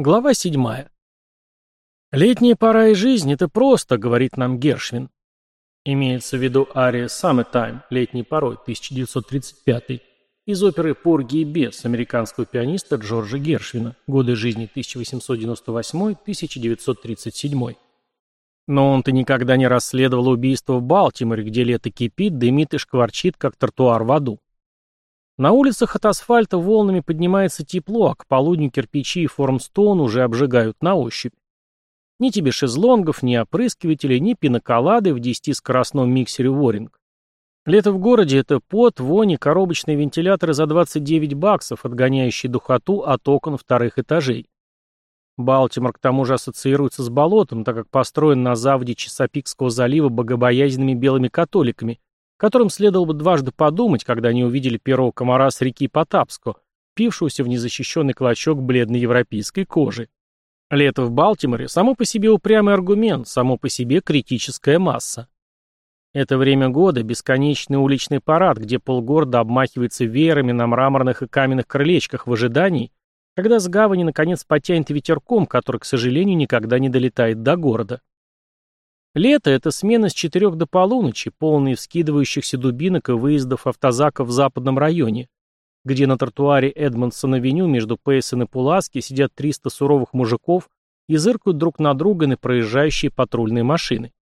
Глава 7. «Летняя пора и жизнь — это просто», — говорит нам Гершвин. Имеется в виду ария «Summertime» — «Летний порой» 1935 из оперы «Порги и бес» американского пианиста Джорджа Гершвина, годы жизни 1898-1937. Но он-то никогда не расследовал убийство в Балтиморе, где лето кипит, дымит и шкварчит, как тротуар в аду. На улицах от асфальта волнами поднимается тепло, а к полудню кирпичи и формстоун уже обжигают на ощупь. Ни тебе шезлонгов, ни опрыскивателей, ни пиноколады в 10-скоростном миксере Воринг. Лето в городе – это пот, вони, коробочные вентиляторы за 29 баксов, отгоняющие духоту от окон вторых этажей. Балтимор к тому же ассоциируется с болотом, так как построен на заводе Чесопикского залива богобоязненными белыми католиками, которым следовало бы дважды подумать, когда они увидели первого комара с реки Потапско, пившегося в незащищенный клочок бледной европейской кожи. Лето в Балтиморе – само по себе упрямый аргумент, само по себе критическая масса. Это время года – бесконечный уличный парад, где полгорода обмахивается веерами на мраморных и каменных крылечках в ожидании, когда с гавани наконец потянет ветерком, который, к сожалению, никогда не долетает до города. Лето — это смена с четырех до полуночи, полные вскидывающихся дубинок и выездов автозаков в западном районе, где на тротуаре Эдмонсон-авеню между Пейсон и Пуласки сидят 300 суровых мужиков и зыркают друг на друга на проезжающие патрульные машины.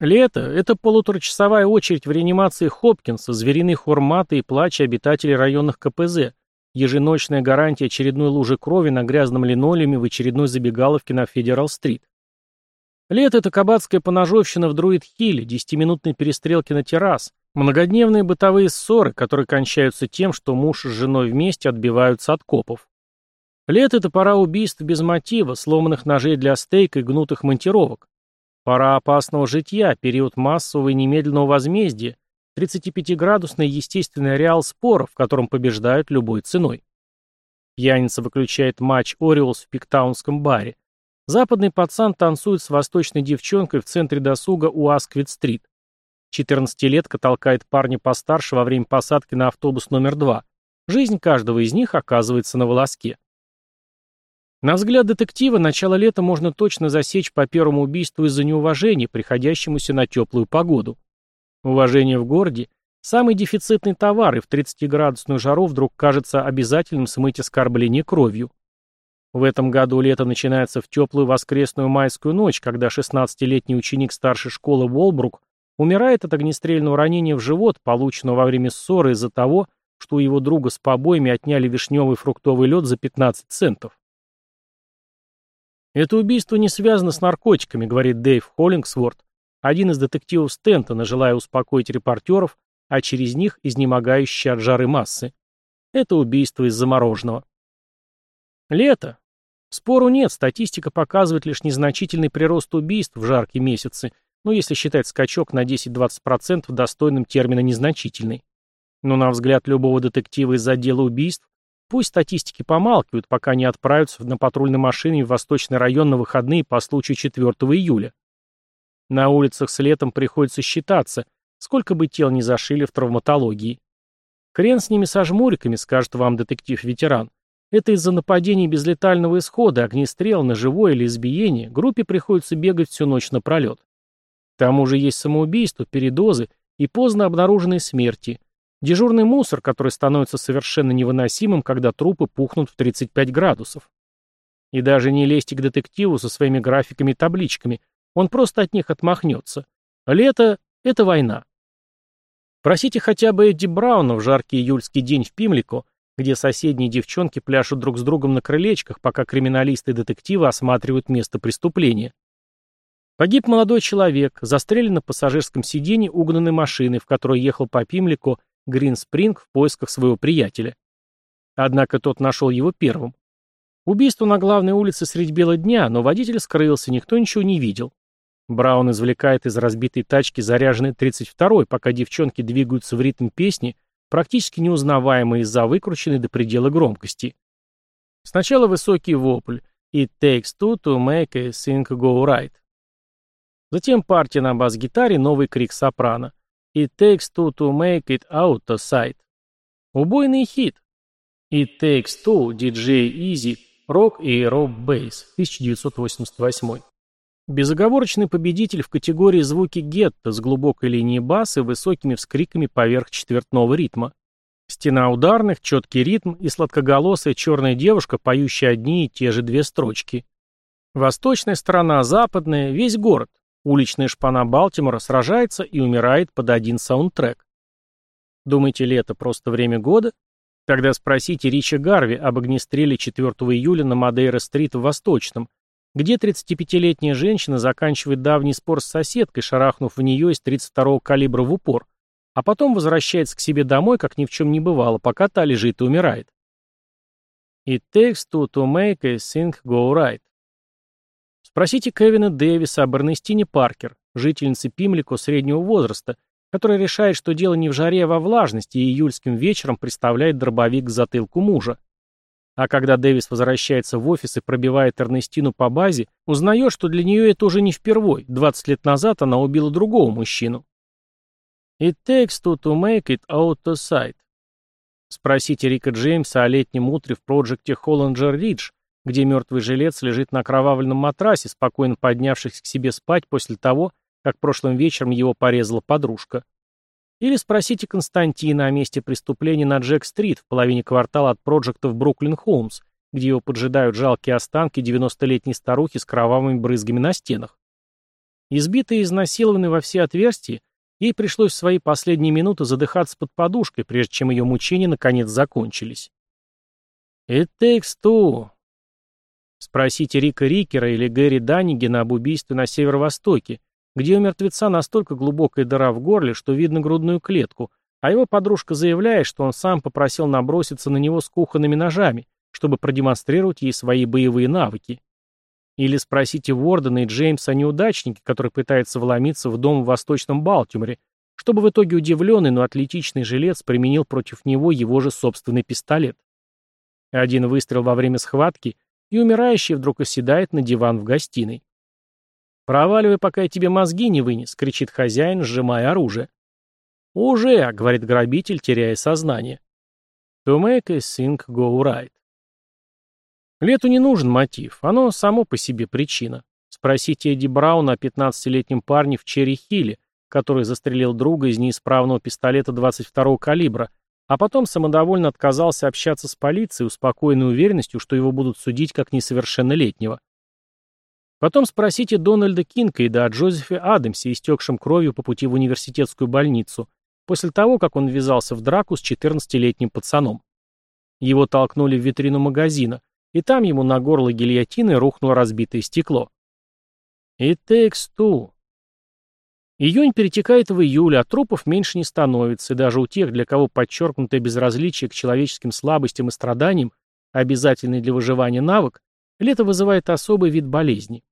Лето — это полуторачасовая очередь в реанимации Хопкинса, звериный хор мата и плач обитателей районных КПЗ, еженочная гарантия очередной лужи крови на грязном линолеуме в очередной забегаловке на Федерал-стрит. Лето — это кабацкая поножовщина в Друид-Хилле, десятиминутные перестрелки на террас, многодневные бытовые ссоры, которые кончаются тем, что муж с женой вместе отбиваются от копов. Лето — это пора убийств без мотива, сломанных ножей для стейка и гнутых монтировок. Пора опасного житья, период массового и немедленного возмездия, 35-градусный естественный ареал споров, в котором побеждают любой ценой. Пьяница выключает матч Ориолс в Пиктаунском баре. Западный пацан танцует с восточной девчонкой в центре досуга у Асквит-стрит. 14-летка толкает парня постарше во время посадки на автобус номер 2. Жизнь каждого из них оказывается на волоске. На взгляд детектива, начало лета можно точно засечь по первому убийству из-за неуважения, приходящемуся на теплую погоду. Уважение в городе – самый дефицитный товар, и в 30-градусную жару вдруг кажется обязательным смыть оскорбление кровью. В этом году лето начинается в теплую воскресную майскую ночь, когда 16-летний ученик старшей школы Волбрук умирает от огнестрельного ранения в живот, полученного во время ссоры из-за того, что у его друга с побоями отняли вишневый фруктовый лед за 15 центов. «Это убийство не связано с наркотиками», — говорит Дэйв Холлингсворт, один из детективов Стентона, желая успокоить репортеров, а через них изнемогающие от жары массы. Это убийство из замороженного. Лето, Спору нет, статистика показывает лишь незначительный прирост убийств в жаркие месяцы, но если считать скачок на 10-20% достойным термина «незначительный». Но на взгляд любого детектива из отдела убийств, пусть статистики помалкивают, пока не отправятся на патрульной машине в Восточный район на выходные по случаю 4 июля. На улицах с летом приходится считаться, сколько бы тел не зашили в травматологии. Хрен с ними со жмуриками, скажет вам детектив-ветеран. Это из-за нападений без летального исхода, огнестрел, ножевое или избиение, группе приходится бегать всю ночь напролет. К тому же есть самоубийство, передозы и поздно обнаруженные смерти. Дежурный мусор, который становится совершенно невыносимым, когда трупы пухнут в 35 градусов. И даже не лезьте к детективу со своими графиками и табличками, он просто от них отмахнется. Лето — это война. Просите хотя бы Эдди Брауна в жаркий июльский день в Пимлико, где соседние девчонки пляшут друг с другом на крылечках, пока криминалисты и детективы осматривают место преступления. Погиб молодой человек, застрелен на пассажирском сиденье угнанной машины, в которой ехал по Пимлику Грин Спринг в поисках своего приятеля. Однако тот нашел его первым. Убийство на главной улице средь бела дня, но водитель скрылся, никто ничего не видел. Браун извлекает из разбитой тачки заряженный 32-й, пока девчонки двигаются в ритм песни, практически неузнаваемый из-за выкрученной до предела громкости. Сначала высокий вопль «It takes two to make a thing go right». Затем партия на бас-гитаре, новый крик сопрано «It takes two to make it out of sight». Убойный хит «It takes two, DJ Easy, Рок и Роб Бейс, 1988. Безоговорочный победитель в категории звуки гетто с глубокой линией баса и высокими вскриками поверх четвертного ритма. Стена ударных, четкий ритм и сладкоголосая черная девушка, поющая одни и те же две строчки. Восточная сторона, западная, весь город. Уличная шпана Балтимора сражается и умирает под один саундтрек. Думаете ли это просто время года? Тогда спросите Рича Гарви об огнестреле 4 июля на Мадейра-стрит в Восточном, где 35-летняя женщина заканчивает давний спор с соседкой, шарахнув в нее из 32-го калибра в упор, а потом возвращается к себе домой, как ни в чем не бывало, пока та лежит и умирает. It takes two to make a thing go right. Спросите Кевина Дэвиса об Эрнестине Паркер, жительнице Пимлико среднего возраста, которая решает, что дело не в жаре, а во влажности, и июльским вечером представляет дробовик к затылку мужа. А когда Дэвис возвращается в офис и пробивает Эрнестину по базе, узнает, что для нее это уже не впервой. 20 лет назад она убила другого мужчину. It takes two to make it out to sight. Спросите Рика Джеймса о летнем утре в проекте Холланджер Ридж, где мертвый жилец лежит на кровавленном матрасе, спокойно поднявшись к себе спать после того, как прошлым вечером его порезала подружка. Или спросите Константина о месте преступления на Джек-стрит в половине квартала от проектов Бруклин-Холмс, где его поджидают жалкие останки 90-летней старухи с кровавыми брызгами на стенах. Избитый и изнасилованный во все отверстия, ей пришлось в свои последние минуты задыхаться под подушкой, прежде чем ее мучения наконец закончились. «It takes two». Спросите Рика Рикера или Гэри Даннигена об убийстве на Северо-Востоке, где у мертвеца настолько глубокая дыра в горле, что видно грудную клетку, а его подружка заявляет, что он сам попросил наброситься на него с кухонными ножами, чтобы продемонстрировать ей свои боевые навыки. Или спросите Вордена и Джеймса о неудачнике, который пытается вломиться в дом в Восточном Балтиморе, чтобы в итоге удивленный, но атлетичный жилец применил против него его же собственный пистолет. Один выстрел во время схватки, и умирающий вдруг оседает на диван в гостиной. «Проваливай, пока я тебе мозги не вынес», — кричит хозяин, сжимая оружие. «Уже», — говорит грабитель, теряя сознание. «To make a thing go right». Лету не нужен мотив, оно само по себе причина. Спросите Эдди Брауна о 15-летнем парне в Черри-Хилле, который застрелил друга из неисправного пистолета 22-го калибра, а потом самодовольно отказался общаться с полицией, успокоенной уверенностью, что его будут судить как несовершеннолетнего. Потом спросите Дональда Кинкейда о Джозефе Адамсе, истекшем кровью по пути в университетскую больницу, после того, как он ввязался в драку с 14-летним пацаном. Его толкнули в витрину магазина, и там ему на горло гильотины рухнуло разбитое стекло. It takes two. Июнь перетекает в июль, а трупов меньше не становится, и даже у тех, для кого подчеркнутое безразличие к человеческим слабостям и страданиям, обязательный для выживания навык, лето вызывает особый вид болезни.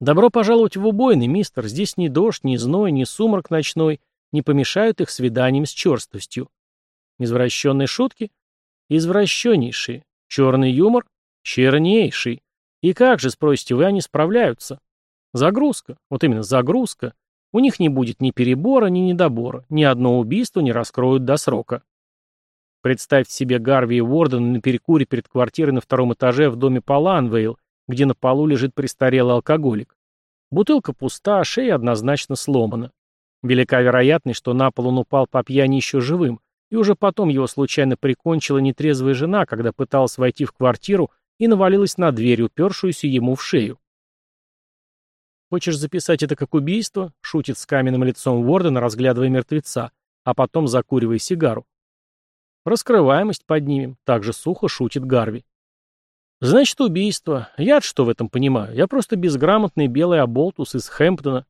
Добро пожаловать в убойный, мистер. Здесь ни дождь, ни зной, ни сумрак ночной не помешают их свиданиям с черствостью. Извращенные шутки? Извращеннейшие. Черный юмор? Чернейший. И как же, спросите вы, они справляются? Загрузка. Вот именно загрузка. У них не будет ни перебора, ни недобора. Ни одно убийство не раскроют до срока. Представьте себе Гарви и Уордена на перекуре перед квартирой на втором этаже в доме по Ланвейл, где на полу лежит престарелый алкоголик. Бутылка пуста, а шея однозначно сломана. Велика вероятность, что на пол он упал по пьяни еще живым, и уже потом его случайно прикончила нетрезвая жена, когда пыталась войти в квартиру и навалилась на дверь, упершуюся ему в шею. «Хочешь записать это как убийство?» — шутит с каменным лицом Вордена, разглядывая мертвеца, а потом закуривая сигару. «Раскрываемость поднимем», — также сухо шутит Гарви. Значит, убийство. я что в этом понимаю? Я просто безграмотный белый оболтус из Хэмптона.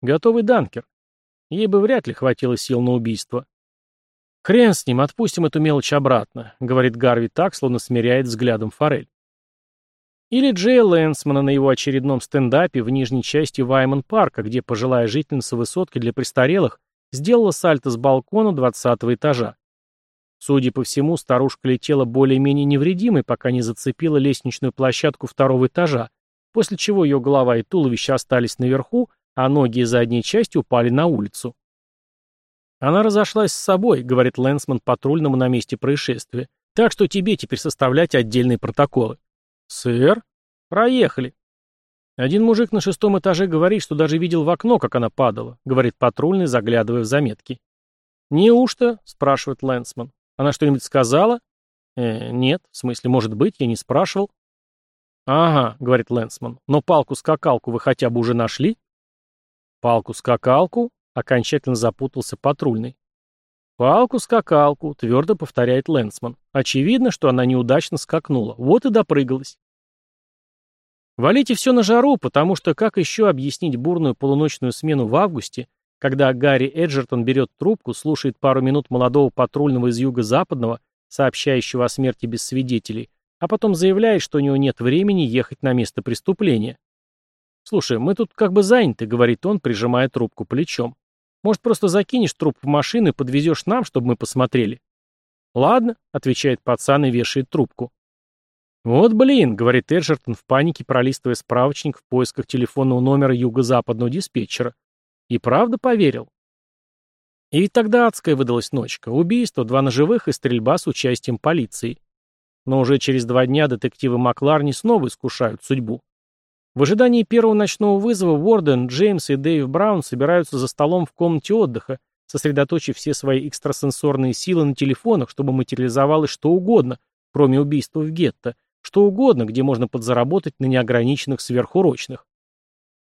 Готовый данкер. Ей бы вряд ли хватило сил на убийство. Хрен с ним, отпустим эту мелочь обратно, говорит Гарви так, словно смиряет взглядом Форель. Или Джей Лэнсмана на его очередном стендапе в нижней части Вайман парка, где пожилая жительница высотки для престарелых сделала сальто с балкона 20 этажа. Судя по всему, старушка летела более-менее невредимой, пока не зацепила лестничную площадку второго этажа, после чего ее голова и туловище остались наверху, а ноги и задняя часть упали на улицу. «Она разошлась с собой», — говорит Лэнсман патрульному на месте происшествия, «так что тебе теперь составлять отдельные протоколы». «Сэр? Проехали». Один мужик на шестом этаже говорит, что даже видел в окно, как она падала, говорит патрульный, заглядывая в заметки. «Неужто?» — спрашивает Лэнсман. «Она что-нибудь сказала?» «Э, нет, в смысле, может быть, я не спрашивал». «Ага», — говорит Лэнсман, — «но палку-скакалку вы хотя бы уже нашли?» «Палку-скакалку?» — окончательно запутался патрульный. «Палку-скакалку», — твердо повторяет Лэнсман. Очевидно, что она неудачно скакнула. Вот и допрыгалась. Валите все на жару, потому что как еще объяснить бурную полуночную смену в августе, когда Гарри Эджертон берет трубку, слушает пару минут молодого патрульного из юго-западного, сообщающего о смерти без свидетелей, а потом заявляет, что у него нет времени ехать на место преступления. «Слушай, мы тут как бы заняты», — говорит он, прижимая трубку плечом. «Может, просто закинешь труп в машину и подвезешь нам, чтобы мы посмотрели?» «Ладно», — отвечает пацан и вешает трубку. «Вот блин», — говорит Эджертон в панике, пролистывая справочник в поисках телефонного номера юго-западного диспетчера. И правда поверил. И ведь тогда адская выдалась ночка. Убийство, два ножевых и стрельба с участием полиции. Но уже через два дня детективы Макларни снова искушают судьбу. В ожидании первого ночного вызова Уорден, Джеймс и Дэйв Браун собираются за столом в комнате отдыха, сосредоточив все свои экстрасенсорные силы на телефонах, чтобы материализовалось что угодно, кроме убийства в гетто, что угодно, где можно подзаработать на неограниченных сверхурочных.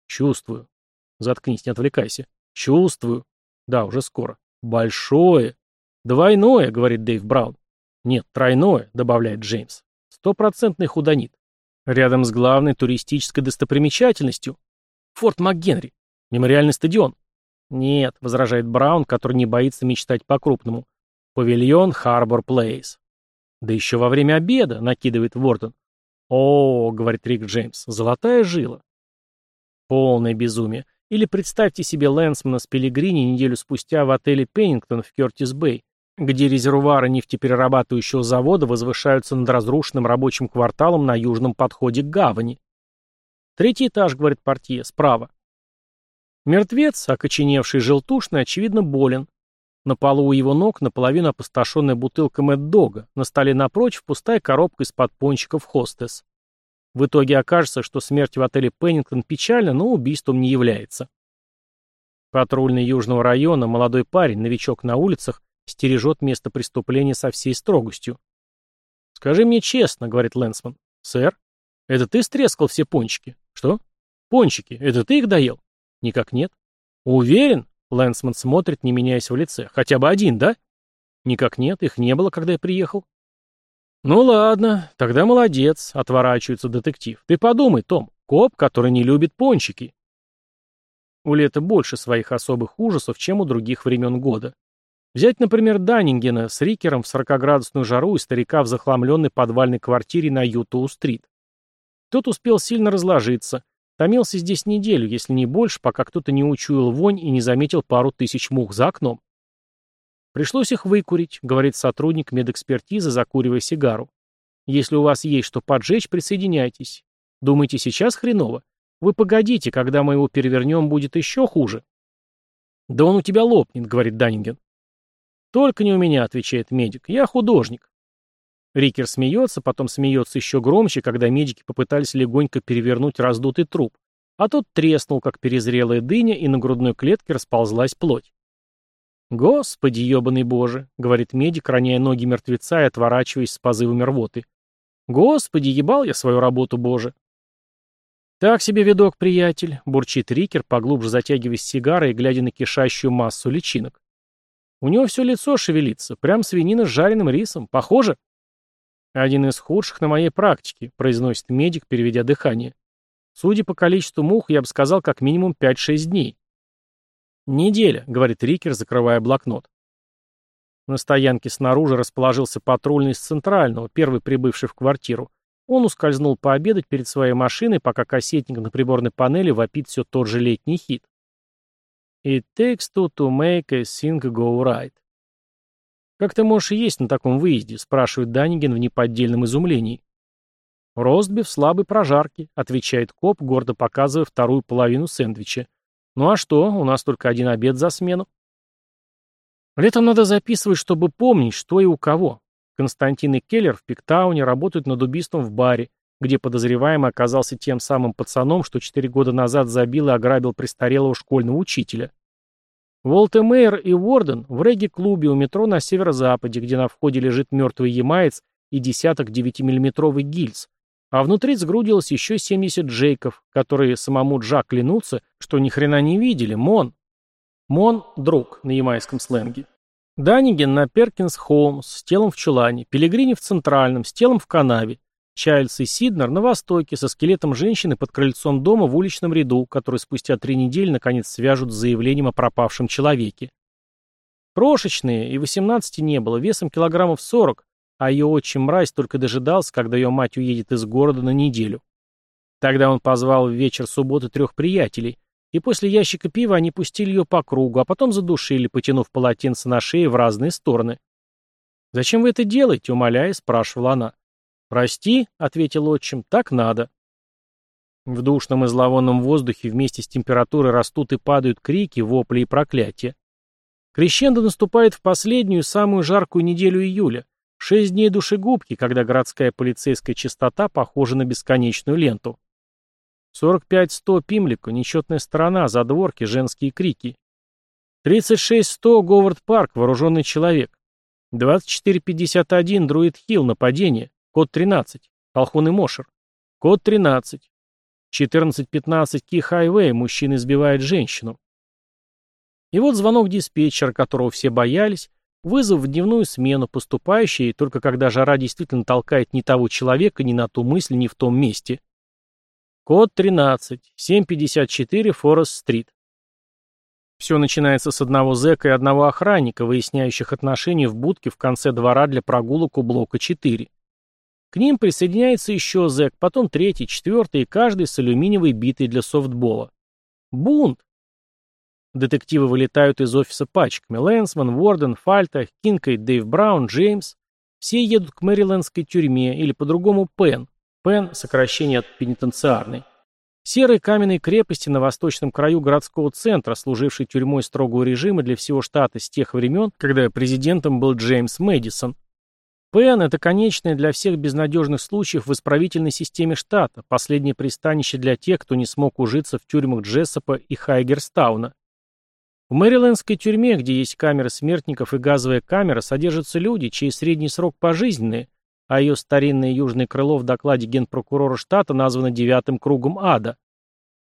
Чувствую. Заткнись, не отвлекайся. Чувствую. Да, уже скоро. Большое. Двойное, говорит Дэйв Браун. Нет, тройное, добавляет Джеймс. Стопроцентный whodunit. Рядом с главной туристической достопримечательностью. Форт МакГенри. Мемориальный стадион. Нет, возражает Браун, который не боится мечтать по-крупному. Павильон Харбор Плейс. Да еще во время обеда, накидывает Ворден. О, говорит Рик Джеймс, золотая жила. Полное безумие. Или представьте себе Лэнсмана с Пелигрини неделю спустя в отеле Пеннингтон в Кертис-Бэй, где резервуары нефтеперерабатывающего завода возвышаются над разрушенным рабочим кварталом на южном подходе к гавани. Третий этаж, говорит портье, справа. Мертвец, окоченевший желтушный, очевидно болен. На полу у его ног наполовину опустошенная бутылка Мэтт-Дога, на столе напротив пустая коробка из-под пончиков хостес. В итоге окажется, что смерть в отеле Пеннингтон печальна, но убийством не является. Патрульный Южного района, молодой парень, новичок на улицах, стережет место преступления со всей строгостью. «Скажи мне честно», — говорит Лэнсман. «Сэр, это ты стрескал все пончики?» «Что?» «Пончики. Это ты их доел?» «Никак нет». «Уверен?» — Лэнсман смотрит, не меняясь в лице. «Хотя бы один, да?» «Никак нет. Их не было, когда я приехал». «Ну ладно, тогда молодец», — отворачивается детектив. «Ты подумай, Том, коп, который не любит пончики». У Лета больше своих особых ужасов, чем у других времен года. Взять, например, Даннингена с Рикером в 40-градусную жару и старика в захламленной подвальной квартире на Ютоу-стрит. Тот успел сильно разложиться, томился здесь неделю, если не больше, пока кто-то не учуял вонь и не заметил пару тысяч мух за окном. Пришлось их выкурить, говорит сотрудник медэкспертизы, закуривая сигару. Если у вас есть что поджечь, присоединяйтесь. Думаете, сейчас хреново? Вы погодите, когда мы его перевернем, будет еще хуже. Да он у тебя лопнет, говорит Даннинген. Только не у меня, отвечает медик. Я художник. Рикер смеется, потом смеется еще громче, когда медики попытались легонько перевернуть раздутый труп, а тот треснул, как перезрелая дыня, и на грудной клетке расползлась плоть. «Господи, ебаный боже!» — говорит медик, роняя ноги мертвеца и отворачиваясь с позывами рвоты. «Господи, ебал я свою работу, боже!» «Так себе видок, приятель», — бурчит Рикер, поглубже затягиваясь сигарой и глядя на кишащую массу личинок. «У него все лицо шевелится, прям свинина с жареным рисом. Похоже?» «Один из худших на моей практике», — произносит медик, переведя дыхание. «Судя по количеству мух, я бы сказал, как минимум 5-6 дней. «Неделя», — говорит Рикер, закрывая блокнот. На стоянке снаружи расположился патрульный из Центрального, первый прибывший в квартиру. Он ускользнул пообедать перед своей машиной, пока кассетник на приборной панели вопит все тот же летний хит. «It takes two to make a thing go right». «Как ты можешь есть на таком выезде?» — спрашивает Даниген в неподдельном изумлении. «Ростбиф слабой прожарки», — отвечает коп, гордо показывая вторую половину сэндвича. Ну а что, у нас только один обед за смену. Летом надо записывать, чтобы помнить, что и у кого. Константин и Келлер в Пиктауне работают над убийством в баре, где подозреваемый оказался тем самым пацаном, что четыре года назад забил и ограбил престарелого школьного учителя. Волтемейр и Уорден в регги-клубе у метро на северо-западе, где на входе лежит мертвый ямаец и десяток 9-миллиметровых гильз, а внутри сгрудилось еще 70 джейков, которые самому Джак клянутся, что ни хрена не видели, Мон. Мон – друг на ямайском сленге. Даниген на Перкинс Холмс с телом в чулане, Пелегрини в Центральном с телом в канаве, Чайльз и Сиднер на востоке со скелетом женщины под крыльцом дома в уличном ряду, который спустя три недели наконец свяжут с заявлением о пропавшем человеке. Крошечные, и 18 не было, весом килограммов 40, а ее отчим мразь только дожидался, когда ее мать уедет из города на неделю. Тогда он позвал в вечер субботы трех приятелей, и после ящика пива они пустили ее по кругу, а потом задушили, потянув полотенце на шее в разные стороны. «Зачем вы это делаете?» — умоляя, спрашивала она. «Прости», — ответил отчим, — «так надо». В душном и зловонном воздухе вместе с температурой растут и падают крики, вопли и проклятия. Крещендо наступает в последнюю, самую жаркую неделю июля, шесть дней душегубки, когда городская полицейская частота похожа на бесконечную ленту. 45-100 Пимлику, нечетная сторона, задворки, женские крики. 36-100 Говард Парк, вооруженный человек. 24-51 Друид Хилл, нападение. Код 13. Колхун и Мошер. Код 13. 14-15 Ки Хайвей, мужчина избивает женщину. И вот звонок диспетчера, которого все боялись, вызов в дневную смену, поступающий, только когда жара действительно толкает не того человека, ни на ту мысль, ни в том месте. Код 13, 754 Форест-стрит. Все начинается с одного зэка и одного охранника, выясняющих отношения в будке в конце двора для прогулок у блока 4. К ним присоединяется еще зэк, потом третий, четвертый и каждый с алюминиевой битой для софтбола. Бунт! Детективы вылетают из офиса пачками. Лэнсман, Уорден, Фальта, Кинкой, Дэйв Браун, Джеймс. Все едут к Мэрилендской тюрьме, или по-другому Пен. Пен – сокращение от пенитенциарной. Серой каменной крепости на восточном краю городского центра, служившей тюрьмой строгого режима для всего штата с тех времен, когда президентом был Джеймс Мэдисон. Пен – это конечное для всех безнадежных случаев в исправительной системе штата, последнее пристанище для тех, кто не смог ужиться в тюрьмах Джессопа и Хайгерстауна. В Мэрилендской тюрьме, где есть камеры смертников и газовая камера, содержатся люди, чей средний срок пожизненный – а ее старинное южное крыло в докладе генпрокурора штата названо девятым кругом ада.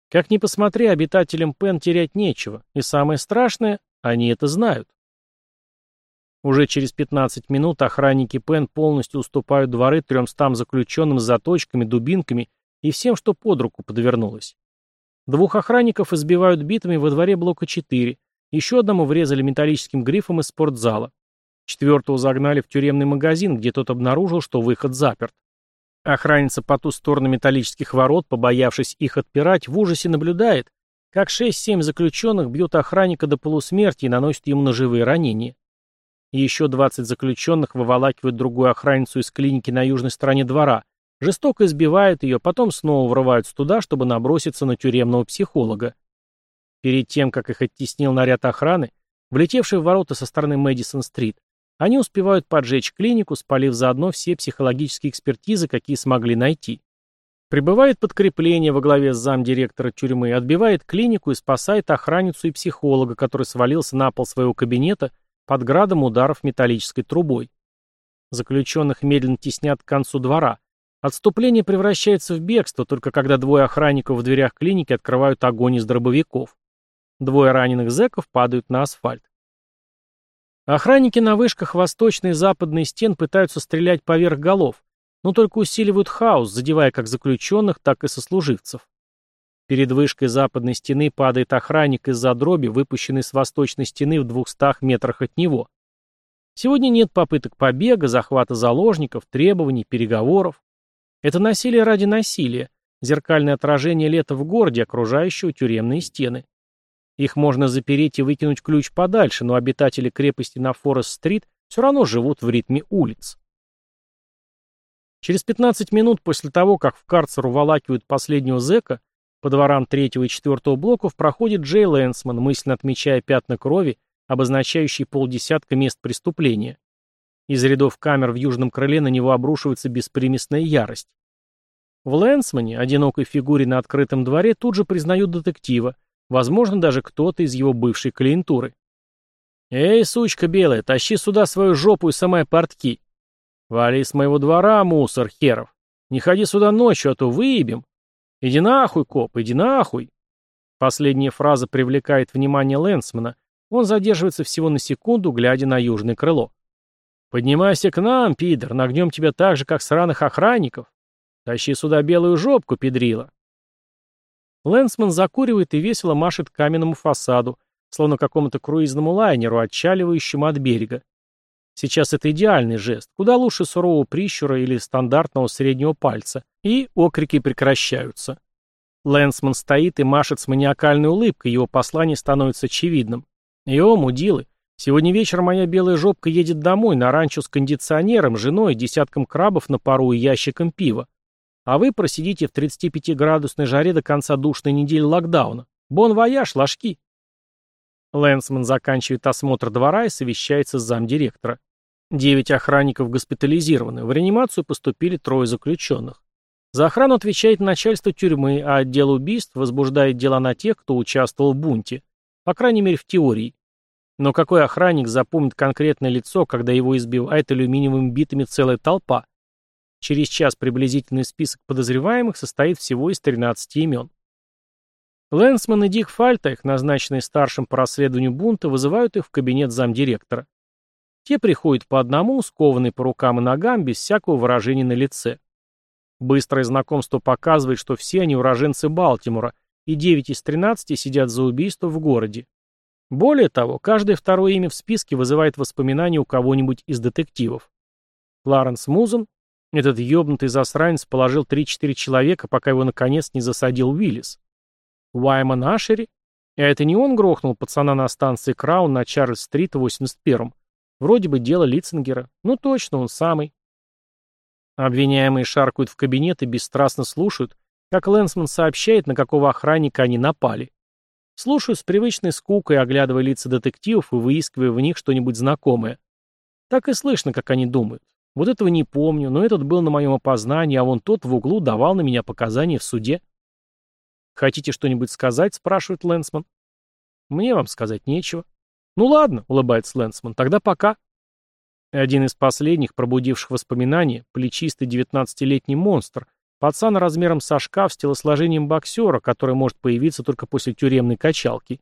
Как ни посмотри, обитателям Пен терять нечего, и самое страшное, они это знают. Уже через 15 минут охранники Пен полностью уступают дворы трёмстам заключенным с заточками, дубинками и всем, что под руку подвернулось. Двух охранников избивают битами во дворе блока 4, еще одному врезали металлическим грифом из спортзала. Четвертого загнали в тюремный магазин, где тот обнаружил, что выход заперт. Охранница по ту сторону металлических ворот, побоявшись их отпирать, в ужасе наблюдает, как 6-7 заключенных бьют охранника до полусмерти и наносят ему ножевые ранения. Еще 20 заключенных выволакивают другую охранницу из клиники на южной стороне двора, жестоко избивают ее, потом снова врываются туда, чтобы наброситься на тюремного психолога. Перед тем, как их оттеснил наряд охраны, влетевший в ворота со стороны Мэдисон-стрит, они успевают поджечь клинику, спалив заодно все психологические экспертизы, какие смогли найти. Прибывает подкрепление во главе с замдиректора тюрьмы, отбивает клинику и спасает охранницу и психолога, который свалился на пол своего кабинета под градом ударов металлической трубой. Заключенных медленно теснят к концу двора. Отступление превращается в бегство, только когда двое охранников в дверях клиники открывают огонь из дробовиков. Двое раненых зэков падают на асфальт. Охранники на вышках восточной и западной стен пытаются стрелять поверх голов, но только усиливают хаос, задевая как заключенных, так и сослуживцев. Перед вышкой западной стены падает охранник из-за дроби, выпущенный с восточной стены в двухстах метрах от него. Сегодня нет попыток побега, захвата заложников, требований, переговоров. Это насилие ради насилия, зеркальное отражение лета в городе, окружающего тюремные стены. Их можно запереть и выкинуть ключ подальше, но обитатели крепости на Форест-стрит все равно живут в ритме улиц. Через 15 минут после того, как в карцер уволакивают последнего зэка, по дворам третьего и четвертого блоков проходит Джей Лэнсман, мысленно отмечая пятна крови, обозначающие полдесятка мест преступления. Из рядов камер в южном крыле на него обрушивается беспримесная ярость. В Лэнсмане, одинокой фигуре на открытом дворе, тут же признают детектива, возможно, даже кто-то из его бывшей клиентуры. «Эй, сучка белая, тащи сюда свою жопу и самые портки!» «Вали с моего двора, мусор херов! Не ходи сюда ночью, а то выебем!» «Иди нахуй, коп, иди нахуй!» Последняя фраза привлекает внимание Лэнсмана. Он задерживается всего на секунду, глядя на южное крыло. «Поднимайся к нам, пидор, нагнем тебя так же, как сраных охранников!» «Тащи сюда белую жопку, педрила!» Лэнсман закуривает и весело машет каменному фасаду, словно какому-то круизному лайнеру, отчаливающему от берега. Сейчас это идеальный жест, куда лучше сурового прищура или стандартного среднего пальца, и окрики прекращаются. Лэнсман стоит и машет с маниакальной улыбкой, его послание становится очевидным. «Йо, мудилы, сегодня вечером моя белая жопка едет домой на ранчо с кондиционером, женой, десятком крабов на пару и ящиком пива. А вы просидите в 35-градусной жаре до конца душной недели локдауна. Bon voyage, лошки!» Лэнсман заканчивает осмотр двора и совещается с замдиректора. Девять охранников госпитализированы. В реанимацию поступили трое заключенных. За охрану отвечает начальство тюрьмы, а отдел убийств возбуждает дела на тех, кто участвовал в бунте. По крайней мере, в теории. Но какой охранник запомнит конкретное лицо, когда его избивает алюминиевыми битами целая толпа? Через час приблизительный список подозреваемых состоит всего из 13 имен. Лэнсман и Дик Фальтайх, назначенные старшим по расследованию бунта, вызывают их в кабинет замдиректора. Те приходят по одному, скованные по рукам и ногам, без всякого выражения на лице. Быстрое знакомство показывает, что все они уроженцы Балтимора, и 9 из 13 сидят за убийство в городе. Более того, каждое второе имя в списке вызывает воспоминания у кого-нибудь из детективов. Кларенс Музен, этот ёбнутый засранец положил 3-4 человека, пока его наконец не засадил Уиллис. Уайман Ашери? А это не он грохнул пацана на станции Краун на Чарльз-стрит в 81-м? Вроде бы дело Литцингера. Ну точно, он самый. Обвиняемые шаркают в кабинет и бесстрастно слушают, как Лэнсман сообщает, на какого охранника они напали. Слушаю с привычной скукой, оглядывая лица детективов и выискивая в них что-нибудь знакомое. Так и слышно, как они думают. Вот этого не помню, но этот был на моем опознании, а вон тот в углу давал на меня показания в суде. «Хотите что-нибудь сказать?» — спрашивает Лэнсман. «Мне вам сказать нечего». «Ну ладно», — улыбается Лэнсман, — «тогда пока». Один из последних, пробудивших воспоминания, плечистый девятнадцатилетний монстр, пацан размером со шкаф с телосложением боксера, который может появиться только после тюремной качалки.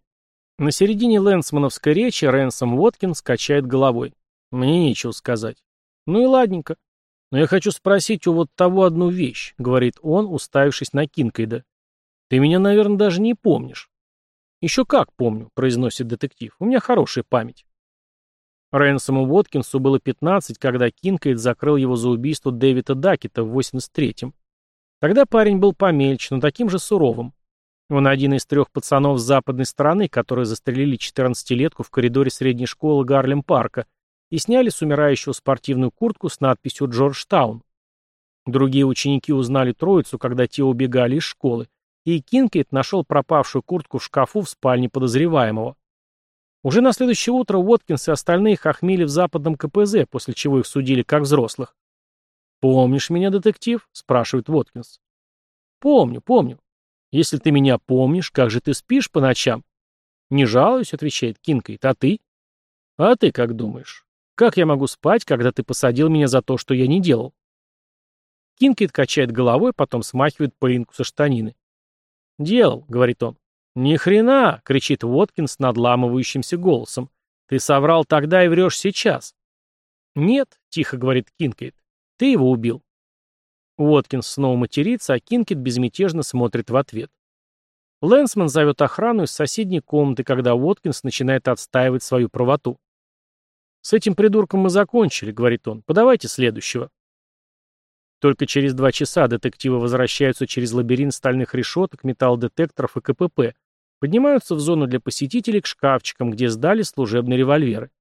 На середине лэнсмановской речи Рэнсом Уоткинс качает головой. «Мне нечего сказать». «Ну и ладненько. Но я хочу спросить у вот того одну вещь», — говорит он, уставившись на Кинкайда. «Ты меня, наверное, даже не помнишь». «Еще как помню», — произносит детектив. «У меня хорошая память». Рэнсому Уоткинсу было 15, когда Кинкайд закрыл его за убийство Дэвида Дакета в 83-м. Тогда парень был помельче, но таким же суровым. Он один из трех пацанов с западной стороны, которые застрелили 14-летку в коридоре средней школы Гарлем-парка и сняли с умирающего спортивную куртку с надписью «Джорджтаун». Другие ученики узнали троицу, когда те убегали из школы, и Кинкейт нашел пропавшую куртку в шкафу в спальне подозреваемого. Уже на следующее утро Уоткинс и остальные хохмели в западном КПЗ, после чего их судили как взрослых. «Помнишь меня, детектив?» — спрашивает Уоткинс. «Помню, помню. Если ты меня помнишь, как же ты спишь по ночам?» «Не жалуюсь», — отвечает Кинкейт, — «а ты?» «А ты как думаешь? Как я могу спать, когда ты посадил меня за то, что я не делал? Кинкейд качает головой, потом смахивает пылинку со штанины. «Делал», — говорит он. «Ни хрена!» — кричит Уоткинс надламывающимся голосом. «Ты соврал тогда и врешь сейчас». «Нет», — тихо говорит Кинкейд. «Ты его убил». Уоткинс снова матерится, а Кинкейд безмятежно смотрит в ответ. Лэнсман зовет охрану из соседней комнаты, когда Уоткинс начинает отстаивать свою правоту. «С этим придурком мы закончили», — говорит он. «Подавайте следующего». Только через два часа детективы возвращаются через лабиринт стальных решеток, металлодетекторов и КПП, поднимаются в зону для посетителей к шкафчикам, где сдали служебные револьверы.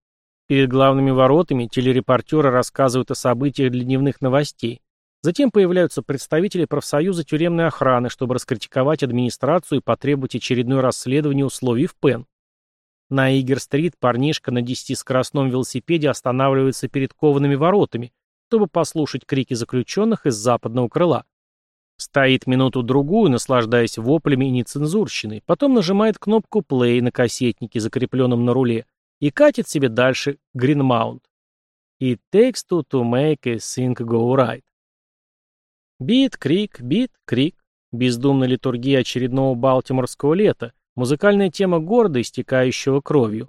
Перед главными воротами телерепортеры рассказывают о событиях для дневных новостей. Затем появляются представители профсоюза тюремной охраны, чтобы раскритиковать администрацию и потребовать очередное расследование условий в ПЕН. На Игер-стрит парнишка на десятискоростном велосипеде останавливается перед коваными воротами, чтобы послушать крики заключенных из западного крыла. Стоит минуту-другую, наслаждаясь воплями и нецензурщиной, потом нажимает кнопку play на кассетнике, закрепленном на руле, и катит себе дальше Greenmount. It takes two to make a thing go right. Бит, крик, бит, крик. Бездумная литургия очередного балтиморского лета, музыкальная тема города, истекающего кровью.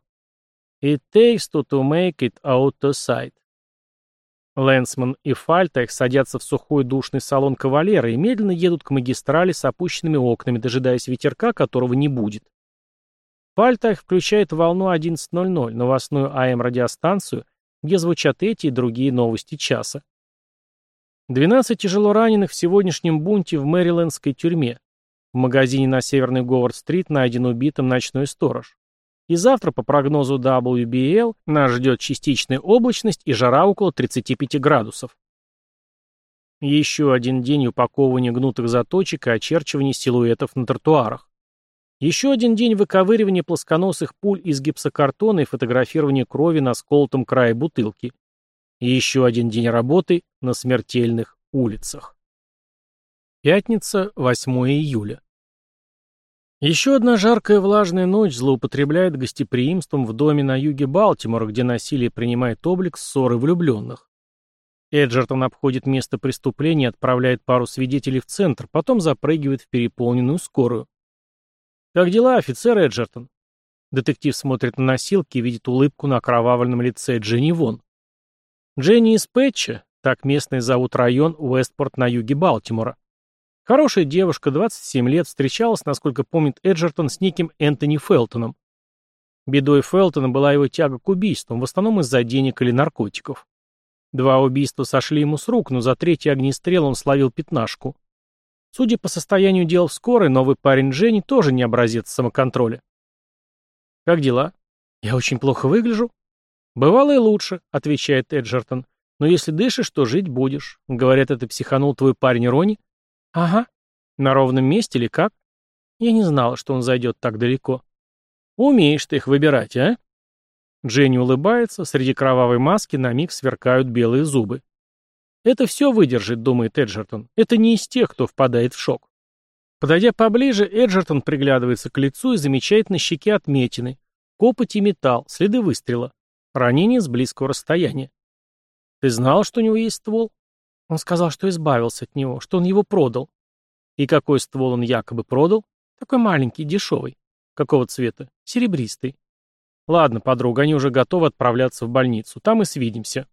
It takes two to make it out to sight. Лэнсман и Фальтах садятся в сухой душный салон кавалера и медленно едут к магистрали с опущенными окнами, дожидаясь ветерка, которого не будет. Фальтах включает волну 11.00, новостную АМ-радиостанцию, где звучат эти и другие новости часа. 12 тяжело раненых в сегодняшнем бунте в Мэрилендской тюрьме. В магазине на Северной Говард-стрит найден убитым ночной сторож. И завтра, по прогнозу WBL, нас ждет частичная облачность и жара около 35 градусов. Еще один день упаковывания гнутых заточек и очерчивания силуэтов на тротуарах. Еще один день выковыривания плосконосых пуль из гипсокартона и фотографирования крови на сколотом крае бутылки. И еще один день работы на смертельных улицах. Пятница, 8 июля. Еще одна жаркая влажная ночь злоупотребляет гостеприимством в доме на юге Балтимора, где насилие принимает облик ссоры влюбленных. Эджертон обходит место преступления отправляет пару свидетелей в центр, потом запрыгивает в переполненную скорую. «Как дела, офицер Эджертон?» Детектив смотрит на носилки и видит улыбку на окровавленном лице Дженни Вон. Дженни из Пэтча, так местный зовут район Уэстпорт на юге Балтимора. Хорошая девушка, 27 лет, встречалась, насколько помнит Эджертон, с неким Энтони Фелтоном. Бедой Фелтона была его тяга к убийствам, в основном из-за денег или наркотиков. Два убийства сошли ему с рук, но за третий огнестрел он словил пятнашку. Судя по состоянию дел в скорой, новый парень Дженни тоже не образец самоконтроля. «Как дела? Я очень плохо выгляжу?» «Бывало и лучше», — отвечает Эджертон. «Но если дышишь, то жить будешь. Говорят, это психанул твой парень Рони?» «Ага. На ровном месте или как?» Я не знала, что он зайдет так далеко. «Умеешь ты их выбирать, а?» Дженни улыбается, среди кровавой маски на миг сверкают белые зубы. «Это все выдержит», — думает Эджертон. «Это не из тех, кто впадает в шок». Подойдя поближе, Эджертон приглядывается к лицу и замечает на щеке отметины. Копоть и металл, следы выстрела. Ранение с близкого расстояния. «Ты знал, что у него есть ствол?» Он сказал, что избавился от него, что он его продал. И какой ствол он якобы продал? Такой маленький, дешевый. Какого цвета? Серебристый. Ладно, подруга, они уже готовы отправляться в больницу. Там и свидимся.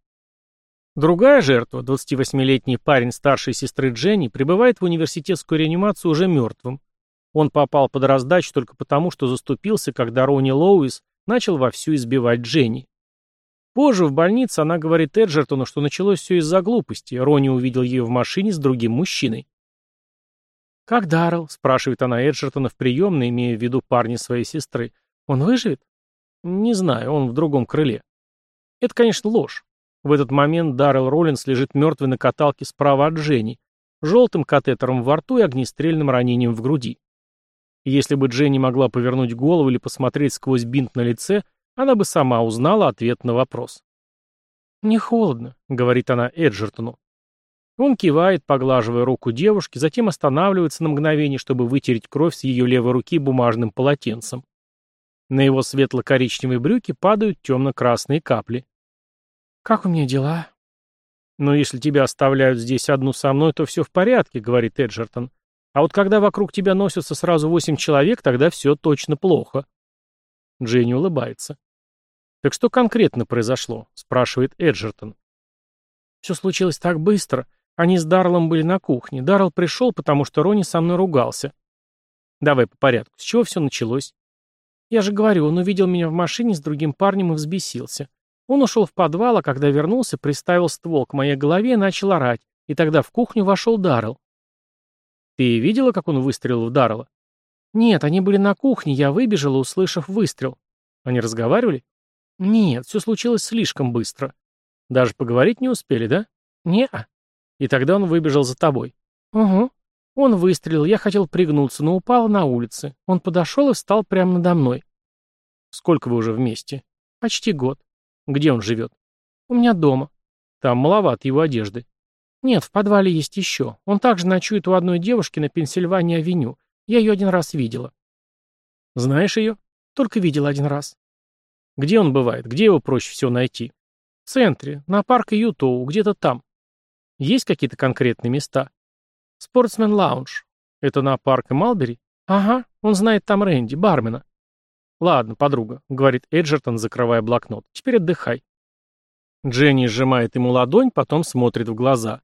Другая жертва, 28-летний парень старшей сестры Дженни, прибывает в университетскую реанимацию уже мертвым. Он попал под раздачу только потому, что заступился, когда Рони Лоуис начал вовсю избивать Дженни. Позже в больнице она говорит Эджертону, что началось все из-за глупости. Ронни увидел ее в машине с другим мужчиной. «Как Даррелл?» — спрашивает она Эджертона в приемной, имея в виду парня своей сестры. «Он выживет?» «Не знаю, он в другом крыле». Это, конечно, ложь. В этот момент Даррелл Роллинс лежит мертвый на каталке справа от Дженни, желтым катетером во рту и огнестрельным ранением в груди. Если бы Дженни могла повернуть голову или посмотреть сквозь бинт на лице, она бы сама узнала ответ на вопрос. «Не холодно», — говорит она Эджертону. Он кивает, поглаживая руку девушки, затем останавливается на мгновение, чтобы вытереть кровь с ее левой руки бумажным полотенцем. На его светло-коричневые брюки падают темно-красные капли. «Как у меня дела?» «Ну, если тебя оставляют здесь одну со мной, то все в порядке», — говорит Эджертон. «А вот когда вокруг тебя носятся сразу восемь человек, тогда все точно плохо». Дженни улыбается. «Так что конкретно произошло?» — спрашивает Эджертон. «Все случилось так быстро. Они с Дарлом были на кухне. Дарл пришел, потому что Ронни со мной ругался. Давай по порядку. С чего все началось?» «Я же говорю, он увидел меня в машине с другим парнем и взбесился. Он ушел в подвал, а когда вернулся, приставил ствол к моей голове и начал орать. И тогда в кухню вошел Даррелл. «Ты видела, как он выстрелил в Даррелла?» «Нет, они были на кухне, я выбежала, услышав выстрел». «Они разговаривали?» «Нет, все случилось слишком быстро. Даже поговорить не успели, да?» «Не-а». «И тогда он выбежал за тобой?» «Угу». Он выстрелил, я хотел пригнуться, но упал на улице. Он подошел и встал прямо надо мной. «Сколько вы уже вместе?» «Почти год». «Где он живет?» «У меня дома». «Там маловат его одежды». «Нет, в подвале есть еще. Он также ночует у одной девушки на Пенсильвании-авеню. Я ее один раз видела». «Знаешь ее?» «Только видела один раз». «Где он бывает? Где его проще всего найти?» «В центре, на парке Ютоу, где-то там». «Есть какие-то конкретные места?» «Спортсмен Лаунж. Это на парке Малбери?» «Ага, он знает там Рэнди, бармена». «Ладно, подруга», — говорит Эджертон, закрывая блокнот. «Теперь отдыхай». Дженни сжимает ему ладонь, потом смотрит в глаза.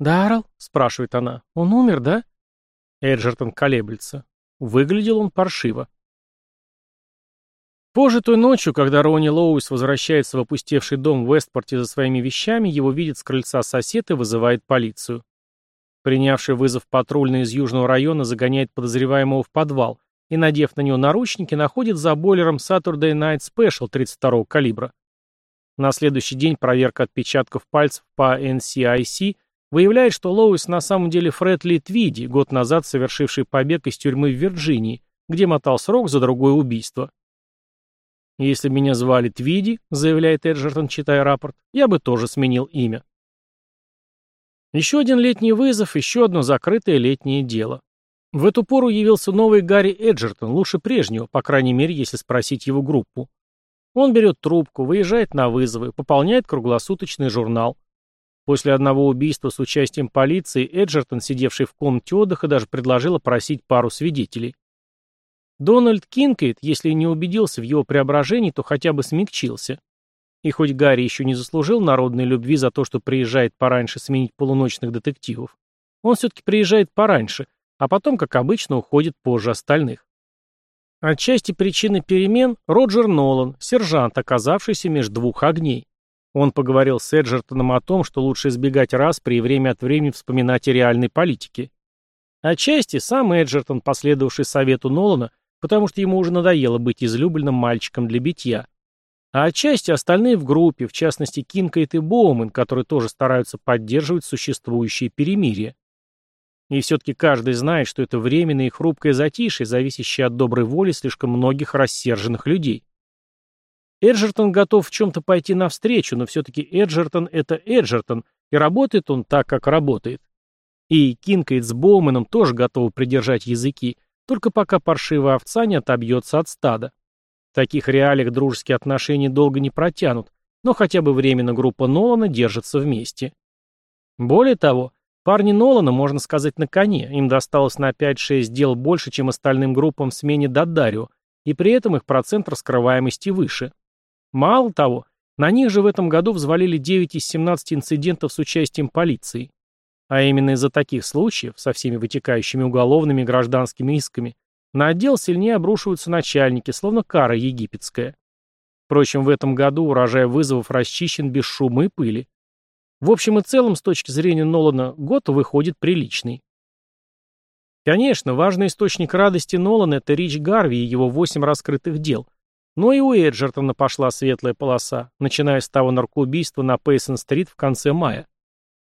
«Даррелл?» — спрашивает она. «Он умер, да?» Эджертон колеблется. Выглядел он паршиво. Позже той ночью, когда Ронни Лоуис возвращается в опустевший дом в Вестпорте за своими вещами, его видит с крыльца сосед и вызывает полицию. Принявший вызов патрульный из Южного района загоняет подозреваемого в подвал и, надев на него наручники, находит за бойлером Saturday Night Special 32-го калибра. На следующий день проверка отпечатков пальцев по NCIC выявляет, что Лоуис на самом деле Фред Ли Твиди, год назад совершивший побег из тюрьмы в Вирджинии, где мотал срок за другое убийство. «Если бы меня звали Твиди», — заявляет Эджертон, читая рапорт, — «я бы тоже сменил имя». Еще один летний вызов, еще одно закрытое летнее дело. В эту пору явился новый Гарри Эджертон, лучше прежнего, по крайней мере, если спросить его группу. Он берет трубку, выезжает на вызовы, пополняет круглосуточный журнал. После одного убийства с участием полиции Эджертон, сидевший в комнате отдыха, даже предложил опросить пару свидетелей. Дональд Кинкейт, если не убедился в его преображении, то хотя бы смягчился. И хоть Гарри еще не заслужил народной любви за то, что приезжает пораньше сменить полуночных детективов, он все-таки приезжает пораньше, а потом, как обычно, уходит позже остальных. Отчасти причины перемен – Роджер Нолан, сержант, оказавшийся между двух огней. Он поговорил с Эджертоном о том, что лучше избегать распри и время от времени вспоминать о реальной политике. Отчасти сам Эджертон, последовавший совету Нолана, потому что ему уже надоело быть излюбленным мальчиком для битья. А отчасти остальные в группе, в частности Кинкайт и Боумен, которые тоже стараются поддерживать существующее перемирие. И все-таки каждый знает, что это временное и хрупкое затишье, зависящее от доброй воли слишком многих рассерженных людей. Эджертон готов в чем-то пойти навстречу, но все-таки Эджертон — это Эджертон, и работает он так, как работает. И Кинкайт с Боуменом тоже готовы придержать языки, только пока паршивая овца не отобьется от стада. В таких реалиях дружеские отношения долго не протянут, но хотя бы временно группа Нолана держится вместе. Более того, парни Нолана, можно сказать, на коне, им досталось на 5-6 дел больше, чем остальным группам в смене Даддарио, и при этом их процент раскрываемости выше. Мало того, на них же в этом году взвалили 9 из 17 инцидентов с участием полиции. А именно из-за таких случаев, со всеми вытекающими уголовными и гражданскими исками, на отдел сильнее обрушиваются начальники, словно кара египетская. Впрочем, в этом году урожай вызовов расчищен без шума и пыли. В общем и целом, с точки зрения Нолана, год выходит приличный. Конечно, важный источник радости Нолана – это Рич Гарви и его восемь раскрытых дел. Но и у Эджертона пошла светлая полоса, начиная с того наркоубийства на Пейсон-стрит в конце мая.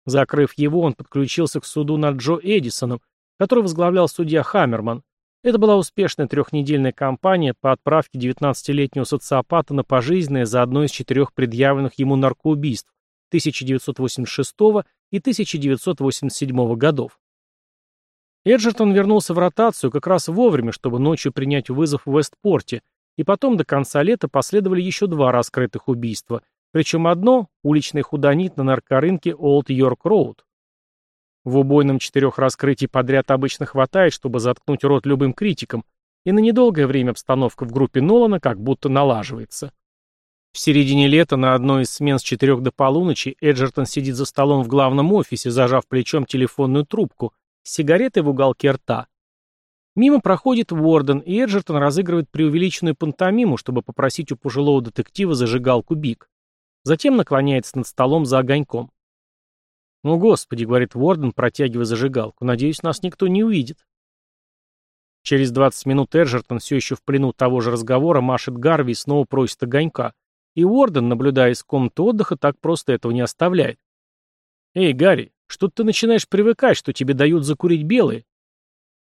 Закрыв его, он подключился к суду над Джо Эдисоном, который возглавлял судья Хаммерман, это была успешная трехнедельная кампания по отправке 19-летнего социопата на пожизненное за одно из четырех предъявленных ему наркоубийств 1986 и 1987 годов. Эджертон вернулся в ротацию как раз вовремя, чтобы ночью принять вызов в Вестпорте, и потом до конца лета последовали еще два раскрытых убийства, причем одно – уличный худонит на наркорынке Олд Йорк Роуд. В убойном четырех раскрытий подряд обычно хватает, чтобы заткнуть рот любым критикам, и на недолгое время обстановка в группе Нолана как будто налаживается. В середине лета на одной из смен с четырех до полуночи Эджертон сидит за столом в главном офисе, зажав плечом телефонную трубку, с сигаретой в уголке рта. Мимо проходит Уорден, и Эджертон разыгрывает преувеличенную пантомиму, чтобы попросить у пожилого детектива зажигалку Биг. Затем наклоняется над столом за огоньком. «Ну, господи», — говорит Уорден, протягивая зажигалку, — «надеюсь, нас никто не увидит». Через 20 минут Эджертон, все еще в плену того же разговора, машет Гарви и снова просит огонька. И Уорден, наблюдая из комнаты отдыха, так просто этого не оставляет. «Эй, Гарри, что ты начинаешь привыкать, что тебе дают закурить белые?»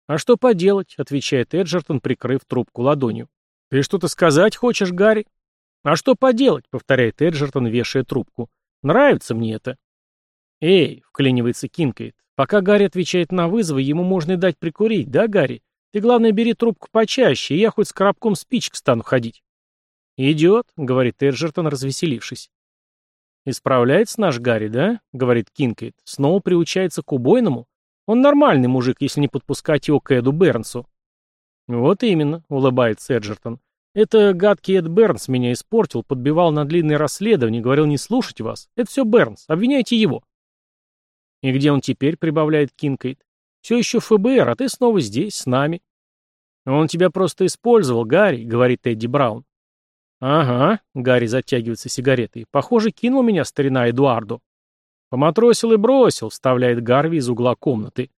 «А что поделать?» — отвечает Эджертон, прикрыв трубку ладонью. «Ты что-то сказать хочешь, Гарри?» «А что поделать?» — повторяет Эджертон, вешая трубку. «Нравится мне это». «Эй!» — вклинивается Кинкейд. «Пока Гарри отвечает на вызовы, ему можно и дать прикурить, да, Гарри? Ты, главное, бери трубку почаще, и я хоть с коробком спичек стану ходить». «Идет», — говорит Эджертон, развеселившись. «Исправляется наш Гарри, да?» — говорит Кинкейд. «Снова приучается к убойному? Он нормальный мужик, если не подпускать его к Эду Бернсу». «Вот именно», — улыбается Эджертон. «Это гадкий Эд Бернс меня испортил, подбивал на длинное расследование, говорил не слушать вас. Это все Бернс, обвиняйте его». «И где он теперь?» — прибавляет Кинкейд. «Все еще в ФБР, а ты снова здесь, с нами». «Он тебя просто использовал, Гарри», — говорит Эдди Браун. «Ага», — Гарри затягивается сигаретой. «Похоже, кинул меня старина Эдуардо». «Поматросил и бросил», — вставляет Гарви из угла комнаты.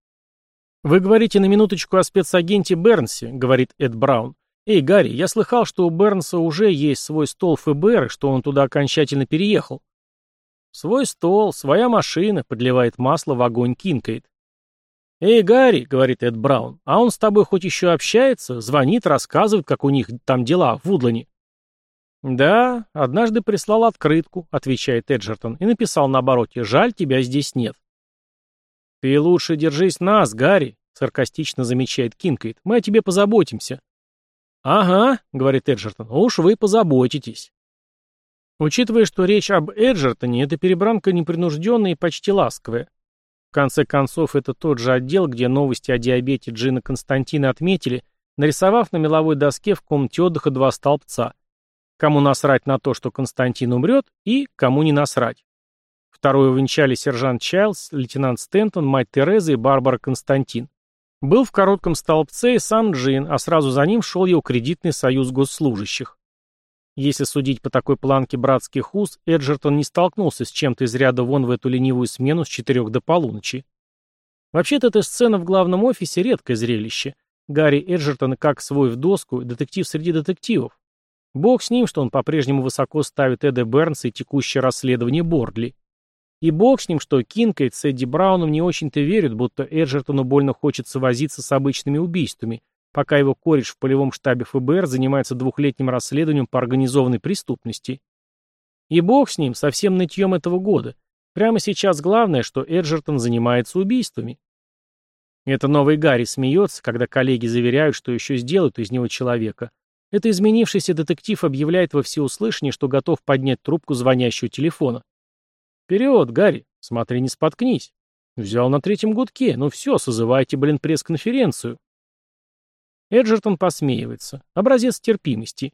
«Вы говорите на минуточку о спецагенте Бернсе», — говорит Эд Браун. «Эй, Гарри, я слыхал, что у Бернса уже есть свой стол в ФБР, что он туда окончательно переехал». «Свой стол, своя машина», — подливает масло в огонь Кинкейд. «Эй, Гарри», — говорит Эд Браун, — «а он с тобой хоть еще общается, звонит, рассказывает, как у них там дела в Вудлане?» «Да, однажды прислал открытку», — отвечает Эджертон, и написал на обороте «Жаль, тебя здесь нет». «Ты лучше держись нас, Гарри», — саркастично замечает Кинкейт. «Мы о тебе позаботимся». «Ага», — говорит Эджертон, — «уж вы позаботитесь». Учитывая, что речь об Эджертоне, это перебранка непринужденная и почти ласковая. В конце концов, это тот же отдел, где новости о диабете Джина Константина отметили, нарисовав на меловой доске в комнате отдыха два столбца. Кому насрать на то, что Константин умрет, и кому не насрать. Вторую венчали сержант Чайлз, лейтенант Стентон, мать Тереза и Барбара Константин. Был в коротком столбце и сам Джин, а сразу за ним шел его кредитный союз госслужащих. Если судить по такой планке братских уз, Эджертон не столкнулся с чем-то из ряда вон в эту ленивую смену с четырех до полуночи. Вообще-то эта сцена в главном офисе редкое зрелище. Гарри Эджертон как свой в доску, детектив среди детективов. Бог с ним, что он по-прежнему высоко ставит Эда Бернса и текущее расследование Бордли. И бог с ним, что Кинкейт с Эдди Брауном не очень-то верят, будто Эджертону больно хочется возиться с обычными убийствами, пока его кореш в полевом штабе ФБР занимается двухлетним расследованием по организованной преступности. И бог с ним, со всем нытьем этого года. Прямо сейчас главное, что Эджертон занимается убийствами. Это новый Гарри смеется, когда коллеги заверяют, что еще сделают из него человека. Это изменившийся детектив объявляет во всеуслышание, что готов поднять трубку звонящего телефона. «Вперед, Гарри! Смотри, не споткнись!» «Взял на третьем гудке. Ну все, созывайте, блин, пресс-конференцию!» Эджертон посмеивается. Образец терпимости.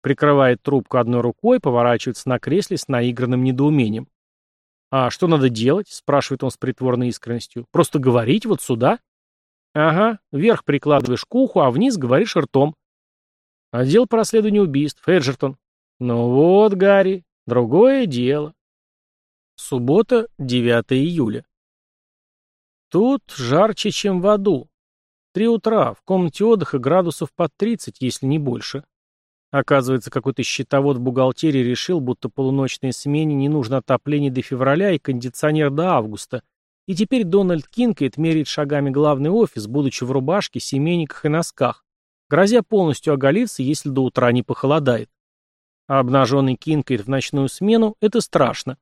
Прикрывает трубку одной рукой, поворачивается на кресле с наигранным недоумением. «А что надо делать?» — спрашивает он с притворной искренностью. «Просто говорить вот сюда?» «Ага, вверх прикладываешь к уху, а вниз говоришь ртом». «Отдел по расследованию убийств, Эджертон». «Ну вот, Гарри, другое дело». Суббота, 9 июля. Тут жарче, чем в аду. Три утра, в комнате отдыха градусов под 30, если не больше. Оказывается, какой-то счетовод в бухгалтерии решил, будто полуночной смене не нужно отопление до февраля и кондиционер до августа. И теперь Дональд Кинкейд меряет шагами главный офис, будучи в рубашке, семейниках и носках, грозя полностью оголиться, если до утра не похолодает. А обнаженный Кинкейд в ночную смену – это страшно.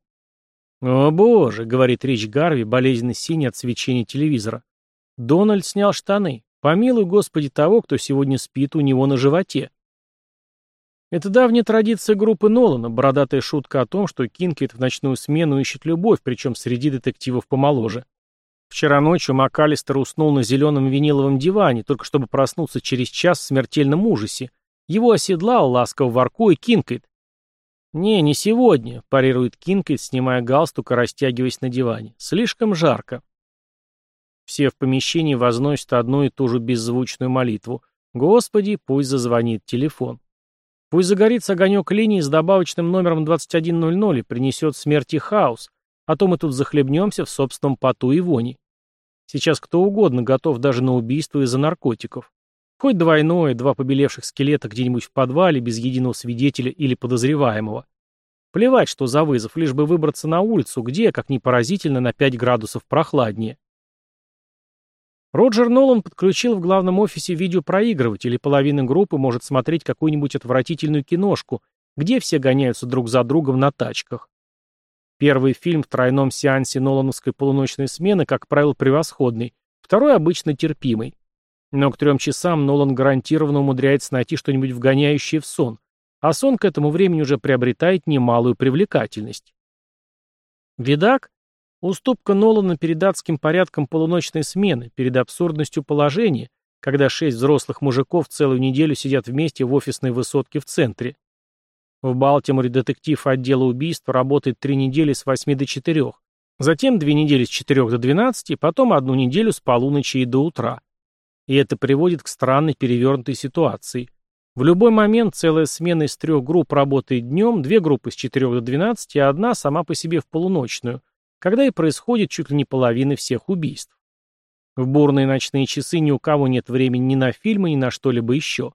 «О боже», — говорит Рич Гарви, болезненно синий от свечения телевизора. Дональд снял штаны. Помилуй, Господи, того, кто сегодня спит у него на животе. Это давняя традиция группы Нолана, бородатая шутка о том, что Кинкейд в ночную смену ищет любовь, причем среди детективов помоложе. Вчера ночью МакАлистер уснул на зеленом виниловом диване, только чтобы проснуться через час в смертельном ужасе. Его оседлал, ласково воркуя, Кинкейд. «Не, не сегодня», — парирует Кинкейт, снимая галстук и растягиваясь на диване. «Слишком жарко». Все в помещении возносят одну и ту же беззвучную молитву. «Господи, пусть зазвонит телефон». Пусть загорится огонек линии с добавочным номером 2100 и принесет смерть и хаос, а то мы тут захлебнемся в собственном поту и вони. Сейчас кто угодно готов даже на убийство из-за наркотиков. Хоть двойное, два побелевших скелета где-нибудь в подвале, без единого свидетеля или подозреваемого. Плевать, что за вызов, лишь бы выбраться на улицу, где, как ни поразительно, на 5 градусов прохладнее. Роджер Нолан подключил в главном офисе видеопроигрыватель, и половина группы может смотреть какую-нибудь отвратительную киношку, где все гоняются друг за другом на тачках. Первый фильм в тройном сеансе Нолановской полуночной смены, как правило, превосходный, второй обычно терпимый. Но к трем часам Нолан гарантированно умудряется найти что-нибудь вгоняющее в сон, а сон к этому времени уже приобретает немалую привлекательность. Видак – уступка Нолана перед адским порядком полуночной смены, перед абсурдностью положения, когда шесть взрослых мужиков целую неделю сидят вместе в офисной высотке в центре. В Балтиморе детектив отдела убийств работает три недели с 8 до 4, затем две недели с 4 до 12, потом одну неделю с полуночи и до утра. И это приводит к странной перевернутой ситуации. В любой момент целая смена из трех групп работает днем, две группы с 4 до 12, а одна сама по себе в полуночную, когда и происходит чуть ли не половина всех убийств. В бурные ночные часы ни у кого нет времени ни на фильмы, ни на что-либо еще.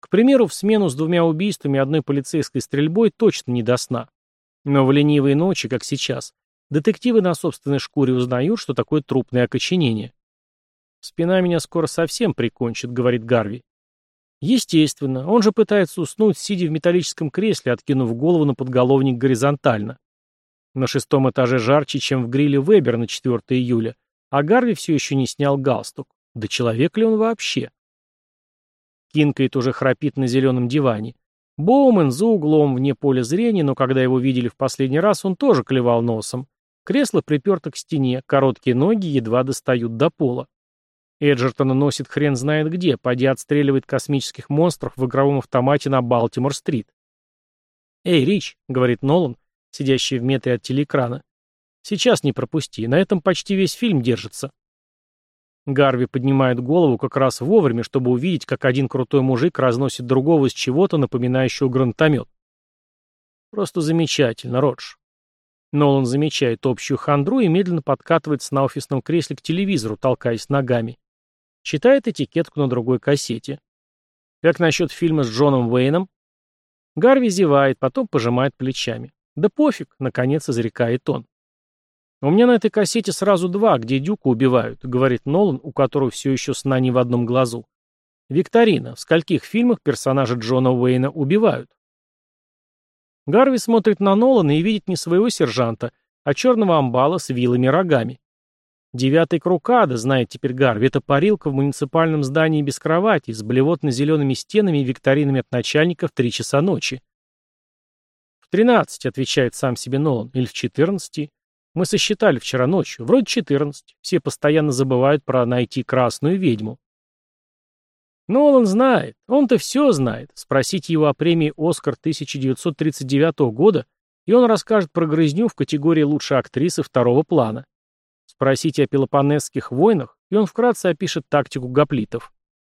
К примеру, в смену с двумя убийствами одной полицейской стрельбой точно не до сна. Но в ленивые ночи, как сейчас, детективы на собственной шкуре узнают, что такое трупное окоченение. «Спина меня скоро совсем прикончит», — говорит Гарви. Естественно, он же пытается уснуть, сидя в металлическом кресле, откинув голову на подголовник горизонтально. На шестом этаже жарче, чем в гриле Вебер на 4 июля, а Гарви все еще не снял галстук. Да человек ли он вообще? Кинкает уже храпит на зеленом диване. Боумен за углом вне поля зрения, но когда его видели в последний раз, он тоже клевал носом. Кресло приперто к стене, короткие ноги едва достают до пола. Эджертона носит хрен знает где, поди отстреливает космических монстров в игровом автомате на Балтимор-стрит. «Эй, Рич», — говорит Нолан, сидящий в метре от телеэкрана, — «сейчас не пропусти, на этом почти весь фильм держится». Гарви поднимает голову как раз вовремя, чтобы увидеть, как один крутой мужик разносит другого из чего-то, напоминающего гранатомет. Просто замечательно, Родж. Нолан замечает общую хандру и медленно подкатывается на офисном кресле к телевизору, толкаясь ногами. Читает этикетку на другой кассете. Как насчет фильма с Джоном Уэйном? Гарви зевает, потом пожимает плечами. Да пофиг, наконец изрекает он. «У меня на этой кассете сразу два, где Дюка убивают», — говорит Нолан, у которого все еще сна не в одном глазу. «Викторина. В скольких фильмах персонажа Джона Уэйна убивают?» Гарви смотрит на Нолана и видит не своего сержанта, а черного амбала с вилами рогами. Девятый круг ада, знает теперь Гарви, это парилка в муниципальном здании без кровати, с блевотно-зелеными стенами и викторинами от начальника в три часа ночи. «В тринадцать», — отвечает сам себе Нолан, — «или в четырнадцати». Мы сосчитали вчера ночью. Вроде 14. Все постоянно забывают про найти красную ведьму. Нолан знает. Он-то все знает. Спросите его о премии «Оскар» 1939 года, и он расскажет про грызню в категории лучшей актрисы второго плана. Спросите о Пелопонесских войнах, и он вкратце опишет тактику гоплитов.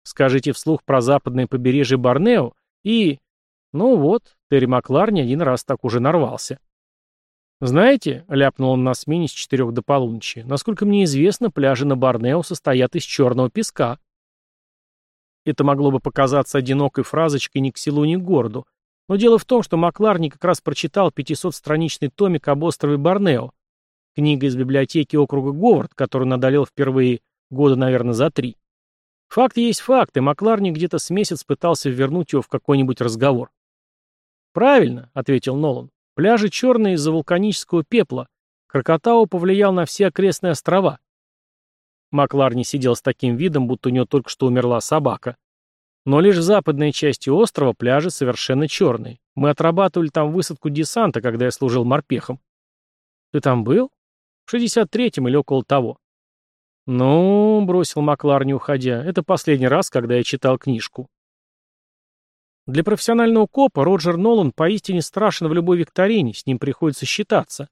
Скажите вслух про западное побережье Борнео, и... Ну вот, Терри Макларни один раз так уже нарвался. «Знаете», — ляпнул он на смене с четырех до полуночи, «насколько мне известно, пляжи на Борнео состоят из черного песка». Это могло бы показаться одинокой фразочкой ни к селу, ни к городу, но дело в том, что Макларни как раз прочитал 500-страничный томик об острове Борнео, книга из библиотеки округа Говард, которую надолел впервые года, наверное, за три. Факт есть факт, и Макларни где-то с месяц пытался вернуть его в какой-нибудь разговор. «Правильно», — ответил Нолан. Пляжи черные из-за вулканического пепла. Крокотау повлиял на все окрестные острова. Макларни сидел с таким видом, будто у него только что умерла собака. Но лишь в западной части острова пляжи совершенно черные. Мы отрабатывали там высадку десанта, когда я служил морпехом. Ты там был? В 63-м или около того. Ну, бросил Макларни, уходя, это последний раз, когда я читал книжку. Для профессионального копа Роджер Нолан поистине страшен в любой викторине, с ним приходится считаться.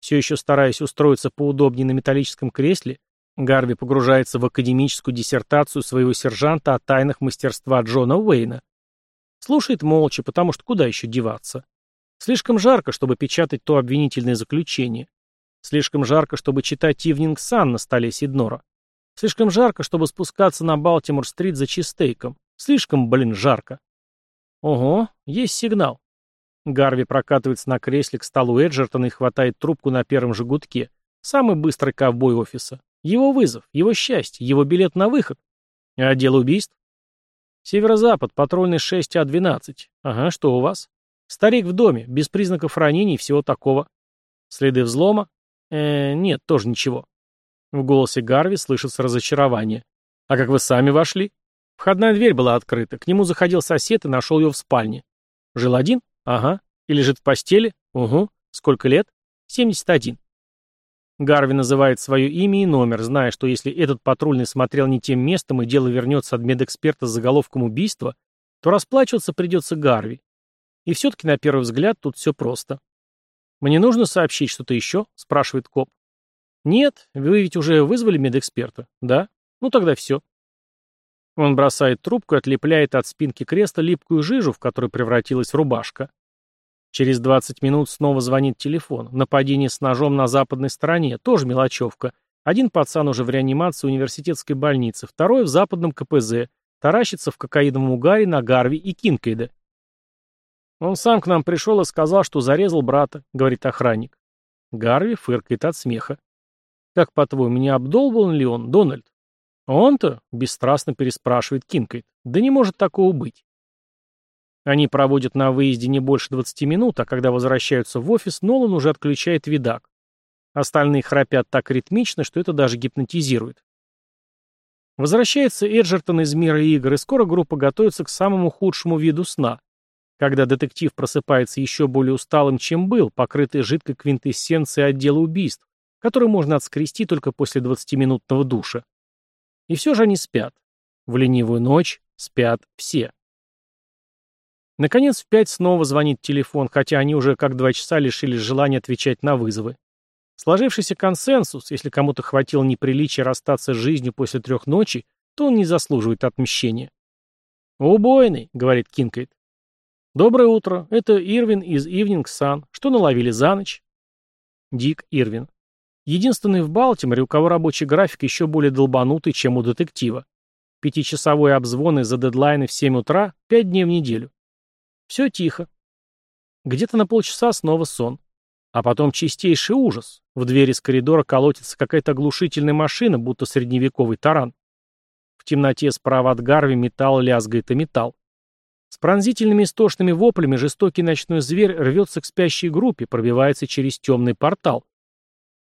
Все еще стараясь устроиться поудобнее на металлическом кресле, Гарви погружается в академическую диссертацию своего сержанта о тайнах мастерства Джона Уэйна. Слушает молча, потому что куда еще деваться? Слишком жарко, чтобы печатать то обвинительное заключение. Слишком жарко, чтобы читать «Ивнинг Сан» на столе Сиднора. Слишком жарко, чтобы спускаться на Балтимор-стрит за чистейком. Слишком, блин, жарко. Ого, есть сигнал. Гарви прокатывается на кресле к столу Эджертона и хватает трубку на первом же гудке. Самый быстрый ковбой офиса. Его вызов, его счастье, его билет на выход. А отдел убийств? Северо-запад, патрульный 6А12. Ага, что у вас? Старик в доме, без признаков ранений и всего такого. Следы взлома? Э, нет, тоже ничего. В голосе Гарви слышится разочарование. А как вы сами вошли? Входная дверь была открыта. К нему заходил сосед и нашел ее в спальне. Жил один? Ага. И лежит в постели? Угу. Сколько лет? 71. Гарви называет свое имя и номер, зная, что если этот патрульный смотрел не тем местом и дело вернется от медэксперта с заголовком убийства, то расплачиваться придется Гарви. И все-таки, на первый взгляд, тут все просто. «Мне нужно сообщить что-то еще?» – спрашивает коп. «Нет, вы ведь уже вызвали медэксперта?» «Да? Ну тогда все». Он бросает трубку и отлепляет от спинки кресла липкую жижу, в которой превратилась рубашка. Через 20 минут снова звонит телефон. Нападение с ножом на западной стороне, тоже мелочевка. Один пацан уже в реанимации университетской больницы, второй в западном КПЗ, таращится в кокаиновом угаре на Гарви и Кинкейда. «Он сам к нам пришел и сказал, что зарезал брата», — говорит охранник. Гарви фыркает от смеха. «Как, по-твоему, не обдолбан ли он, Дональд?» «Он-то?» — бесстрастно переспрашивает Кинкейд. «Да не может такого быть». Они проводят на выезде не больше 20 минут, а когда возвращаются в офис, Нолан уже отключает видак. Остальные храпят так ритмично, что это даже гипнотизирует. Возвращается Эджертон из мира игр, и скоро группа готовится к самому худшему виду сна, когда детектив просыпается еще более усталым, чем был, покрытый жидкой квинтэссенцией отдела убийств, который можно отскрести только после 20-минутного душа. И все же они спят. В ленивую ночь спят все. Наконец в пять снова звонит телефон, хотя они уже как два часа лишились желания отвечать на вызовы. Сложившийся консенсус, если кому-то хватило неприличия расстаться с жизнью после трех ночи, то он не заслуживает отмщения. «Убойный», — говорит Кинкейт. «Доброе утро. Это Ирвин из Evening Sun. Что наловили за ночь?» Дик Ирвин. Единственный в Балтиморе, у кого рабочий график еще более долбанутый, чем у детектива. Пятичасовой обзвон из-за дедлайна в 7 утра, пять дней в неделю. Все тихо. Где-то на полчаса снова сон. А потом чистейший ужас. В двери с коридора колотится какая-то оглушительная машина, будто средневековый таран. В темноте справа от Гарви металл лязгает и металл. С пронзительными истошными воплями жестокий ночной зверь рвется к спящей группе, пробивается через темный портал.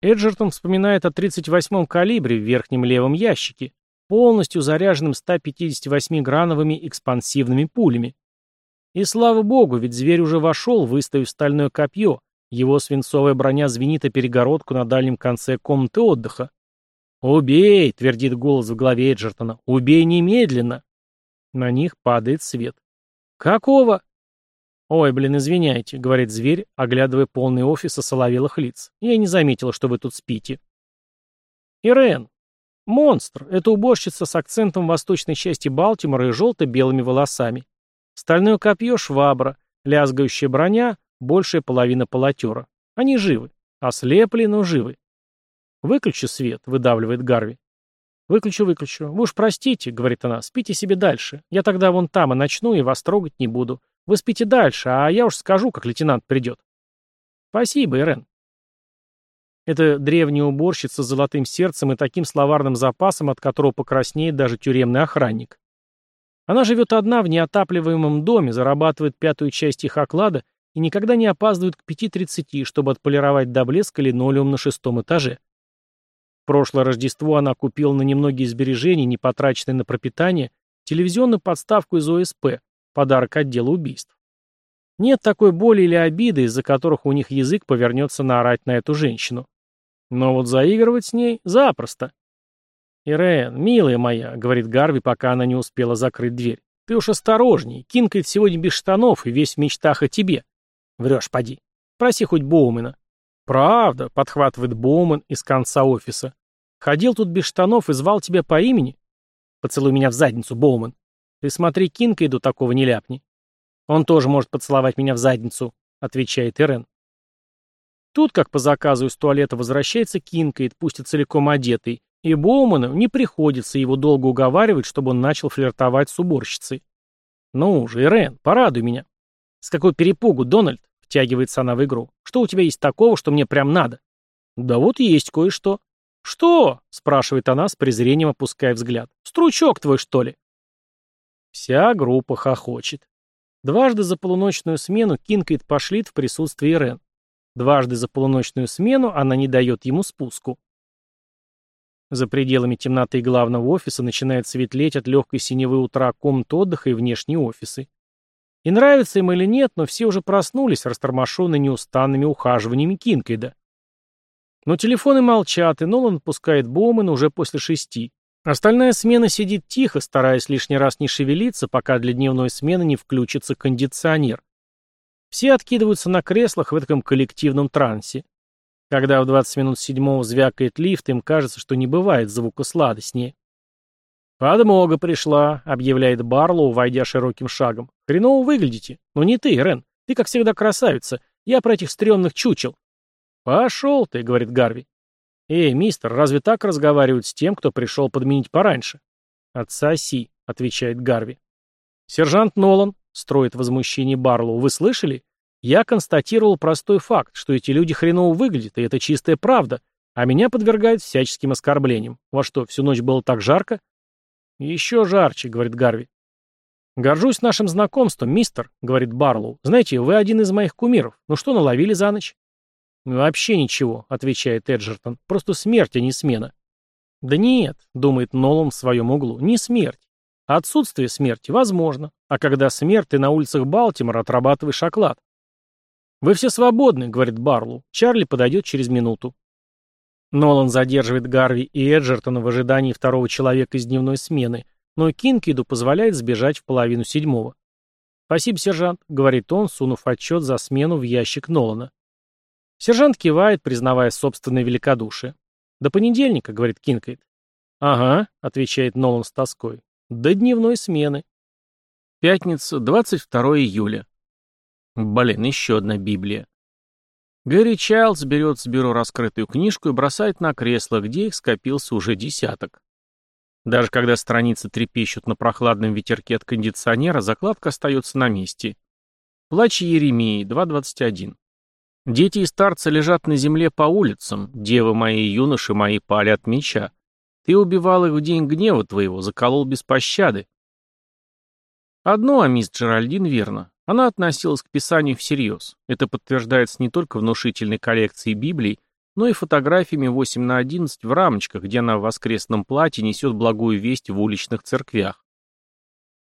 Эджертон вспоминает о 38-м калибре в верхнем левом ящике, полностью заряженным 158-грановыми экспансивными пулями. И слава богу, ведь зверь уже вошел, выставив стальное копье. Его свинцовая броня звенит о перегородку на дальнем конце комнаты отдыха. «Убей!» — твердит голос в голове Эджертона. «Убей немедленно!» На них падает свет. «Какого?» «Ой, блин, извиняйте», — говорит зверь, оглядывая полный офис осоловелых лиц. «Я не заметила, что вы тут спите». «Ирен. Монстр. Это уборщица с акцентом восточной части Балтимора и желто-белыми волосами. Стальное копье — швабра, лязгающая броня — большая половина полотера. Они живы. Ослепли, но живы. «Выключи свет», — выдавливает Гарви. «Выключу, выключу. Вы уж простите», — говорит она, — «спите себе дальше. Я тогда вон там и начну, и вас трогать не буду. Вы спите дальше, а я уж скажу, как лейтенант придет». «Спасибо, Ирен». Это древняя уборщица с золотым сердцем и таким словарным запасом, от которого покраснеет даже тюремный охранник. Она живет одна в неотапливаемом доме, зарабатывает пятую часть их оклада и никогда не опаздывает к 5.30, чтобы отполировать до блеска линолеум на шестом этаже. Прошлое Рождество она купила на немногие сбережения, не потраченные на пропитание, телевизионную подставку из ОСП, подарок отдела убийств. Нет такой боли или обиды, из-за которых у них язык повернется наорать на эту женщину. Но вот заигрывать с ней запросто. «Ирен, милая моя», — говорит Гарви, пока она не успела закрыть дверь, — «ты уж осторожней. Кинкает сегодня без штанов и весь в мечтах о тебе». «Врешь, поди. Проси хоть Боумена». «Правда», — подхватывает Боумен из конца офиса. «Ходил тут без штанов и звал тебя по имени?» «Поцелуй меня в задницу, Боумен. Ты смотри, Кинкейду такого не ляпни». «Он тоже может поцеловать меня в задницу», — отвечает Ирен. Тут, как по заказу из туалета, возвращается Кинкейд, пусть и целиком одетый, и Боуману не приходится его долго уговаривать, чтобы он начал флиртовать с уборщицей. «Ну уже, Ирен, порадуй меня». «С какой перепугу, Дональд?» — втягивается она в игру. «Что у тебя есть такого, что мне прям надо?» «Да вот есть кое-что». «Что?» — спрашивает она с презрением, опуская взгляд. «Стручок твой, что ли?» Вся группа хохочет. Дважды за полуночную смену Кинкейд пошлит в присутствии Ирен. Дважды за полуночную смену она не дает ему спуску. За пределами темноты главного офиса начинает светлеть от легкой синевы утра комната отдыха и внешние офисы. И нравится им или нет, но все уже проснулись, растормошенные неустанными ухаживаниями Кинкейда. Но телефоны молчат, и Нолан отпускает Боумен уже после шести. Остальная смена сидит тихо, стараясь лишний раз не шевелиться, пока для дневной смены не включится кондиционер. Все откидываются на креслах в этом коллективном трансе. Когда в 20 минут седьмого звякает лифт, им кажется, что не бывает звука сладостнее. «Подмога пришла», — объявляет Барлоу, войдя широким шагом. «Хреново выглядите. Но не ты, Рен. Ты, как всегда, красавица. Я про этих стрёмных чучел». «Пошел ты», — говорит Гарви. «Эй, мистер, разве так разговаривают с тем, кто пришел подменить пораньше?» «Отсоси», — отвечает Гарви. «Сержант Нолан», — строит возмущение Барлоу, — «вы слышали? Я констатировал простой факт, что эти люди хреново выглядят, и это чистая правда, а меня подвергают всяческим оскорблениям. Во что, всю ночь было так жарко?» «Еще жарче», — говорит Гарви. «Горжусь нашим знакомством, мистер», — говорит Барлоу. «Знаете, вы один из моих кумиров. Ну что наловили за ночь?» «Вообще ничего», — отвечает Эджертон. «Просто смерть, а не смена». «Да нет», — думает Нолан в своем углу, — «не смерть. Отсутствие смерти возможно. А когда смерть, ты на улицах Балтимора отрабатываешь оклад». «Вы все свободны», — говорит Барлоу. «Чарли подойдет через минуту». Нолан задерживает Гарви и Эджертона в ожидании второго человека из дневной смены, но Кинкиду позволяет сбежать в половину седьмого. «Спасибо, сержант», — говорит он, сунув отчет за смену в ящик Нолана. Сержант кивает, признавая собственное великодушие. «До понедельника», — говорит Кинкейд. «Ага», — отвечает Нолан с тоской. «До дневной смены». Пятница, 22 июля. Блин, еще одна Библия. Гэри Чайлдс берет с бюро раскрытую книжку и бросает на кресло, где их скопился уже десяток. Даже когда страницы трепещут на прохладном ветерке от кондиционера, закладка остается на месте. Плач Еремии, 2.21. Дети и старцы лежат на земле по улицам, девы мои и юноши мои пали от меча. Ты убивал их в день гнева твоего, заколол без пощады. Одно о мисс Джеральдин верно. Она относилась к писанию всерьез. Это подтверждается не только внушительной коллекцией Библий, но и фотографиями 8 на 11 в рамочках, где она в воскресном платье несет благую весть в уличных церквях.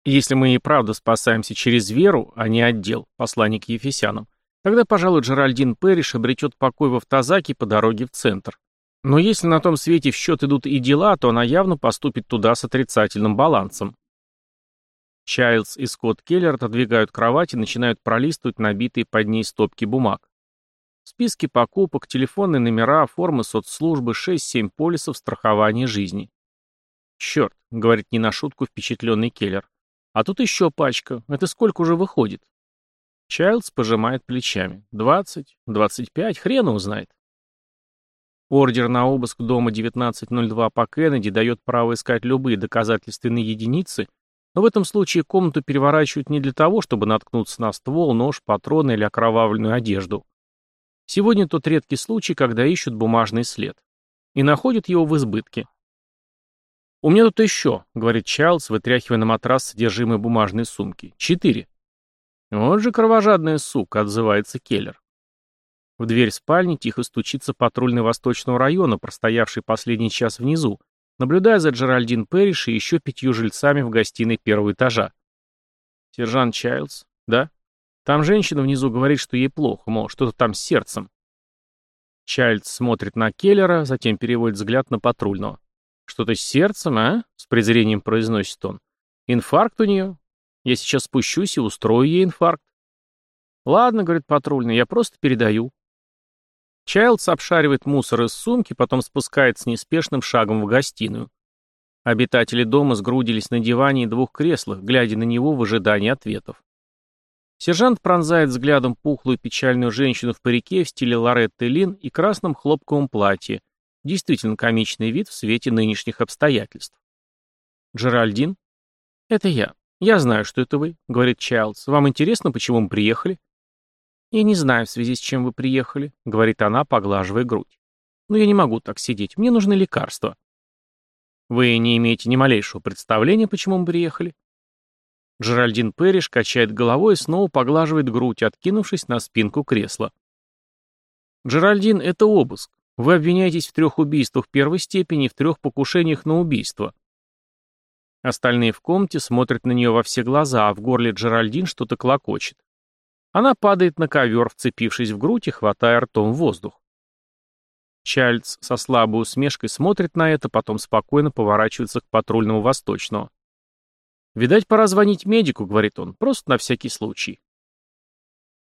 Если мы и правда спасаемся через веру, а не отдел, посланник Ефесянам, Тогда, пожалуй, Джеральдин Пэриш обретет покой в автозаке по дороге в центр. Но если на том свете в счет идут и дела, то она явно поступит туда с отрицательным балансом. Чайлдс и Скотт Келлер отодвигают кровать и начинают пролистывать набитые под ней стопки бумаг. Списки покупок, телефонные номера, формы соцслужбы, 6-7 полисов страхования жизни. «Черт», — говорит не на шутку впечатленный Келлер. «А тут еще пачка. Это сколько уже выходит?» Чайлдс пожимает плечами. «Двадцать? Двадцать пять? Хрен узнает». Ордер на обыск дома 1902 по Кеннеди дает право искать любые доказательственные единицы, но в этом случае комнату переворачивают не для того, чтобы наткнуться на ствол, нож, патроны или окровавленную одежду. Сегодня тот редкий случай, когда ищут бумажный след. И находят его в избытке. «У меня тут еще», — говорит Чайлдс, вытряхивая на матрас содержимое бумажной сумки. «Четыре». «Вот же кровожадная сука», — отзывается Келлер. В дверь спальни тихо стучится патрульный Восточного района, простоявший последний час внизу, наблюдая за Джеральдин Перриш и еще пятью жильцами в гостиной первого этажа. «Сержант Чайлдс? Да? Там женщина внизу говорит, что ей плохо, мол, что-то там с сердцем». Чайлдс смотрит на Келлера, затем переводит взгляд на патрульного. «Что-то с сердцем, а?» — с презрением произносит он. «Инфаркт у нее? Я сейчас спущусь и устрою ей инфаркт. Ладно, говорит патрульный, я просто передаю. Чайлдс обшаривает мусор из сумки, потом спускается неспешным шагом в гостиную. Обитатели дома сгрудились на диване и двух креслах, глядя на него в ожидании ответов. Сержант пронзает взглядом пухлую печальную женщину в парике в стиле Лоретты Лин и красном хлопковом платье. Действительно комичный вид в свете нынешних обстоятельств. Джеральдин? Это я. «Я знаю, что это вы», — говорит Чайлдс. «Вам интересно, почему мы приехали?» «Я не знаю, в связи с чем вы приехали», — говорит она, поглаживая грудь. «Но я не могу так сидеть. Мне нужны лекарства». «Вы не имеете ни малейшего представления, почему мы приехали?» Джеральдин Перриш качает головой и снова поглаживает грудь, откинувшись на спинку кресла. Джеральдин, это обыск. Вы обвиняетесь в трех убийствах первой степени и в трех покушениях на убийство. Остальные в комнате смотрят на нее во все глаза, а в горле Джеральдин что-то клокочет. Она падает на ковер, вцепившись в грудь и хватая ртом воздух. Чайльдс со слабой усмешкой смотрит на это, потом спокойно поворачивается к патрульному восточному. «Видать, пора звонить медику», — говорит он, — «просто на всякий случай».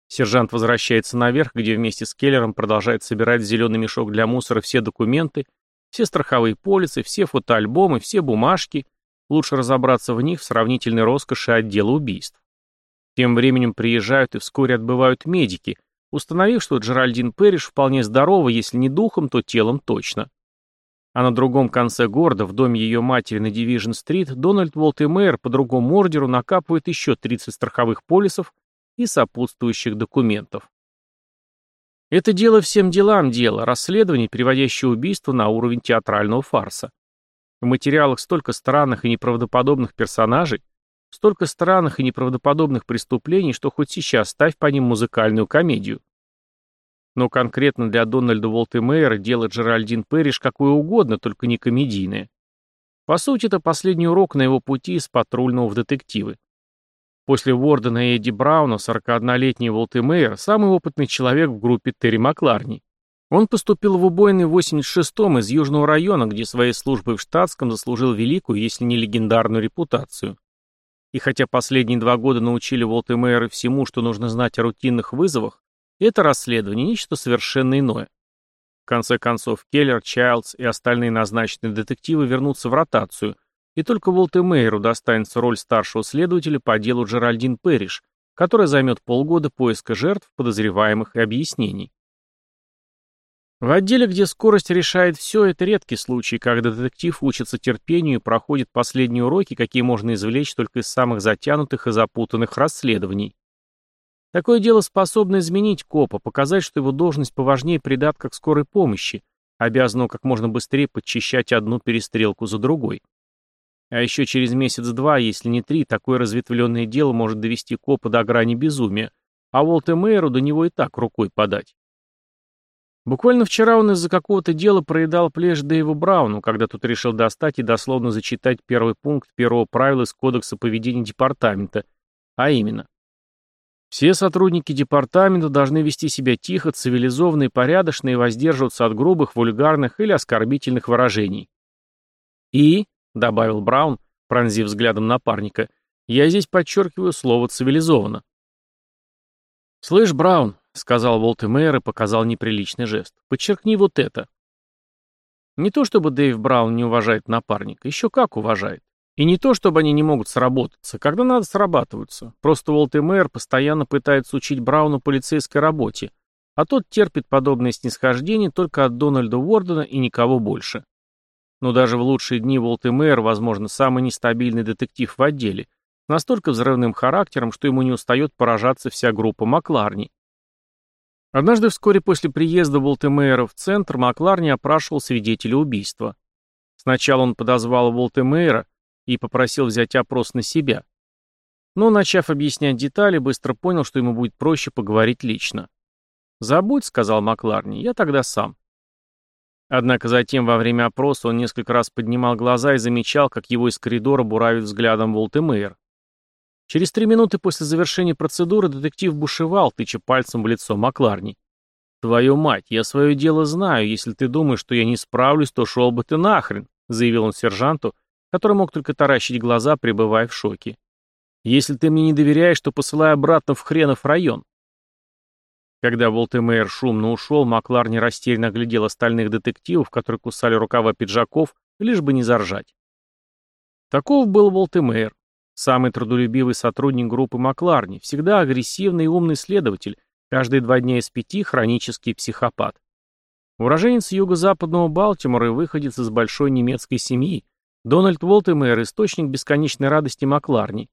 Сержант возвращается наверх, где вместе с Келлером продолжает собирать в зеленый мешок для мусора все документы, все страховые полисы, все фотоальбомы, все бумажки. Лучше разобраться в них в сравнительной роскоши отдела убийств. Тем временем приезжают и вскоре отбывают медики, установив, что Джеральдин Перриш вполне здорова, если не духом, то телом точно. А на другом конце города, в доме ее матери на Дивижн-стрит, Дональд Волтемейр по другому ордеру накапывает еще 30 страховых полисов и сопутствующих документов. Это дело всем делам дело, расследование, переводящее убийство на уровень театрального фарса. В материалах столько странных и неправдоподобных персонажей, столько странных и неправдоподобных преступлений, что хоть сейчас ставь по ним музыкальную комедию. Но конкретно для Дональда Волтемейра дело Джеральдин Перриш какое угодно, только не комедийное. По сути, это последний урок на его пути из патрульного в детективы. После Уордена и Эдди Брауна 41-летний Волтемейр – самый опытный человек в группе Терри Макларни. Он поступил в убойный в 86-м из Южного района, где своей службой в штатском заслужил великую, если не легендарную репутацию. И хотя последние два года научили Волтемейра всему, что нужно знать о рутинных вызовах, это расследование – нечто совершенно иное. В конце концов, Келлер, Чайлдс и остальные назначенные детективы вернутся в ротацию, и только Волтемейру достанется роль старшего следователя по делу Джеральдин Перриш, которая займет полгода поиска жертв, подозреваемых и объяснений. В отделе, где скорость решает все, это редкий случай, когда детектив учится терпению и проходит последние уроки, какие можно извлечь только из самых затянутых и запутанных расследований. Такое дело способно изменить копа, показать, что его должность поважнее придатка к скорой помощи, обязанного как можно быстрее подчищать одну перестрелку за другой. А еще через месяц-два, если не три, такое разветвленное дело может довести копа до грани безумия, а Уолта Мэйру до него и так рукой подать. Буквально вчера он из-за какого-то дела проедал плешь Дэйву Брауну, когда тот решил достать и дословно зачитать первый пункт первого правила из Кодекса поведения департамента, а именно все сотрудники департамента должны вести себя тихо, цивилизованно и порядочно и воздерживаться от грубых, вульгарных или оскорбительных выражений. И, — добавил Браун, пронзив взглядом напарника, — я здесь подчеркиваю слово «цивилизованно». «Слышь, Браун», — сказал Волтемейр и показал неприличный жест, — «подчеркни вот это». Не то чтобы Дэйв Браун не уважает напарника, еще как уважает. И не то, чтобы они не могут сработаться, когда надо срабатываются. Просто Волтемейр постоянно пытается учить Брауну полицейской работе, а тот терпит подобное снисхождение только от Дональда Уордена и никого больше. Но даже в лучшие дни Волтемейр, возможно, самый нестабильный детектив в отделе, настолько взрывным характером, что ему не устает поражаться вся группа Макларни. Однажды вскоре после приезда Волтемейра в центр Макларни опрашивал свидетеля убийства. Сначала он подозвал Волтемейра, и попросил взять опрос на себя. Но, начав объяснять детали, быстро понял, что ему будет проще поговорить лично. «Забудь», — сказал Макларни, — «я тогда сам». Однако затем во время опроса он несколько раз поднимал глаза и замечал, как его из коридора буравит взглядом Волтемейр. Через три минуты после завершения процедуры детектив бушевал, тыча пальцем в лицо Макларни. «Твою мать, я свое дело знаю. Если ты думаешь, что я не справлюсь, то шел бы ты нахрен», — заявил он сержанту, который мог только таращить глаза, пребывая в шоке. «Если ты мне не доверяешь, то посылай обратно в хренов район». Когда Волтемейр шумно ушел, Макларни растерянно оглядел остальных детективов, которые кусали рукава пиджаков, лишь бы не заржать. Таков был Волтемейр, самый трудолюбивый сотрудник группы Макларни, всегда агрессивный и умный следователь, каждые два дня из пяти хронический психопат. Уроженец юго-западного Балтимора и выходец из большой немецкой семьи, Дональд Уолтемейр – источник бесконечной радости Макларни.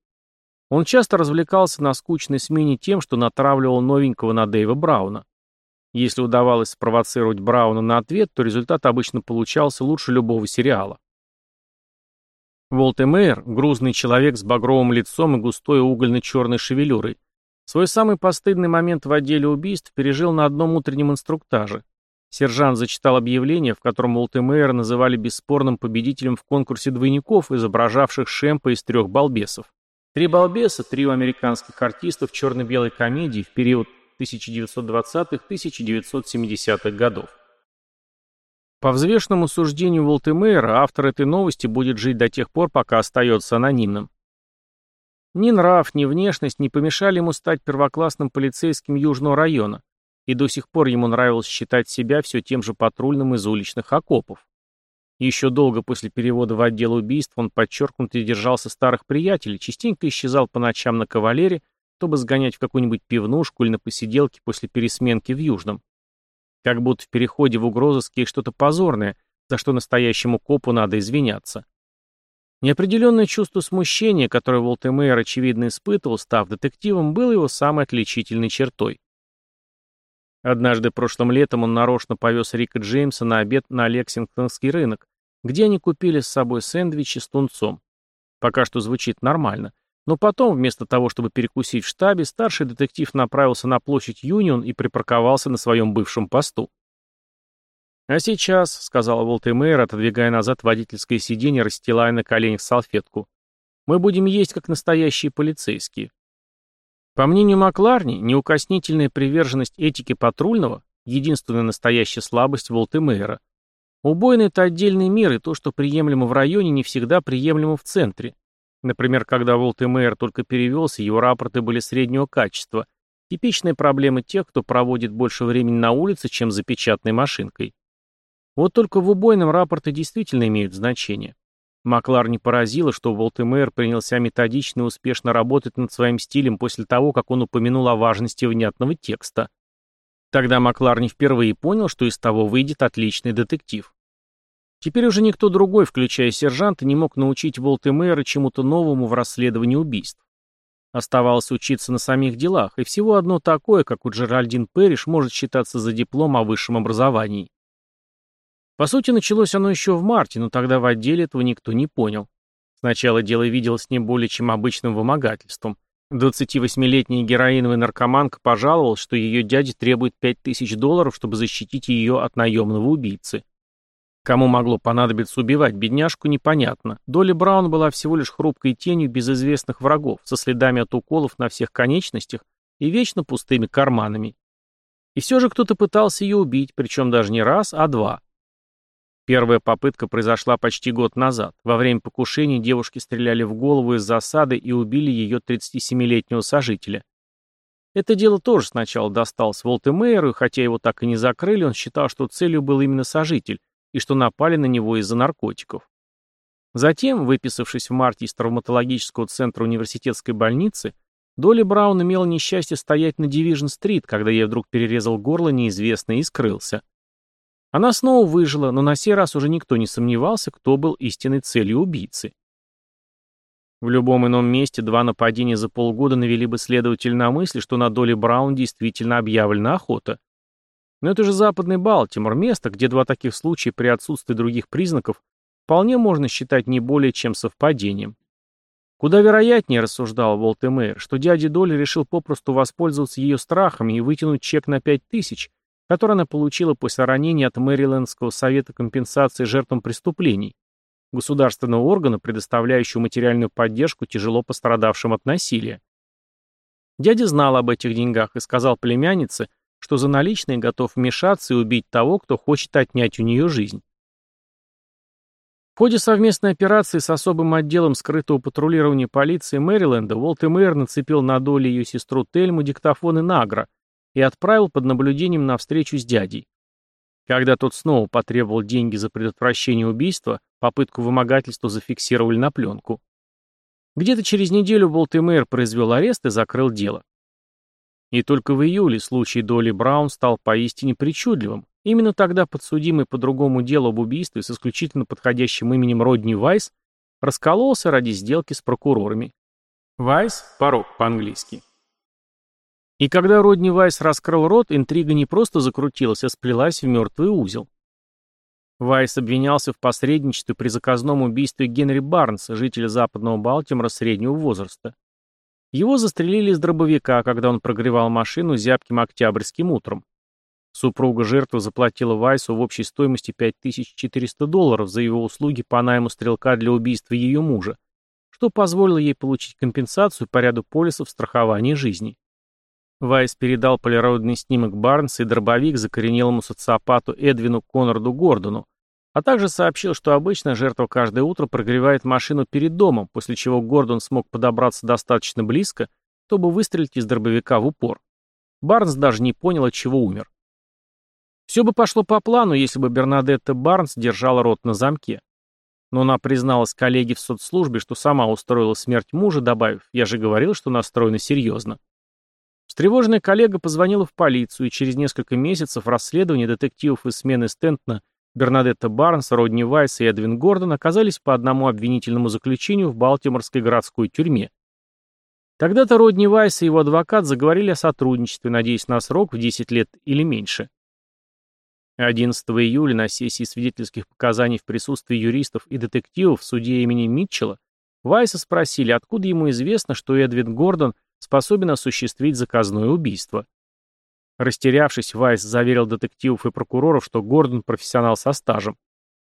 Он часто развлекался на скучной смене тем, что натравливал новенького на Дэйва Брауна. Если удавалось спровоцировать Брауна на ответ, то результат обычно получался лучше любого сериала. Волтемейр – грузный человек с багровым лицом и густой угольно-черной шевелюрой. Свой самый постыдный момент в отделе убийств пережил на одном утреннем инструктаже. Сержант зачитал объявление, в котором Уолтемейра называли бесспорным победителем в конкурсе двойников, изображавших Шемпа из трех балбесов. Три балбеса, трио американских артистов черно-белой комедии в период 1920-1970-х годов. По взвешенному суждению Волтемейра, автор этой новости будет жить до тех пор, пока остается анонимным. Ни нрав, ни внешность не помешали ему стать первоклассным полицейским Южного района, и до сих пор ему нравилось считать себя все тем же патрульным из уличных окопов. Еще долго после перевода в отдел убийств он подчеркнуто держался старых приятелей, частенько исчезал по ночам на кавалере, чтобы сгонять в какую-нибудь пивнушку или на посиделке после пересменки в Южном. Как будто в переходе в угрозыске что-то позорное, за что настоящему копу надо извиняться. Неопределенное чувство смущения, которое Волтемейр очевидно испытывал, став детективом, было его самой отличительной чертой. Однажды прошлым летом он нарочно повез Рика Джеймса на обед на Лексингтонский рынок, где они купили с собой сэндвичи с тунцом. Пока что звучит нормально. Но потом, вместо того, чтобы перекусить в штабе, старший детектив направился на площадь Юнион и припарковался на своем бывшем посту. «А сейчас», — сказал Волтемейр, отодвигая назад водительское сиденье, расстилая на коленях салфетку, «мы будем есть, как настоящие полицейские». По мнению Макларни, неукоснительная приверженность этике патрульного — единственная настоящая слабость Волтемейра. Убойный — это отдельный мир, и то, что приемлемо в районе, не всегда приемлемо в центре. Например, когда Волтемейр только перевелся, его рапорты были среднего качества. Типичная проблема тех, кто проводит больше времени на улице, чем за печатной машинкой. Вот только в убойном рапорты действительно имеют значение. Маклар не поразило, что Волтемейр принялся методично и успешно работать над своим стилем после того, как он упомянул о важности внятного текста. Тогда Маклар не впервые понял, что из того выйдет отличный детектив. Теперь уже никто другой, включая сержанта, не мог научить Волтемейра чему-то новому в расследовании убийств. Оставалось учиться на самих делах, и всего одно такое, как у Джеральдин Перриш, может считаться за диплом о высшем образовании. По сути, началось оно еще в марте, но тогда в отделе этого никто не понял. Сначала дело виделось не более чем обычным вымогательством. 28-летняя героиновая наркоманка пожаловалась, что ее дядя требует 5000 долларов, чтобы защитить ее от наемного убийцы. Кому могло понадобиться убивать бедняжку, непонятно. Долли Браун была всего лишь хрупкой тенью без известных врагов, со следами от уколов на всех конечностях и вечно пустыми карманами. И все же кто-то пытался ее убить, причем даже не раз, а два. Первая попытка произошла почти год назад. Во время покушения девушки стреляли в голову из засады и убили ее 37-летнего сожителя. Это дело тоже сначала досталось Волтемейру, и хотя его так и не закрыли, он считал, что целью был именно сожитель, и что напали на него из-за наркотиков. Затем, выписавшись в марте из травматологического центра университетской больницы, Долли Браун имела несчастье стоять на Дивижн-стрит, когда ей вдруг перерезал горло неизвестный и скрылся. Она снова выжила, но на сей раз уже никто не сомневался, кто был истинной целью убийцы. В любом ином месте два нападения за полгода навели бы следователь на мысль, что на доле Браун действительно объявлена охота. Но это же западный Балтимор, место, где два таких случая при отсутствии других признаков вполне можно считать не более чем совпадением. Куда вероятнее, рассуждал Волтемейр, что дядя Доли решил попросту воспользоваться ее страхами и вытянуть чек на пять тысяч, который она получила после ранения от Мэрилендского совета компенсации жертвам преступлений, государственного органа, предоставляющего материальную поддержку тяжело пострадавшим от насилия. Дядя знал об этих деньгах и сказал племяннице, что за наличные готов вмешаться и убить того, кто хочет отнять у нее жизнь. В ходе совместной операции с особым отделом скрытого патрулирования полиции Мэриленда Уолт и Мэр нацепил на долю ее сестру Тельму диктофоны Награ, и отправил под наблюдением на встречу с дядей. Когда тот снова потребовал деньги за предотвращение убийства, попытку вымогательства зафиксировали на пленку. Где-то через неделю Болтемейр произвел арест и закрыл дело. И только в июле случай Долли Браун стал поистине причудливым. Именно тогда подсудимый по другому делу об убийстве с исключительно подходящим именем Родни Вайс раскололся ради сделки с прокурорами. Вайс – порог по-английски. И когда Родни Вайс раскрыл рот, интрига не просто закрутилась, а сплелась в мертвый узел. Вайс обвинялся в посредничестве при заказном убийстве Генри Барнса, жителя западного Балтимора среднего возраста. Его застрелили из дробовика, когда он прогревал машину зябким октябрьским утром. Супруга жертвы заплатила Вайсу в общей стоимости 5400 долларов за его услуги по найму стрелка для убийства ее мужа, что позволило ей получить компенсацию по ряду полисов страхования жизни. Вайс передал полироидный снимок Барнса и дробовик закоренелому социопату Эдвину Коннорду Гордону, а также сообщил, что обычно жертва каждое утро прогревает машину перед домом, после чего Гордон смог подобраться достаточно близко, чтобы выстрелить из дробовика в упор. Барнс даже не понял, от чего умер. Все бы пошло по плану, если бы Бернадетта Барнс держала рот на замке. Но она призналась коллеге в соцслужбе, что сама устроила смерть мужа, добавив, «Я же говорил, что настроена серьезно». Встревоженная коллега позвонила в полицию, и через несколько месяцев расследование детективов из смены Стентона Бернадетта Барнс, Родни Вайс и Эдвин Гордон оказались по одному обвинительному заключению в Балтиморской городской тюрьме. Тогда-то Родни Вайс и его адвокат заговорили о сотрудничестве, надеясь на срок в 10 лет или меньше. 11 июля на сессии свидетельских показаний в присутствии юристов и детективов в суде имени Митчелла Вайса спросили, откуда ему известно, что Эдвин Гордон способен осуществить заказное убийство. Растерявшись, Вайс заверил детективов и прокуроров, что Гордон профессионал со стажем.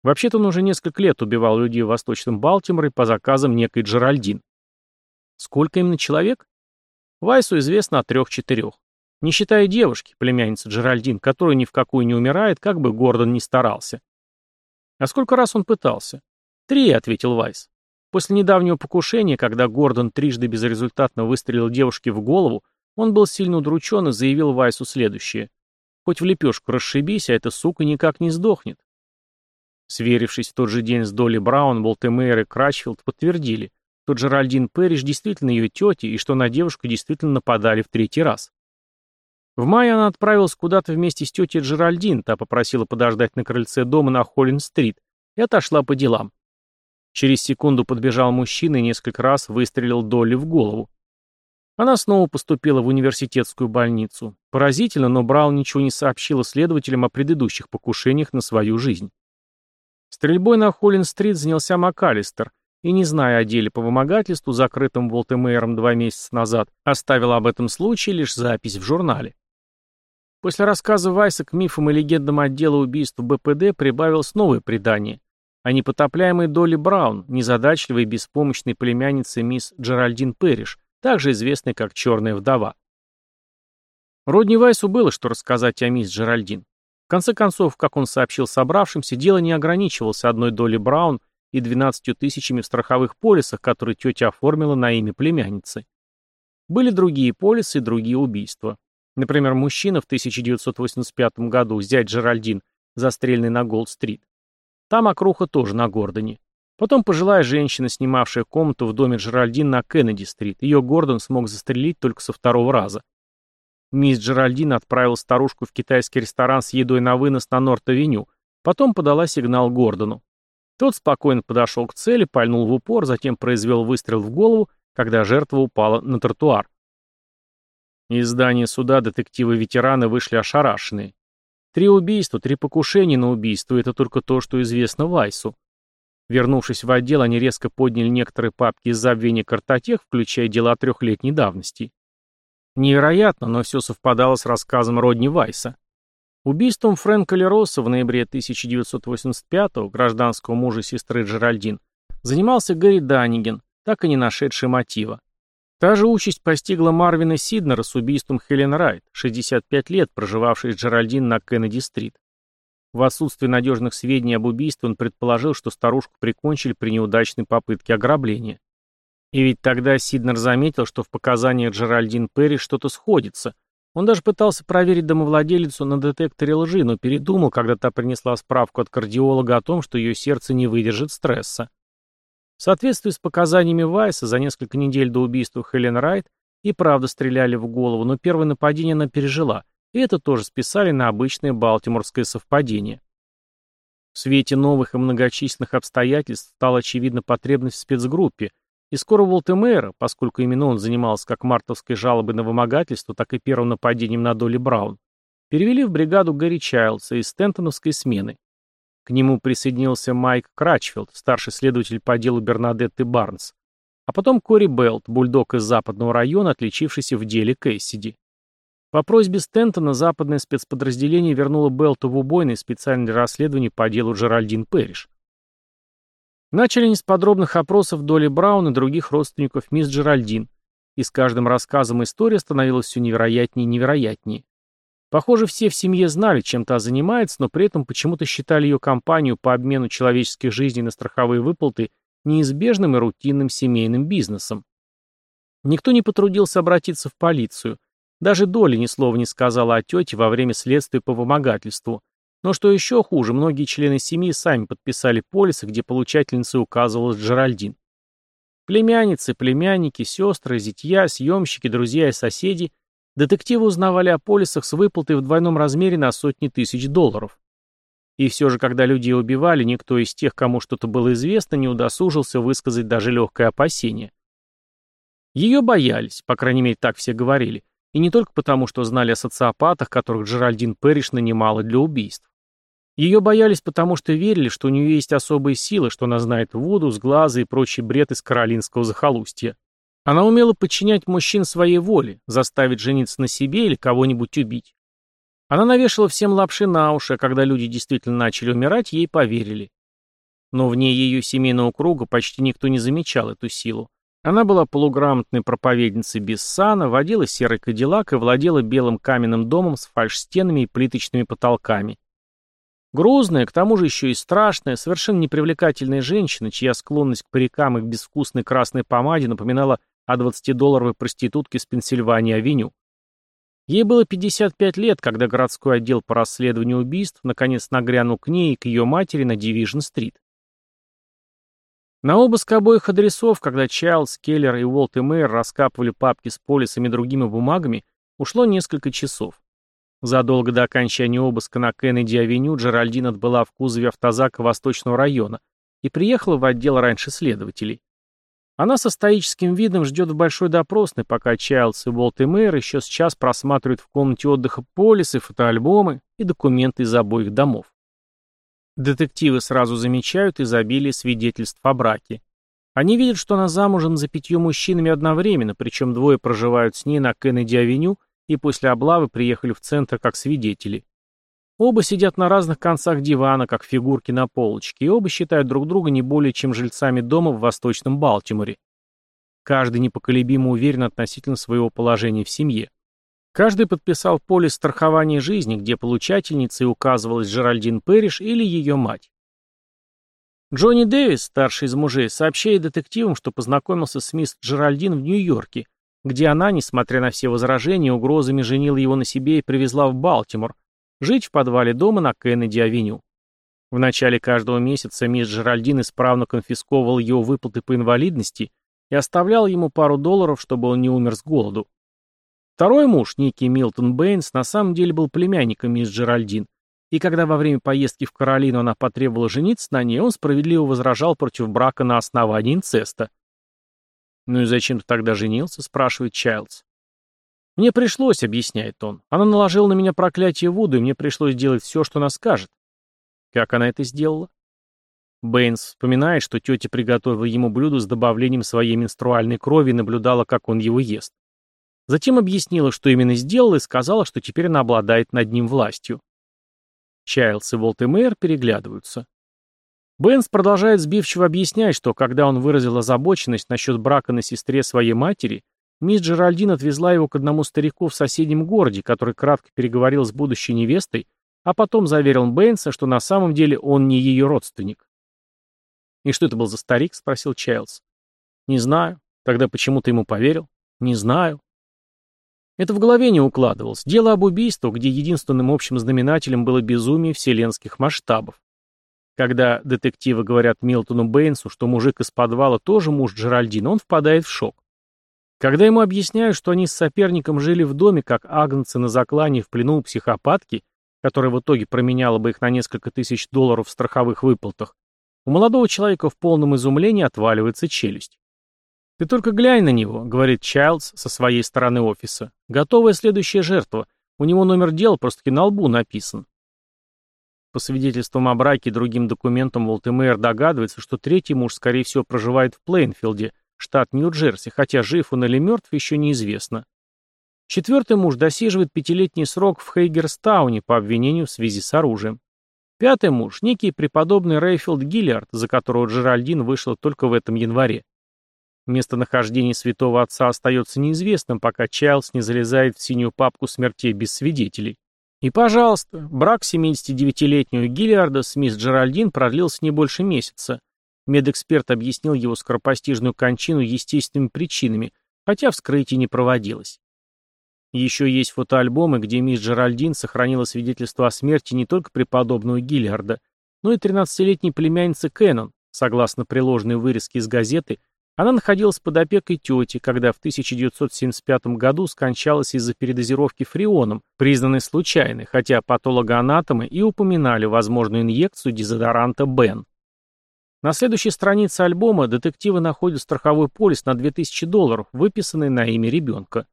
Вообще-то он уже несколько лет убивал людей в Восточном Балтиморе по заказам некой Джеральдин. Сколько именно человек? Вайсу известно о трех-четырех. Не считая девушки, племянницы Джеральдин, которая ни в какую не умирает, как бы Гордон ни старался. А сколько раз он пытался? Три, ответил Вайс. После недавнего покушения, когда Гордон трижды безрезультатно выстрелил девушке в голову, он был сильно удручен и заявил Вайсу следующее. «Хоть в лепешку расшибись, а эта сука никак не сдохнет». Сверившись в тот же день с Долли Браун, Болтемейр и Крачфилд подтвердили, что Джеральдин Перриш действительно ее тетя и что на девушку действительно нападали в третий раз. В мае она отправилась куда-то вместе с тетей Джеральдин, та попросила подождать на крыльце дома на Холлин-стрит и отошла по делам. Через секунду подбежал мужчина и несколько раз выстрелил Долли в голову. Она снова поступила в университетскую больницу. Поразительно, но Браун ничего не сообщила следователям о предыдущих покушениях на свою жизнь. Стрельбой на Холлин-стрит занялся МакАлистер, и, не зная о деле по вымогательству, закрытом Волтемейром два месяца назад, оставил об этом случае лишь запись в журнале. После рассказа Вайса к мифам и легендам отдела убийств БПД прибавилось новое предание о непотопляемой Долли Браун, незадачливой и беспомощной племяннице мисс Джеральдин Перриш, также известной как «Черная вдова». Родни Вайсу было что рассказать о мисс Джеральдин. В конце концов, как он сообщил собравшимся, дело не ограничивалось одной долей Браун и 12 тысячами в страховых полисах, которые тетя оформила на имя племянницы. Были другие полисы и другие убийства. Например, мужчина в 1985 году, зять Джеральдин, застреленный на Голд-стрит. Там окруха тоже на Гордоне. Потом пожилая женщина, снимавшая комнату в доме Джеральдин на Кеннеди-стрит. Ее Гордон смог застрелить только со второго раза. Мисс Джеральдин отправила старушку в китайский ресторан с едой на вынос на Норт-авеню. Потом подала сигнал Гордону. Тот спокойно подошел к цели, пальнул в упор, затем произвел выстрел в голову, когда жертва упала на тротуар. Из здания суда детективы-ветераны вышли ошарашенные. Три убийства, три покушения на убийство – это только то, что известно Вайсу. Вернувшись в отдел, они резко подняли некоторые папки из забвения картотек, включая дела трехлетней давности. Невероятно, но все совпадало с рассказом Родни Вайса. Убийством Фрэнка Лероса в ноябре 1985-го, гражданского мужа сестры Джеральдин, занимался Гэри Данниген, так и не нашедший мотива. Та же участь постигла Марвина Сиднера с убийством Хелен Райт, 65 лет, проживавшей с Джеральдин на Кеннеди-стрит. В отсутствие надежных сведений об убийстве он предположил, что старушку прикончили при неудачной попытке ограбления. И ведь тогда Сиднер заметил, что в показаниях Джеральдин Перри что-то сходится. Он даже пытался проверить домовладелицу на детекторе лжи, но передумал, когда та принесла справку от кардиолога о том, что ее сердце не выдержит стресса. В соответствии с показаниями Вайса, за несколько недель до убийства Хелен Райт и правда стреляли в голову, но первое нападение она пережила – и это тоже списали на обычное балтиморское совпадение. В свете новых и многочисленных обстоятельств стала очевидна потребность в спецгруппе, и скоро Волтемейра, поскольку именно он занимался как мартовской жалобой на вымогательство, так и первым нападением на Долли Браун, перевели в бригаду Гарри Чайлдса из Стентоновской смены. К нему присоединился Майк Крачфилд, старший следователь по делу Бернадетты Барнс. а потом Кори Белт, бульдог из западного района, отличившийся в деле Кэссиди. По просьбе Стентона западное спецподразделение вернуло Белту в убойное специальное расследование по делу Джеральдин Пэриш. Начали не с подробных опросов Доли Браун и других родственников мисс Джеральдин, и с каждым рассказом история становилась все невероятнее и невероятнее. Похоже, все в семье знали, чем та занимается, но при этом почему-то считали ее компанию по обмену человеческих жизней на страховые выплаты неизбежным и рутинным семейным бизнесом. Никто не потрудился обратиться в полицию. Даже Доля ни слова не сказала о тете во время следствия по вымогательству. Но что еще хуже, многие члены семьи сами подписали полисы, где получательницей указывалась Джеральдин. Племянницы, племянники, сестры, зятья, съемщики, друзья и соседи детективы узнавали о полисах с выплатой в двойном размере на сотни тысяч долларов. И все же, когда людей убивали, никто из тех, кому что-то было известно, не удосужился высказать даже легкое опасение. Ее боялись, по крайней мере, так все говорили, и не только потому, что знали о социопатах, которых Джеральдин Пэриш нанимала для убийств. Ее боялись потому, что верили, что у нее есть особые силы, что она знает воду, сглазы и прочий бред из каролинского захолустья. Она умела подчинять мужчин своей воле, заставить жениться на себе или кого-нибудь убить. Она навешала всем лапши на уши, а когда люди действительно начали умирать, ей поверили. Но вне ее семейного круга почти никто не замечал эту силу. Она была полуграмотной проповедницей без сана, водила серый кадиллак и владела белым каменным домом с фальшстенами и плиточными потолками. Грузная, к тому же еще и страшная, совершенно непривлекательная женщина, чья склонность к парикам и к безвкусной красной помаде напоминала о 20-долларовой проститутке с Пенсильвании-авеню. Ей было 55 лет, когда городской отдел по расследованию убийств наконец нагрянул к ней и к ее матери на Дивижн-стрит. На обыск обоих адресов, когда Чайлз, Келлер и Уолт и Мэйр раскапывали папки с полисами и другими бумагами, ушло несколько часов. Задолго до окончания обыска на Кеннеди-авеню Джеральдин отбыла в кузове автозака Восточного района и приехала в отдел раньше следователей. Она со стоическим видом ждет в большой допросной, пока Чайлдс и Уолт и Мэйр еще сейчас просматривают в комнате отдыха полисы, фотоальбомы и документы из обоих домов. Детективы сразу замечают изобилие свидетельств о браке. Они видят, что она замужем за пятью мужчинами одновременно, причем двое проживают с ней на Кеннеди-авеню, и после облавы приехали в центр как свидетели. Оба сидят на разных концах дивана, как фигурки на полочке, и оба считают друг друга не более чем жильцами дома в Восточном Балтиморе. Каждый непоколебимо уверен относительно своего положения в семье. Каждый подписал полис страхования жизни, где получательницей указывалась Джеральдин Пэриш или ее мать. Джонни Дэвис, старший из мужей, сообщает детективам, что познакомился с мисс Джеральдин в Нью-Йорке, где она, несмотря на все возражения, угрозами женила его на себе и привезла в Балтимор, жить в подвале дома на Кеннеди-авеню. В начале каждого месяца мисс Джеральдин исправно конфисковывал его выплаты по инвалидности и оставлял ему пару долларов, чтобы он не умер с голоду. Второй муж, некий Милтон Бэйнс, на самом деле был племянником мисс Джеральдин, и когда во время поездки в Каролину она потребовала жениться на ней, он справедливо возражал против брака на основании инцеста. «Ну и зачем ты тогда женился?» — спрашивает Чайлдс. «Мне пришлось», — объясняет он. «Она наложила на меня проклятие Вуду, и мне пришлось делать все, что она скажет». «Как она это сделала?» Бэйнс вспоминает, что тетя приготовила ему блюдо с добавлением своей менструальной крови и наблюдала, как он его ест. Затем объяснила, что именно сделала, и сказала, что теперь она обладает над ним властью. Чайлдс и Волтемейр переглядываются. Бенс продолжает сбивчиво объяснять, что когда он выразил озабоченность насчет брака на сестре своей матери, мисс Джеральдин отвезла его к одному старику в соседнем городе, который кратко переговорил с будущей невестой, а потом заверил Бэйнса, что на самом деле он не ее родственник. «И что это был за старик?» — спросил Чайлз. «Не знаю. Тогда почему ты ему поверил?» «Не знаю». Это в голове не укладывалось. Дело об убийстве, где единственным общим знаменателем было безумие вселенских масштабов. Когда детективы говорят Милтону Бэйнсу, что мужик из подвала тоже муж Джеральдина, он впадает в шок. Когда ему объясняют, что они с соперником жили в доме, как агнцы на заклание в плену у психопатки, которая в итоге променяла бы их на несколько тысяч долларов в страховых выплатах, у молодого человека в полном изумлении отваливается челюсть. «Ты только глянь на него», — говорит Чайлдс со своей стороны офиса. «Готовая следующая жертва. У него номер дела просто-таки на лбу написан. По свидетельствам о браке и другим документам Волтемейер догадывается, что третий муж, скорее всего, проживает в Плейнфилде, штат Нью-Джерси, хотя жив он или мертв, еще неизвестно. Четвертый муж досиживает пятилетний срок в Хейгерстауне по обвинению в связи с оружием. Пятый муж – некий преподобный Рейфилд Гиллиард, за которого Джеральдин вышла только в этом январе. Местонахождение святого отца остается неизвестным, пока Чайлз не залезает в синюю папку смертей без свидетелей. И, пожалуйста, брак 79-летнего Гиллиарда с мисс Джеральдин продлился не больше месяца. Медэксперт объяснил его скоропостижную кончину естественными причинами, хотя вскрытие не проводилось. Еще есть фотоальбомы, где мисс Джеральдин сохранила свидетельство о смерти не только преподобного Гиллиарда, но и 13-летней племянницы Кэннон, согласно приложенной вырезке из газеты, она находилась под опекой тети, когда в 1975 году скончалась из-за передозировки фреоном, признанной случайной, хотя патологоанатомы и упоминали возможную инъекцию дезодоранта Бен. На следующей странице альбома детективы находят страховой полис на 2000 долларов, выписанный на имя ребенка.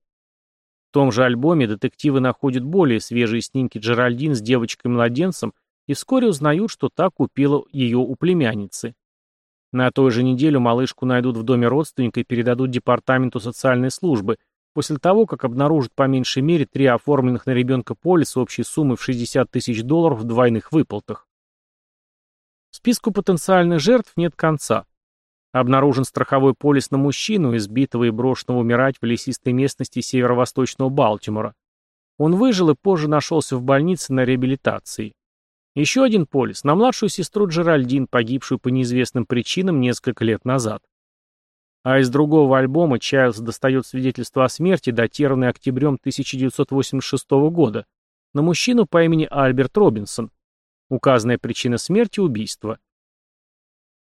В том же альбоме детективы находят более свежие снимки Джеральдин с девочкой-младенцем и вскоре узнают, что та купила ее у племянницы. На той же неделю малышку найдут в доме родственника и передадут департаменту социальной службы, после того, как обнаружат по меньшей мере три оформленных на ребенка полиса общей суммы в 60 тысяч долларов в двойных выплатах. Списку потенциальных жертв нет конца. Обнаружен страховой полис на мужчину, избитого и брошенного умирать в лесистой местности северо-восточного Балтимора. Он выжил и позже нашелся в больнице на реабилитации. Еще один полис на младшую сестру Джеральдин, погибшую по неизвестным причинам несколько лет назад. А из другого альбома Чайлз достает свидетельство о смерти, датированное октябрем 1986 года, на мужчину по имени Альберт Робинсон. Указанная причина смерти – убийство.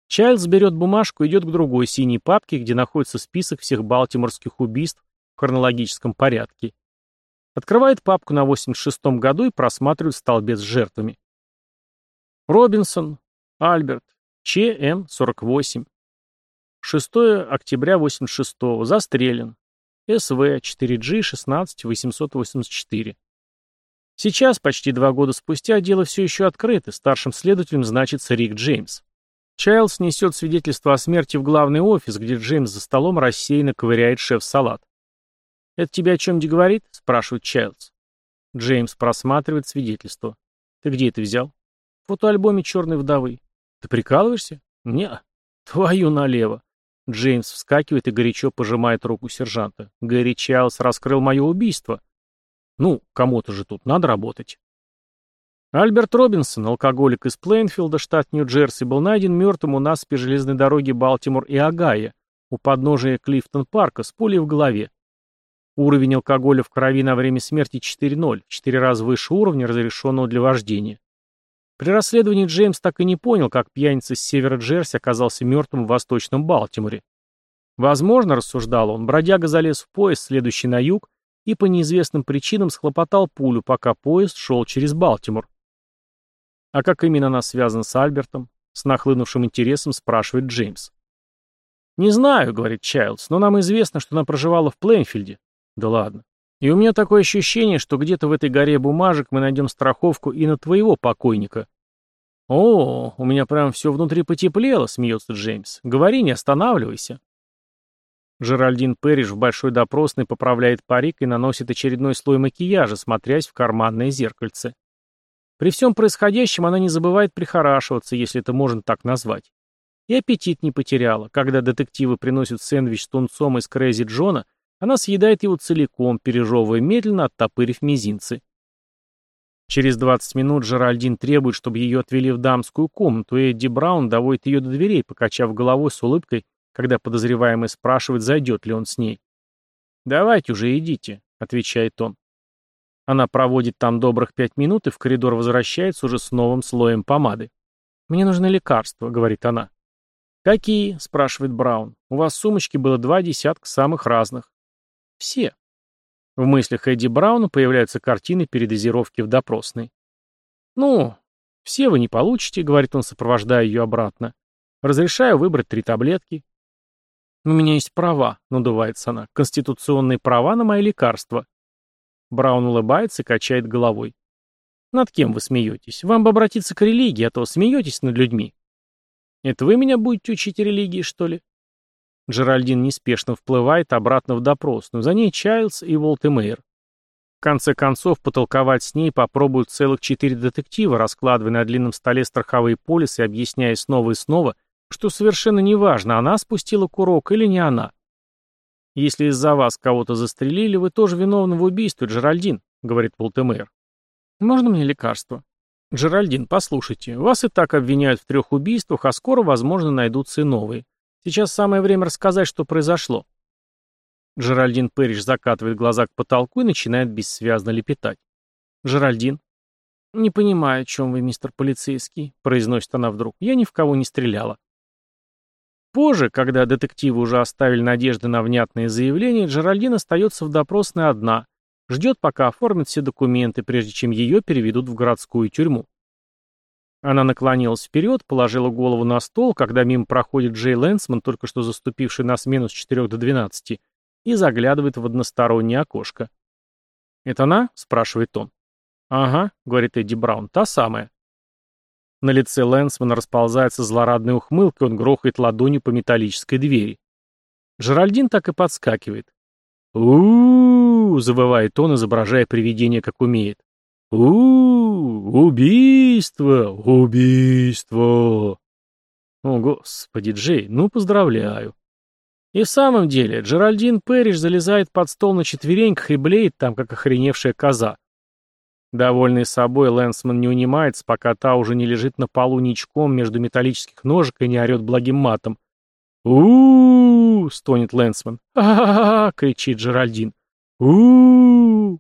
Чайлз берет бумажку и идет к другой синей папке, где находится список всех балтиморских убийств в хронологическом порядке. Открывает папку на 86-м году и просматривает столбец с жертвами. Робинсон, Альберт, ЧМ-48. 6 октября 86-го. Застрелен. СВ 4G-16-884. Сейчас, почти два года спустя, дело все еще открыто. Старшим следователем значится Рик Джеймс. Чайлз несет свидетельство о смерти в главный офис, где Джеймс за столом рассеянно ковыряет шеф-салат. «Это тебе о чем-то говорит?» – спрашивает Чайлз. Джеймс просматривает свидетельство. «Ты где это взял?» В фотоальбоме «Черной вдовы». Ты прикалываешься? Не. Твою налево. Джеймс вскакивает и горячо пожимает руку сержанта. Гэри Чайлз раскрыл мое убийство. Ну, кому-то же тут надо работать. Альберт Робинсон, алкоголик из Плейнфилда, штат Нью-Джерси, был найден мертвым у нас по железной дороге Балтимор и Огайо, у подножия Клифтон-парка, с пулей в голове. Уровень алкоголя в крови на время смерти 4.0, 4 раза выше уровня, разрешенного для вождения. При расследовании Джеймс так и не понял, как пьяница с севера Джерси оказался мертвым в восточном Балтиморе. Возможно, рассуждал он, бродяга залез в поезд, следующий на юг, и по неизвестным причинам схлопотал пулю, пока поезд шел через Балтимор. А как именно она связана с Альбертом? С нахлынувшим интересом спрашивает Джеймс. «Не знаю», — говорит Чайлдс, — «но нам известно, что она проживала в Плейнфильде». «Да ладно. И у меня такое ощущение, что где-то в этой горе бумажек мы найдем страховку и на твоего покойника. О, у меня прям все внутри потеплело, смеется Джеймс. Говори, не останавливайся. Жеральдин Перриш в большой допросной поправляет парик и наносит очередной слой макияжа, смотрясь в карманное зеркальце. При всем происходящем она не забывает прихорашиваться, если это можно так назвать. И аппетит не потеряла. Когда детективы приносят сэндвич с тунцом из Крэзи Джона, она съедает его целиком, пережевывая медленно, оттопырив мизинцы. Через 20 минут Жеральдин требует, чтобы ее отвели в дамскую комнату, и Эдди Браун доводит ее до дверей, покачав головой с улыбкой, когда подозреваемый спрашивает, зайдет ли он с ней. «Давайте уже идите», — отвечает он. Она проводит там добрых пять минут и в коридор возвращается уже с новым слоем помады. «Мне нужны лекарства», — говорит она. «Какие?» — спрашивает Браун. «У вас в сумочке было два десятка самых разных. Все. В мыслях Эдди Брауна появляются картины передозировки в допросной. «Ну, все вы не получите», — говорит он, сопровождая ее обратно. «Разрешаю выбрать три таблетки». «У меня есть права», — надувается она, — «конституционные права на мои лекарства». Браун улыбается и качает головой. «Над кем вы смеетесь? Вам бы обратиться к религии, а то смеетесь над людьми». «Это вы меня будете учить религии, что ли?» Джеральдин неспешно вплывает обратно в допрос, но за ней Чайлз и Волтемейр. В конце концов, потолковать с ней попробуют целых четыре детектива, раскладывая на длинном столе страховые полисы объясняя снова и снова, что совершенно неважно, она спустила курок или не она. «Если из-за вас кого-то застрелили, вы тоже виновны в убийстве, Джеральдин», — говорит Волтемейр. «Можно мне лекарство?» «Джеральдин, послушайте, вас и так обвиняют в трех убийствах, а скоро, возможно, найдутся и новые. Сейчас самое время рассказать, что произошло». Джеральдин Пэриш закатывает глаза к потолку и начинает бессвязно лепетать. «Джеральдин?» «Не понимаю, о чем вы, мистер полицейский», — произносит она вдруг. «Я ни в кого не стреляла». Позже, когда детективы уже оставили надежды на внятные заявления, Джеральдин остается в допросной одна, ждет, пока оформят все документы, прежде чем ее переведут в городскую тюрьму. Она наклонилась вперед, положила голову на стол, когда мимо проходит Джей Лэнсман, только что заступивший на смену с 4 до 12, и заглядывает в одностороннее окошко. «Это она?» — спрашивает он. «Ага», — говорит Эдди Браун, — «та самая». На лице Лэнсмана расползается злорадная ухмылка, он грохает ладонью по металлической двери. Жеральдин так и подскакивает. у у, -у завывает он, изображая привидение, как умеет. У, убийство, убийство. О, господи, Джей, ну поздравляю. И в самом деле, Джеральдин Пэриш залезает под стол на четвереньках и блеет там, как охреневшая коза. Довольный собой, Лэнсман не унимается, пока та уже не лежит на полу ничком между металлических ножек и не орет благим матом. у у стонет Лэнсман. а кричит Джеральдин. у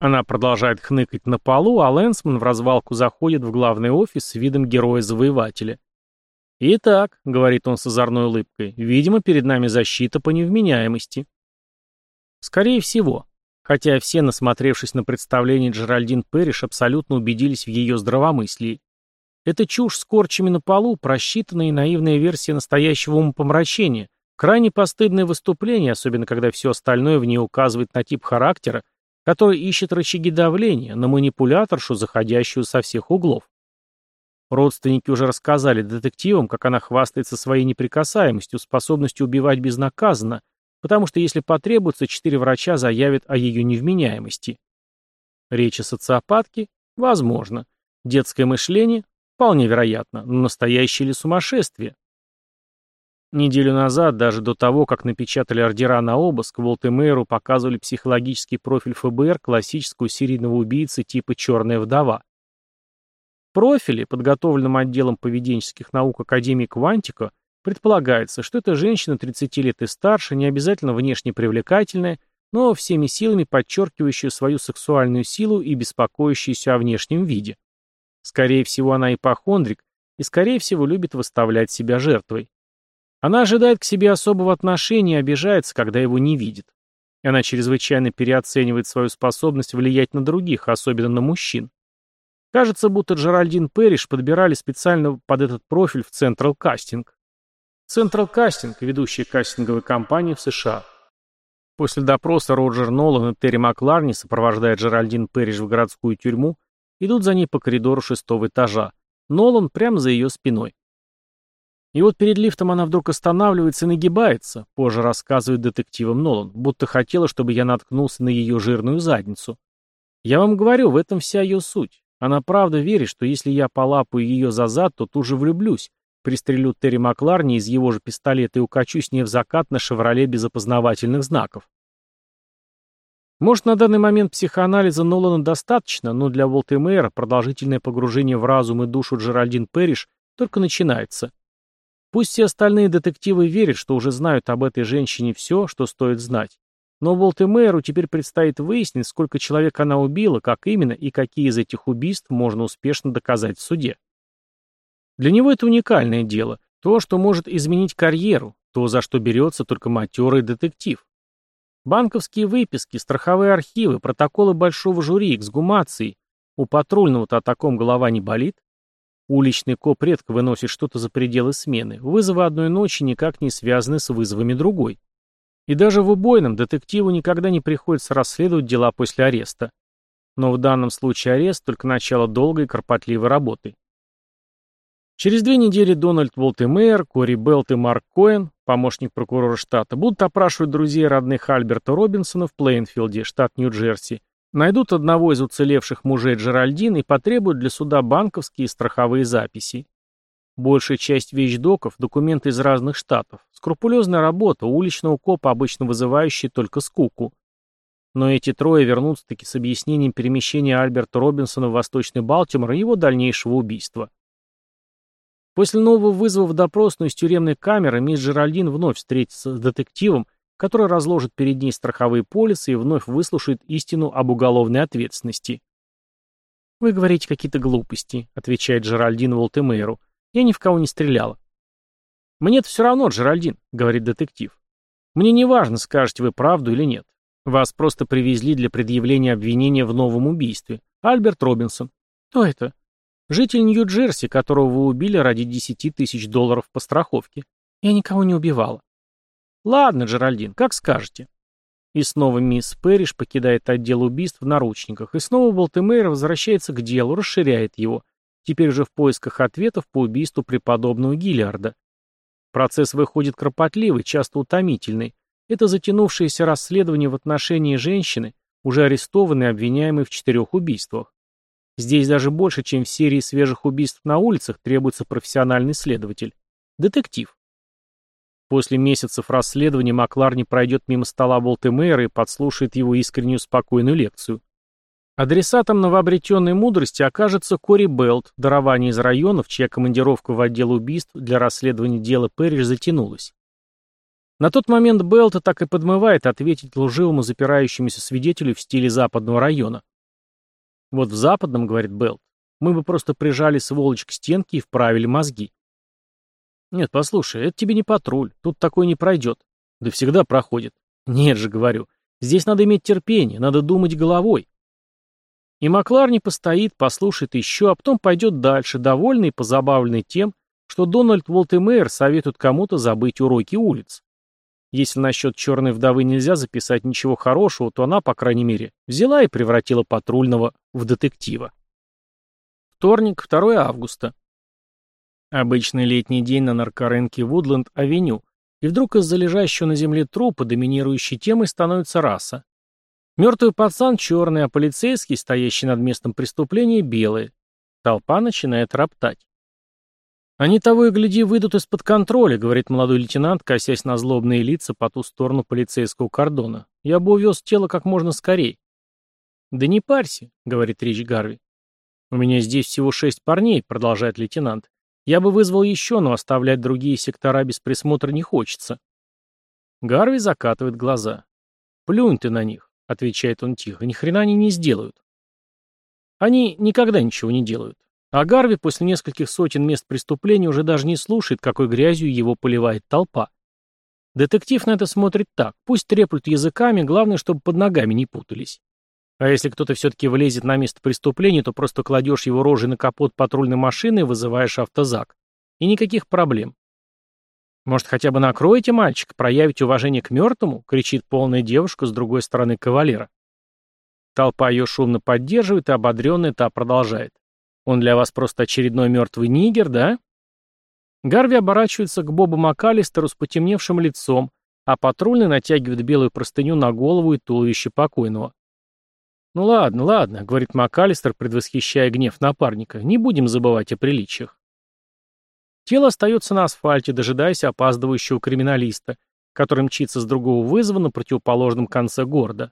Она продолжает хныкать на полу, а Лэнсман в развалку заходит в главный офис с видом героя-завоевателя. «Итак», — говорит он с озорной улыбкой, — «видимо, перед нами защита по невменяемости». Скорее всего, хотя все, насмотревшись на представление Джеральдин Пэриш, абсолютно убедились в ее здравомыслии. Это чушь с корчами на полу, просчитанная и наивная версия настоящего умопомрачения, крайне постыдное выступление, особенно когда все остальное в ней указывает на тип характера, который ищет рычаги давления, на манипуляторшу, заходящую со всех углов. Родственники уже рассказали детективам, как она хвастается своей неприкасаемостью, способностью убивать безнаказанно, потому что если потребуется, четыре врача заявят о ее невменяемости. Речь о социопатке? Возможно. Детское мышление? Вполне вероятно. Но настоящее ли сумасшествие? Неделю назад, даже до того, как напечатали ордера на обыск, Волтемейру показывали психологический профиль ФБР классического серийного убийцы типа «Черная вдова». В профиле, подготовленном отделом поведенческих наук Академии Квантика, Предполагается, что эта женщина 30 лет и старше, не обязательно внешне привлекательная, но всеми силами подчеркивающая свою сексуальную силу и беспокоящаяся о внешнем виде. Скорее всего, она ипохондрик и, скорее всего, любит выставлять себя жертвой. Она ожидает к себе особого отношения и обижается, когда его не видит. Она чрезвычайно переоценивает свою способность влиять на других, особенно на мужчин. Кажется, будто Джеральдин Пэриш подбирали специально под этот профиль в Central Casting. Central Casting, ведущая кастинговая компания в США. После допроса Роджер Нолан и Терри Макларни, сопровождая Джеральдин Пэриш в городскую тюрьму, идут за ней по коридору шестого этажа. Нолан прямо за ее спиной. И вот перед лифтом она вдруг останавливается и нагибается, позже рассказывает детективам Нолан, будто хотела, чтобы я наткнулся на ее жирную задницу. Я вам говорю, в этом вся ее суть. Она правда верит, что если я полапаю ее за зад, то тут же влюблюсь, Пристрелю Терри Макларни из его же пистолета и укачу с ней в закат на «Шевроле» без опознавательных знаков. Может, на данный момент психоанализа Нолана достаточно, но для Волтемейра продолжительное погружение в разум и душу Джеральдин Пэриш только начинается. Пусть все остальные детективы верят, что уже знают об этой женщине все, что стоит знать. Но Волтемейру теперь предстоит выяснить, сколько человек она убила, как именно и какие из этих убийств можно успешно доказать в суде. Для него это уникальное дело, то, что может изменить карьеру, то, за что берется только матерый детектив. Банковские выписки, страховые архивы, протоколы большого жюри, эксгумации. У патрульного-то о таком голова не болит. Уличный коп редко выносит что-то за пределы смены. Вызовы одной ночи никак не связаны с вызовами другой. И даже в убойном детективу никогда не приходится расследовать дела после ареста. Но в данном случае арест – только начало долгой и кропотливой работы. Через две недели Дональд Волтемейер, Кори Белт и Марк Коэн, помощник прокурора штата, будут опрашивать друзей и родных Альберта Робинсона в Плейнфилде, штат Нью-Джерси, найдут одного из уцелевших мужей Джеральдин и потребуют для суда банковские и страховые записи. Большая часть вещдоков – документы из разных штатов. Скрупулезная работа, уличного копа, обычно вызывающая только скуку. Но эти трое вернутся таки с объяснением перемещения Альберта Робинсона в Восточный Балтимор и его дальнейшего убийства. После нового вызова в допросную из тюремной камеры мисс Джеральдин вновь встретится с детективом, который разложит перед ней страховые полисы и вновь выслушает истину об уголовной ответственности. «Вы говорите какие-то глупости», — отвечает Джеральдин Волтемейру. Я ни в кого не стреляла. «Мне-то все равно, Джеральдин», — говорит детектив. «Мне не важно, скажете вы правду или нет. Вас просто привезли для предъявления обвинения в новом убийстве. Альберт Робинсон. Кто это? Житель Нью-Джерси, которого вы убили ради 10 тысяч долларов по страховке. Я никого не убивала. Ладно, Джеральдин, как скажете. И снова мисс Пэриш покидает отдел убийств в наручниках, и снова Балтемейр возвращается к делу, расширяет его, теперь уже в поисках ответов по убийству преподобного Гиллиарда. Процесс выходит кропотливый, часто утомительный. Это затянувшееся расследование в отношении женщины, уже арестованной и обвиняемой в четырех убийствах. Здесь даже больше, чем в серии свежих убийств на улицах, требуется профессиональный следователь. Детектив. После месяцев расследования Макларни пройдет мимо стола Болтемейра и подслушает его искреннюю спокойную лекцию. Адресатом новообретенной мудрости окажется Кори Белт, дарование из районов, чья командировка в отдел убийств для расследования дела Пэриш затянулась. На тот момент Белта так и подмывает ответить лживому запирающемуся свидетелю в стиле западного района. «Вот в западном, — говорит Белт, — мы бы просто прижали сволочь к стенке и вправили мозги». «Нет, послушай, это тебе не патруль, тут такой не пройдет». «Да всегда проходит». «Нет же, — говорю, — здесь надо иметь терпение, надо думать головой». И Макларни постоит, послушает еще, а потом пойдет дальше, довольный и позабавленный тем, что Дональд Волтемейр советует кому-то забыть уроки улиц. Если насчет черной вдовы нельзя записать ничего хорошего, то она, по крайней мере, взяла и превратила патрульного в детектива. Вторник, 2 августа. Обычный летний день на наркорынке Вудленд-авеню, и вдруг из-за лежащего на земле трупа доминирующей темой становится раса. Мертвый пацан черный, а полицейский, стоящий над местом преступления, белый. Толпа начинает роптать. «Они того и гляди выйдут из-под контроля», — говорит молодой лейтенант, косясь на злобные лица по ту сторону полицейского кордона. «Я бы увез тело как можно скорее». «Да не парься», — говорит Рич Гарви. «У меня здесь всего шесть парней», — продолжает лейтенант. «Я бы вызвал еще, но оставлять другие сектора без присмотра не хочется». Гарви закатывает глаза. «Плюнь ты на них отвечает он тихо, ни хрена они не сделают. Они никогда ничего не делают. А Гарви после нескольких сотен мест преступления уже даже не слушает, какой грязью его поливает толпа. Детектив на это смотрит так. Пусть треплют языками, главное, чтобы под ногами не путались. А если кто-то все-таки влезет на место преступления, то просто кладешь его рожей на капот патрульной машины и вызываешь автозак. И никаких проблем. «Может, хотя бы накроете мальчик, проявите уважение к мертвому?» — кричит полная девушка с другой стороны кавалера. Толпа ее шумно поддерживает, и ободренная та продолжает. «Он для вас просто очередной мертвый нигер, да?» Гарви оборачивается к Бобу МакАлистеру с потемневшим лицом, а патрульный натягивает белую простыню на голову и туловище покойного. «Ну ладно, ладно», — говорит МакАлистер, предвосхищая гнев напарника, — «не будем забывать о приличиях». Тело остается на асфальте, дожидаясь опаздывающего криминалиста, который мчится с другого вызова на противоположном конце города.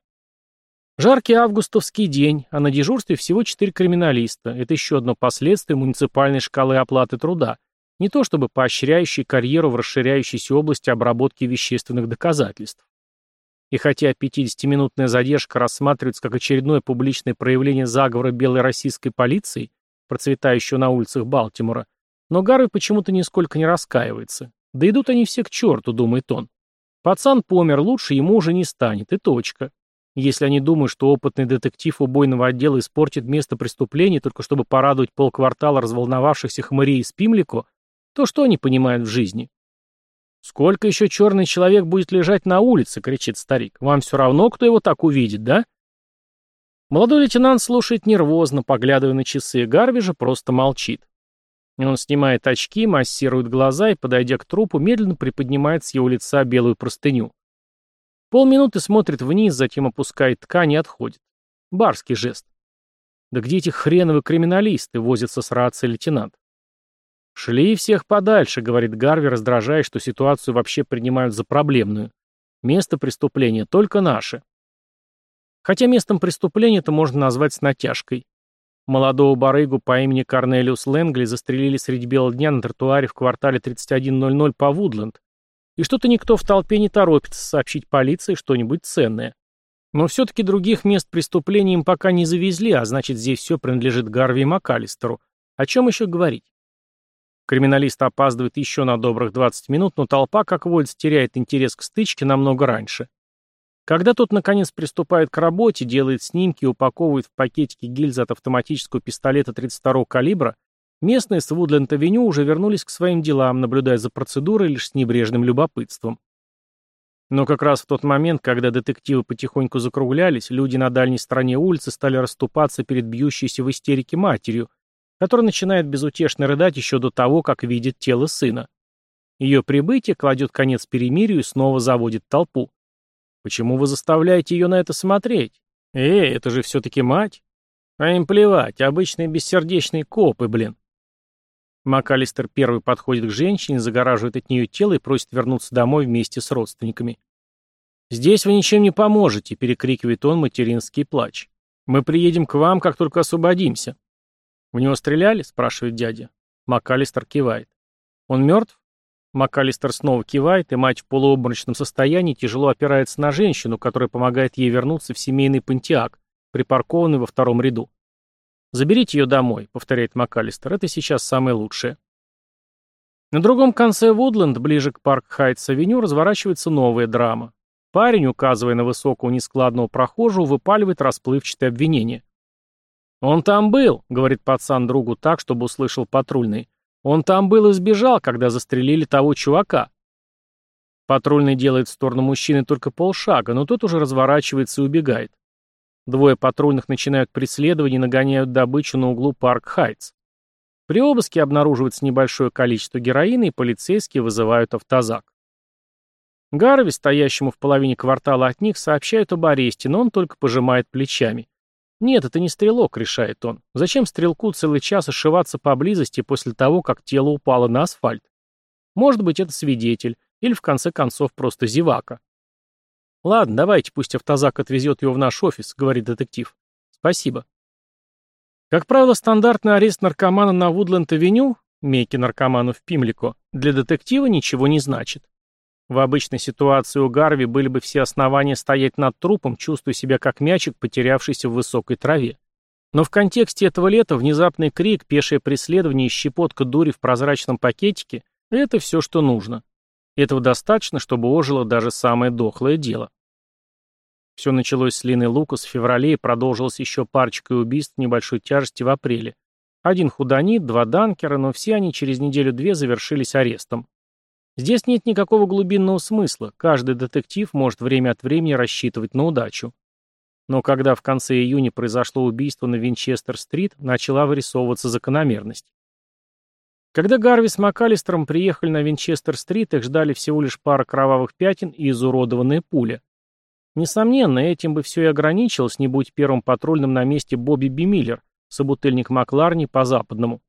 Жаркий августовский день, а на дежурстве всего четыре криминалиста. Это еще одно последствие муниципальной шкалы оплаты труда, не то чтобы поощряющий карьеру в расширяющейся области обработки вещественных доказательств. И хотя 50-минутная задержка рассматривается как очередное публичное проявление заговора белой российской полиции, процветающего на улицах Балтимора, но Гарви почему-то нисколько не раскаивается. Да идут они все к черту, думает он. Пацан помер, лучше ему уже не станет, и точка. Если они думают, что опытный детектив убойного отдела испортит место преступления только чтобы порадовать полквартала разволновавшихся хмырей из Пимлико, то что они понимают в жизни? «Сколько еще черный человек будет лежать на улице?» — кричит старик. «Вам все равно, кто его так увидит, да?» Молодой лейтенант слушает нервозно, поглядывая на часы, Гарви же просто молчит. Он снимает очки, массирует глаза и, подойдя к трупу, медленно приподнимает с его лица белую простыню. Полминуты смотрит вниз, затем опускает ткань и отходит. Барский жест. Да где эти хреновые криминалисты, возятся с рацией лейтенант. «Шли всех подальше», — говорит Гарви, раздражаясь, что ситуацию вообще принимают за проблемную. «Место преступления только наше». Хотя местом преступления это можно назвать с натяжкой. Молодого барыгу по имени Корнелиус Лэнгли застрелили среди бела дня на тротуаре в квартале 3100 по Вудленд. И что-то никто в толпе не торопится сообщить полиции что-нибудь ценное. Но все-таки других мест преступления им пока не завезли, а значит здесь все принадлежит Гарви и МакАлистеру. О чем еще говорить? Криминалист опаздывает еще на добрых 20 минут, но толпа, как водится, теряет интерес к стычке намного раньше. Когда тот, наконец, приступает к работе, делает снимки и упаковывает в пакетики гильзы от автоматического пистолета 32-го калибра, местные с Вудленд-авеню уже вернулись к своим делам, наблюдая за процедурой лишь с небрежным любопытством. Но как раз в тот момент, когда детективы потихоньку закруглялись, люди на дальней стороне улицы стали расступаться перед бьющейся в истерике матерью, которая начинает безутешно рыдать еще до того, как видит тело сына. Ее прибытие кладет конец перемирию и снова заводит толпу. Почему вы заставляете ее на это смотреть? Эй, это же все-таки мать. А им плевать, обычные бессердечные копы, блин. МакАлистер первый подходит к женщине, загораживает от нее тело и просит вернуться домой вместе с родственниками. «Здесь вы ничем не поможете», — перекрикивает он материнский плач. «Мы приедем к вам, как только освободимся». «В него стреляли?» — спрашивает дядя. МакАлистер кивает. «Он мертв?» МакАлистер снова кивает, и мать в полуобморочном состоянии тяжело опирается на женщину, которая помогает ей вернуться в семейный пантеак, припаркованный во втором ряду. «Заберите ее домой», — повторяет МакАлистер, — «это сейчас самое лучшее». На другом конце Вудленд, ближе к парк Хайтс-авеню, разворачивается новая драма. Парень, указывая на высокого нескладного прохожего, выпаливает расплывчатое обвинение. «Он там был», — говорит пацан другу так, чтобы услышал патрульный. Он там был и сбежал, когда застрелили того чувака. Патрульный делает в сторону мужчины только полшага, но тот уже разворачивается и убегает. Двое патрульных начинают преследование и нагоняют добычу на углу Парк Хайтс. При обыске обнаруживается небольшое количество героина, и полицейские вызывают автозак. Гарви, стоящему в половине квартала от них, сообщают об аресте, но он только пожимает плечами. Нет, это не стрелок, решает он. Зачем стрелку целый час ошиваться поблизости после того, как тело упало на асфальт? Может быть, это свидетель, или в конце концов просто зевака. Ладно, давайте, пусть автозак отвезет его в наш офис, говорит детектив. Спасибо. Как правило, стандартный арест наркомана на Вудленд-авеню, мейки наркоману в Пимлико, для детектива ничего не значит. В обычной ситуации у Гарви были бы все основания стоять над трупом, чувствуя себя как мячик, потерявшийся в высокой траве. Но в контексте этого лета внезапный крик, пешее преследование и щепотка дури в прозрачном пакетике – это все, что нужно. Этого достаточно, чтобы ожило даже самое дохлое дело. Все началось с Лины Лукас в феврале и продолжилось еще парочкой убийств небольшой тяжести в апреле. Один худонит, два данкера, но все они через неделю-две завершились арестом. Здесь нет никакого глубинного смысла, каждый детектив может время от времени рассчитывать на удачу. Но когда в конце июня произошло убийство на Винчестер-стрит, начала вырисовываться закономерность. Когда Гарви с МакАлистером приехали на Винчестер-стрит, их ждали всего лишь пара кровавых пятен и изуродованная пуля. Несомненно, этим бы все и ограничилось, не будь первым патрульным на месте Бобби Бимиллер, собутыльник Макларни по западному.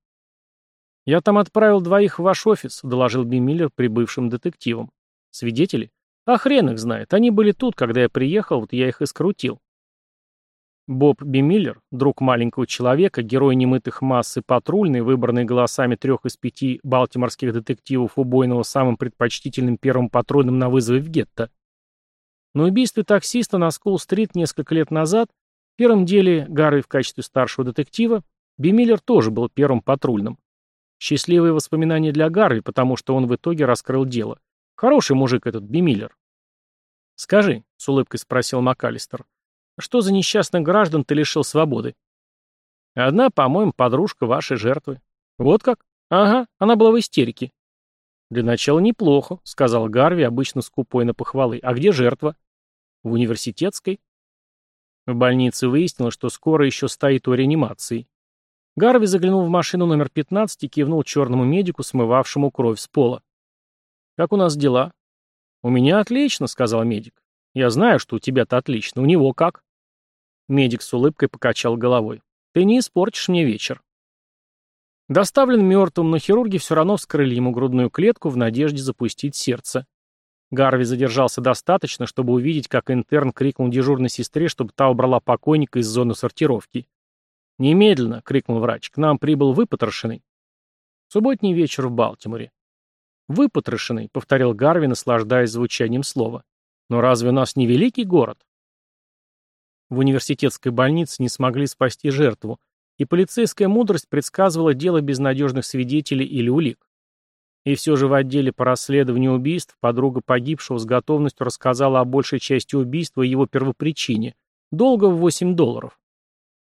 «Я там отправил двоих в ваш офис», — доложил Би Миллер прибывшим детективам. «Свидетели? А хрен их знает. Они были тут, когда я приехал, вот я их и скрутил». Боб Би Миллер, друг маленького человека, герой немытых масс и патрульный, выбранный голосами трех из пяти балтиморских детективов убойного самым предпочтительным первым патрульным на вызове в гетто. На убийстве таксиста на Скул-стрит несколько лет назад, в первом деле Гарри в качестве старшего детектива, Бимиллер тоже был первым патрульным. Счастливые воспоминания для Гарви, потому что он в итоге раскрыл дело. Хороший мужик этот Бимиллер. «Скажи», — с улыбкой спросил МакАлистер, — «что за несчастных граждан ты лишил свободы?» «Одна, по-моему, подружка вашей жертвы». «Вот как? Ага, она была в истерике». «Для начала неплохо», — сказал Гарви, обычно скупой на похвалы. «А где жертва?» «В университетской». В больнице выяснилось, что скоро еще стоит у реанимации. Гарви заглянул в машину номер 15 и кивнул черному медику, смывавшему кровь с пола. «Как у нас дела?» «У меня отлично», — сказал медик. «Я знаю, что у тебя-то отлично. У него как?» Медик с улыбкой покачал головой. «Ты не испортишь мне вечер». Доставлен мертвым, но хирурги все равно вскрыли ему грудную клетку в надежде запустить сердце. Гарви задержался достаточно, чтобы увидеть, как интерн крикнул дежурной сестре, чтобы та убрала покойника из зоны сортировки. «Немедленно!» — крикнул врач. «К нам прибыл выпотрошенный». Субботний вечер в Балтиморе. «Выпотрошенный», — повторил Гарви, наслаждаясь звучанием слова. «Но разве у нас не великий город?» В университетской больнице не смогли спасти жертву, и полицейская мудрость предсказывала дело безнадежных свидетелей или улик. И все же в отделе по расследованию убийств подруга погибшего с готовностью рассказала о большей части убийства и его первопричине – долго в 8 долларов.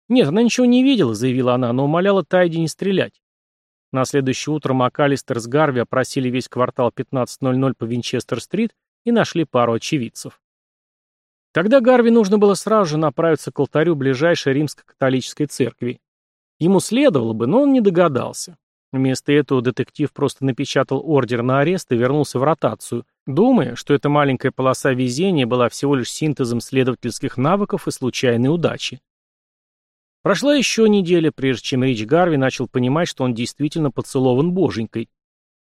«Нет, она ничего не видела», — заявила она, но умоляла Тайди не стрелять. На следующее утро МакАлистер с Гарви опросили весь квартал 15.00 по Винчестер-стрит и нашли пару очевидцев. Тогда Гарви нужно было сразу же направиться к алтарю ближайшей римско-католической церкви. Ему следовало бы, но он не догадался. Вместо этого детектив просто напечатал ордер на арест и вернулся в ротацию, думая, что эта маленькая полоса везения была всего лишь синтезом следовательских навыков и случайной удачи. Прошла еще неделя, прежде чем Рич Гарви начал понимать, что он действительно поцелован боженькой.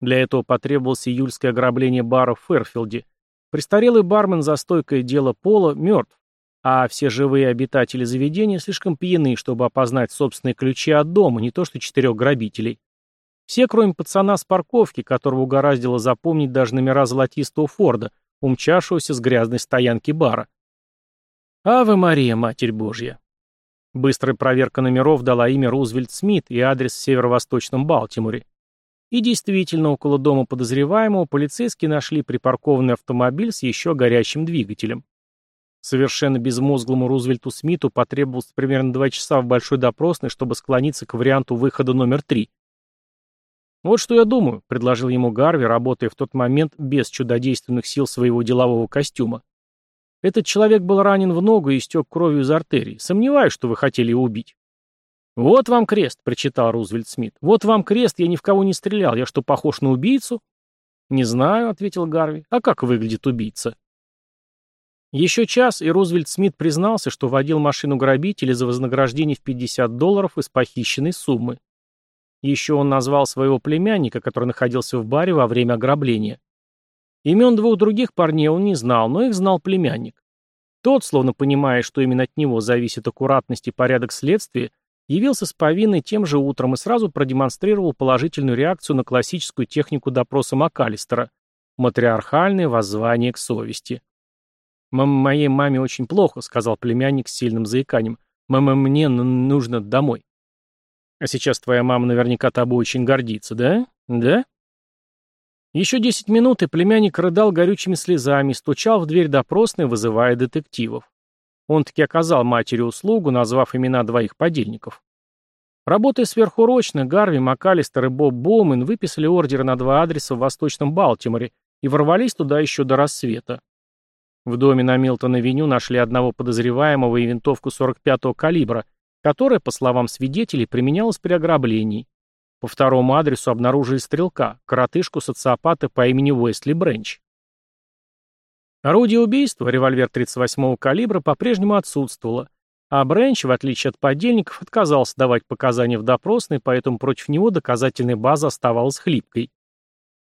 Для этого потребовалось июльское ограбление бара в Ферфилде. Престарелый бармен за стойкое дело Пола мертв, а все живые обитатели заведения слишком пьяны, чтобы опознать собственные ключи от дома, не то что четырех грабителей. Все, кроме пацана с парковки, которого угораздило запомнить даже номера золотистого Форда, умчавшегося с грязной стоянки бара. «Аве Мария, Матерь Божья!» Быстрая проверка номеров дала имя Рузвельт Смит и адрес в северо-восточном Балтиморе. И действительно, около дома подозреваемого полицейские нашли припаркованный автомобиль с еще горящим двигателем. Совершенно безмозглому Рузвельту Смиту потребовалось примерно два часа в большой допросной, чтобы склониться к варианту выхода номер три. «Вот что я думаю», — предложил ему Гарви, работая в тот момент без чудодейственных сил своего делового костюма. Этот человек был ранен в ногу и истек кровью из артерии. Сомневаюсь, что вы хотели его убить. «Вот вам крест», — прочитал Рузвельт Смит. «Вот вам крест, я ни в кого не стрелял. Я что, похож на убийцу?» «Не знаю», — ответил Гарви. «А как выглядит убийца?» Еще час, и Рузвельт Смит признался, что водил машину грабителя за вознаграждение в 50 долларов из похищенной суммы. Еще он назвал своего племянника, который находился в баре во время ограбления. Имен двух других парней он не знал, но их знал племянник. Тот, словно понимая, что именно от него зависит аккуратность и порядок следствия, явился с повинной тем же утром и сразу продемонстрировал положительную реакцию на классическую технику допроса МакАлистера – матриархальное воззвание к совести. «Моей маме очень плохо», – сказал племянник с сильным заиканием. «Мама, мне нужно домой». «А сейчас твоя мама наверняка тобой очень гордится, да? Да?» Еще десять минут, и племянник рыдал горючими слезами, стучал в дверь допросной, вызывая детективов. Он таки оказал матери услугу, назвав имена двоих подельников. Работая сверхурочно, Гарви, МакАлистер и Боб Боумен выписали ордеры на два адреса в Восточном Балтиморе и ворвались туда еще до рассвета. В доме на Милтон-авеню нашли одного подозреваемого и винтовку 45-го калибра, которая, по словам свидетелей, применялась при ограблении. По второму адресу обнаружили стрелка, коротышку-социопата по имени Уэсли Бренч. Орудие убийства, револьвер 38-го калибра, по-прежнему отсутствовало, а Бренч, в отличие от подельников, отказался давать показания в допросной, поэтому против него доказательная база оставалась хлипкой.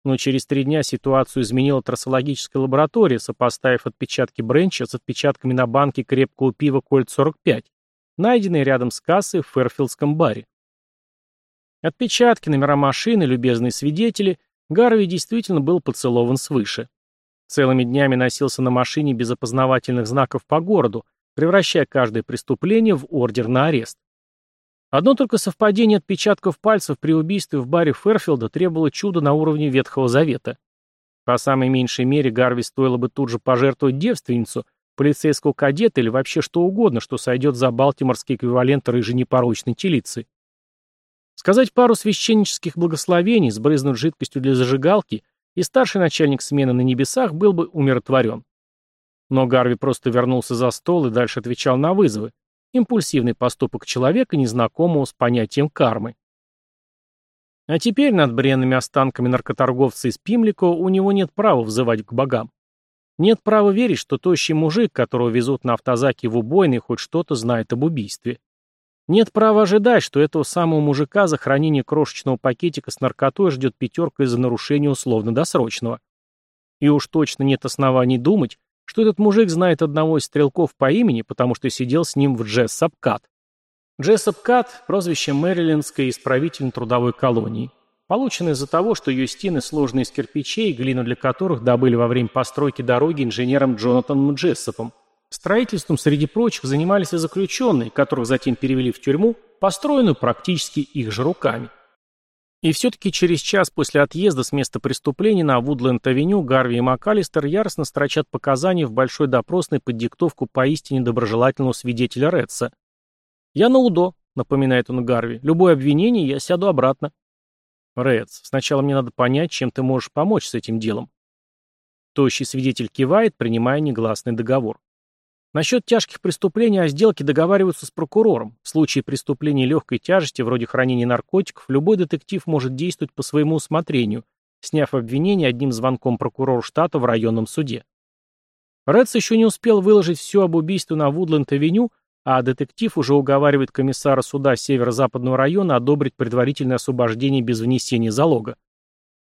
Но через три дня ситуацию изменила трассологическая лаборатория, сопоставив отпечатки Бренча с отпечатками на банке крепкого пива «Кольт-45», найденные рядом с кассой в Фэрфилдском баре. Отпечатки, номера машины, любезные свидетели. Гарви действительно был поцелован свыше. Целыми днями носился на машине без опознавательных знаков по городу, превращая каждое преступление в ордер на арест. Одно только совпадение отпечатков пальцев при убийстве в баре Ферфилда требовало чуда на уровне Ветхого Завета. По самой меньшей мере Гарви стоило бы тут же пожертвовать девственницу, полицейского кадета или вообще что угодно, что сойдет за балтиморский эквивалент рыжей непорочной телицы. Сказать пару священнических благословений, сбрызнуть жидкостью для зажигалки, и старший начальник смены на небесах был бы умиротворен. Но Гарви просто вернулся за стол и дальше отвечал на вызовы. Импульсивный поступок человека, незнакомого с понятием кармы. А теперь над бренными останками наркоторговца из Пимлико у него нет права взывать к богам. Нет права верить, что тощий мужик, которого везут на автозаке в убойный, хоть что-то знает об убийстве. Нет права ожидать, что этого самого мужика за хранение крошечного пакетика с наркотой ждет пятерка из-за нарушения условно-досрочного. И уж точно нет оснований думать, что этот мужик знает одного из стрелков по имени, потому что сидел с ним в Джессапкат. Джессоп Кат – прозвище Мэрилендской исправительной трудовой колонии. Получено из-за того, что ее стены сложны из кирпичей, глину для которых добыли во время постройки дороги инженером Джонатаном Джессопом. Строительством, среди прочих, занимались и заключенные, которых затем перевели в тюрьму, построенную практически их же руками. И все-таки через час после отъезда с места преступления на Вудленд-авеню Гарви и МакАлистер яростно строчат показания в большой допросной под диктовку поистине доброжелательного свидетеля Редса – «Я на УДО», — напоминает он Гарви. «Любое обвинение, я сяду обратно». «Рэдс, сначала мне надо понять, чем ты можешь помочь с этим делом». Тощий свидетель кивает, принимая негласный договор. Насчет тяжких преступлений о сделке договариваются с прокурором. В случае преступлений легкой тяжести, вроде хранения наркотиков, любой детектив может действовать по своему усмотрению, сняв обвинение одним звонком прокурору штата в районном суде. Редс еще не успел выложить все об убийстве на Вудленд-авеню, а детектив уже уговаривает комиссара суда Северо-Западного района одобрить предварительное освобождение без внесения залога.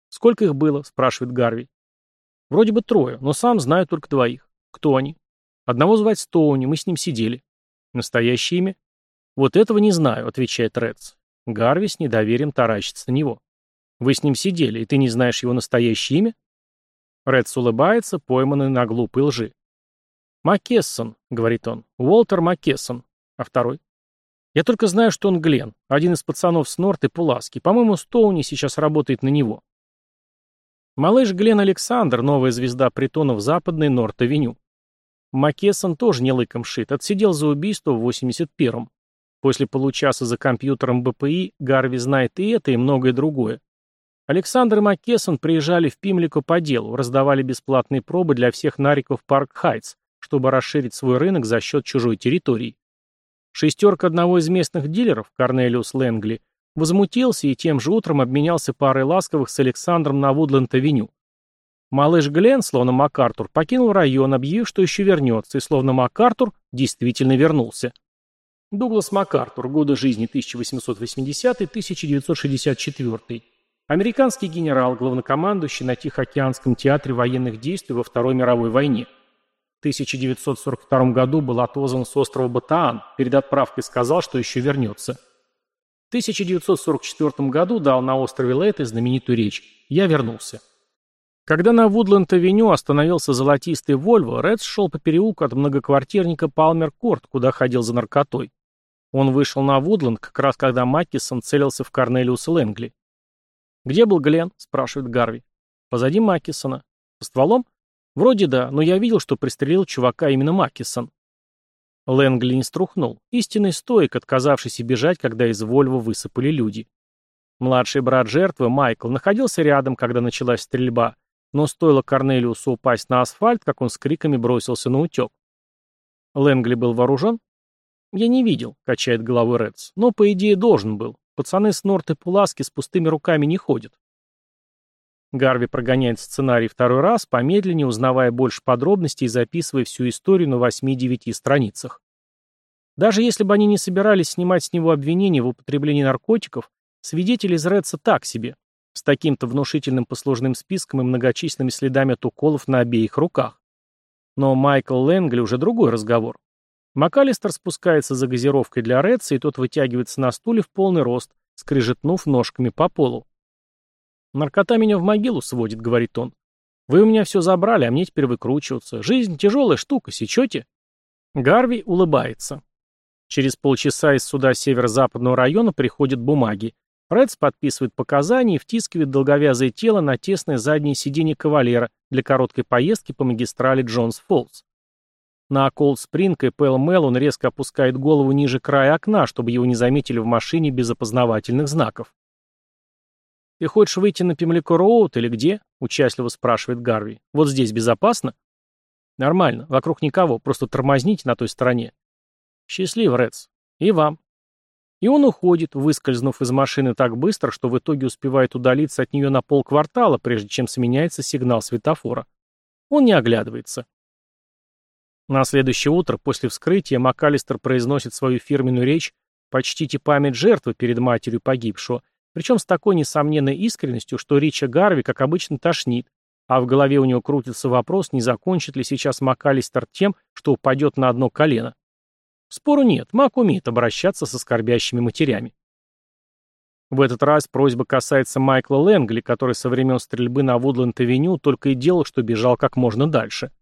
«Сколько их было?» – спрашивает Гарви. «Вроде бы трое, но сам знаю только двоих. Кто они?» «Одного звать Стоуни, мы с ним сидели». «Настоящее имя?» «Вот этого не знаю», – отвечает Редс. Гарви с недоверием таращится на него. «Вы с ним сидели, и ты не знаешь его настоящее имя?» Редс улыбается, пойманный на глупой лжи. «Маккессон», — говорит он. «Уолтер Маккессон». А второй? «Я только знаю, что он Глен, один из пацанов с Норт и Пуласки. По-моему, Стоуни сейчас работает на него». Малыш Глен Александр, новая звезда притонов западной Норт-авеню. Маккессон тоже не лыком шит, отсидел за убийство в 81-м. После получаса за компьютером БПИ Гарви знает и это, и многое другое. Александр и Маккессон приезжали в Пимлико по делу, раздавали бесплатные пробы для всех нариков Парк Хайтс, чтобы расширить свой рынок за счет чужой территории. Шестерка одного из местных дилеров, Корнелиус Лэнгли, возмутился и тем же утром обменялся парой ласковых с Александром на Вудленд-авеню. Малыш Глен, словно МакАртур, покинул район, объявив, что еще вернется, и словно МакАртур действительно вернулся. Дуглас МакАртур, годы жизни 1880-1964. Американский генерал, главнокомандующий на Тихоокеанском театре военных действий во Второй мировой войне. 1942 году был отозван с острова Батаан, перед отправкой сказал, что еще вернется. В 1944 году дал на острове Лейте знаменитую речь «Я вернулся». Когда на Вудленд-авеню остановился золотистый Вольво, Редс шел по переулку от многоквартирника Палмер-Корт, куда ходил за наркотой. Он вышел на Вудленд, как раз когда Маккисон целился в Корнелиуса Лэнгли. «Где был Глен?» – спрашивает Гарви. «Позади Маккисона. По стволом?» Вроде да, но я видел, что пристрелил чувака именно Маккисон. Лэнгли не струхнул. Истинный стоик, отказавшийся бежать, когда из Вольво высыпали люди. Младший брат жертвы, Майкл, находился рядом, когда началась стрельба, но стоило Корнелиусу упасть на асфальт, как он с криками бросился на утек. Лэнгли был вооружен? Я не видел, качает головой Редс, но по идее должен был. Пацаны с Норт и Пуласки с пустыми руками не ходят. Гарви прогоняет сценарий второй раз, помедленнее, узнавая больше подробностей и записывая всю историю на 8-9 страницах. Даже если бы они не собирались снимать с него обвинения в употреблении наркотиков, свидетели из Редса так себе, с таким-то внушительным послужным списком и многочисленными следами от уколов на обеих руках. Но Майкл Лэнгли уже другой разговор. МакАлистер спускается за газировкой для Редса, и тот вытягивается на стуле в полный рост, скрежетнув ножками по полу. «Наркота меня в могилу сводит», — говорит он. «Вы у меня все забрали, а мне теперь выкручиваться. Жизнь тяжелая штука, сечете?» Гарви улыбается. Через полчаса из суда северо-западного района приходят бумаги. Редс подписывает показания и втискивает долговязое тело на тесное заднее сиденье кавалера для короткой поездки по магистрали Джонс-Фоллс. На Колд-Спринг и Пэл-Мэл он резко опускает голову ниже края окна, чтобы его не заметили в машине без опознавательных знаков. «Ты хочешь выйти на Пимлико-Роуд или где?» — участливо спрашивает Гарви. «Вот здесь безопасно?» «Нормально. Вокруг никого. Просто тормозните на той стороне». Счастливо, Редс. И вам. И он уходит, выскользнув из машины так быстро, что в итоге успевает удалиться от нее на полквартала, прежде чем сменяется сигнал светофора. Он не оглядывается. На следующее утро, после вскрытия, МакАлистер произносит свою фирменную речь «Почтите память жертвы перед матерью погибшего», причем с такой несомненной искренностью, что Рича Гарви, как обычно, тошнит, а в голове у него крутится вопрос, не закончит ли сейчас МакАлистер тем, что упадет на одно колено. Спору нет, Мак умеет обращаться со скорбящими матерями. В этот раз просьба касается Майкла Лэнгли, который со времен стрельбы на Вудленд-авеню только и делал, что бежал как можно дальше.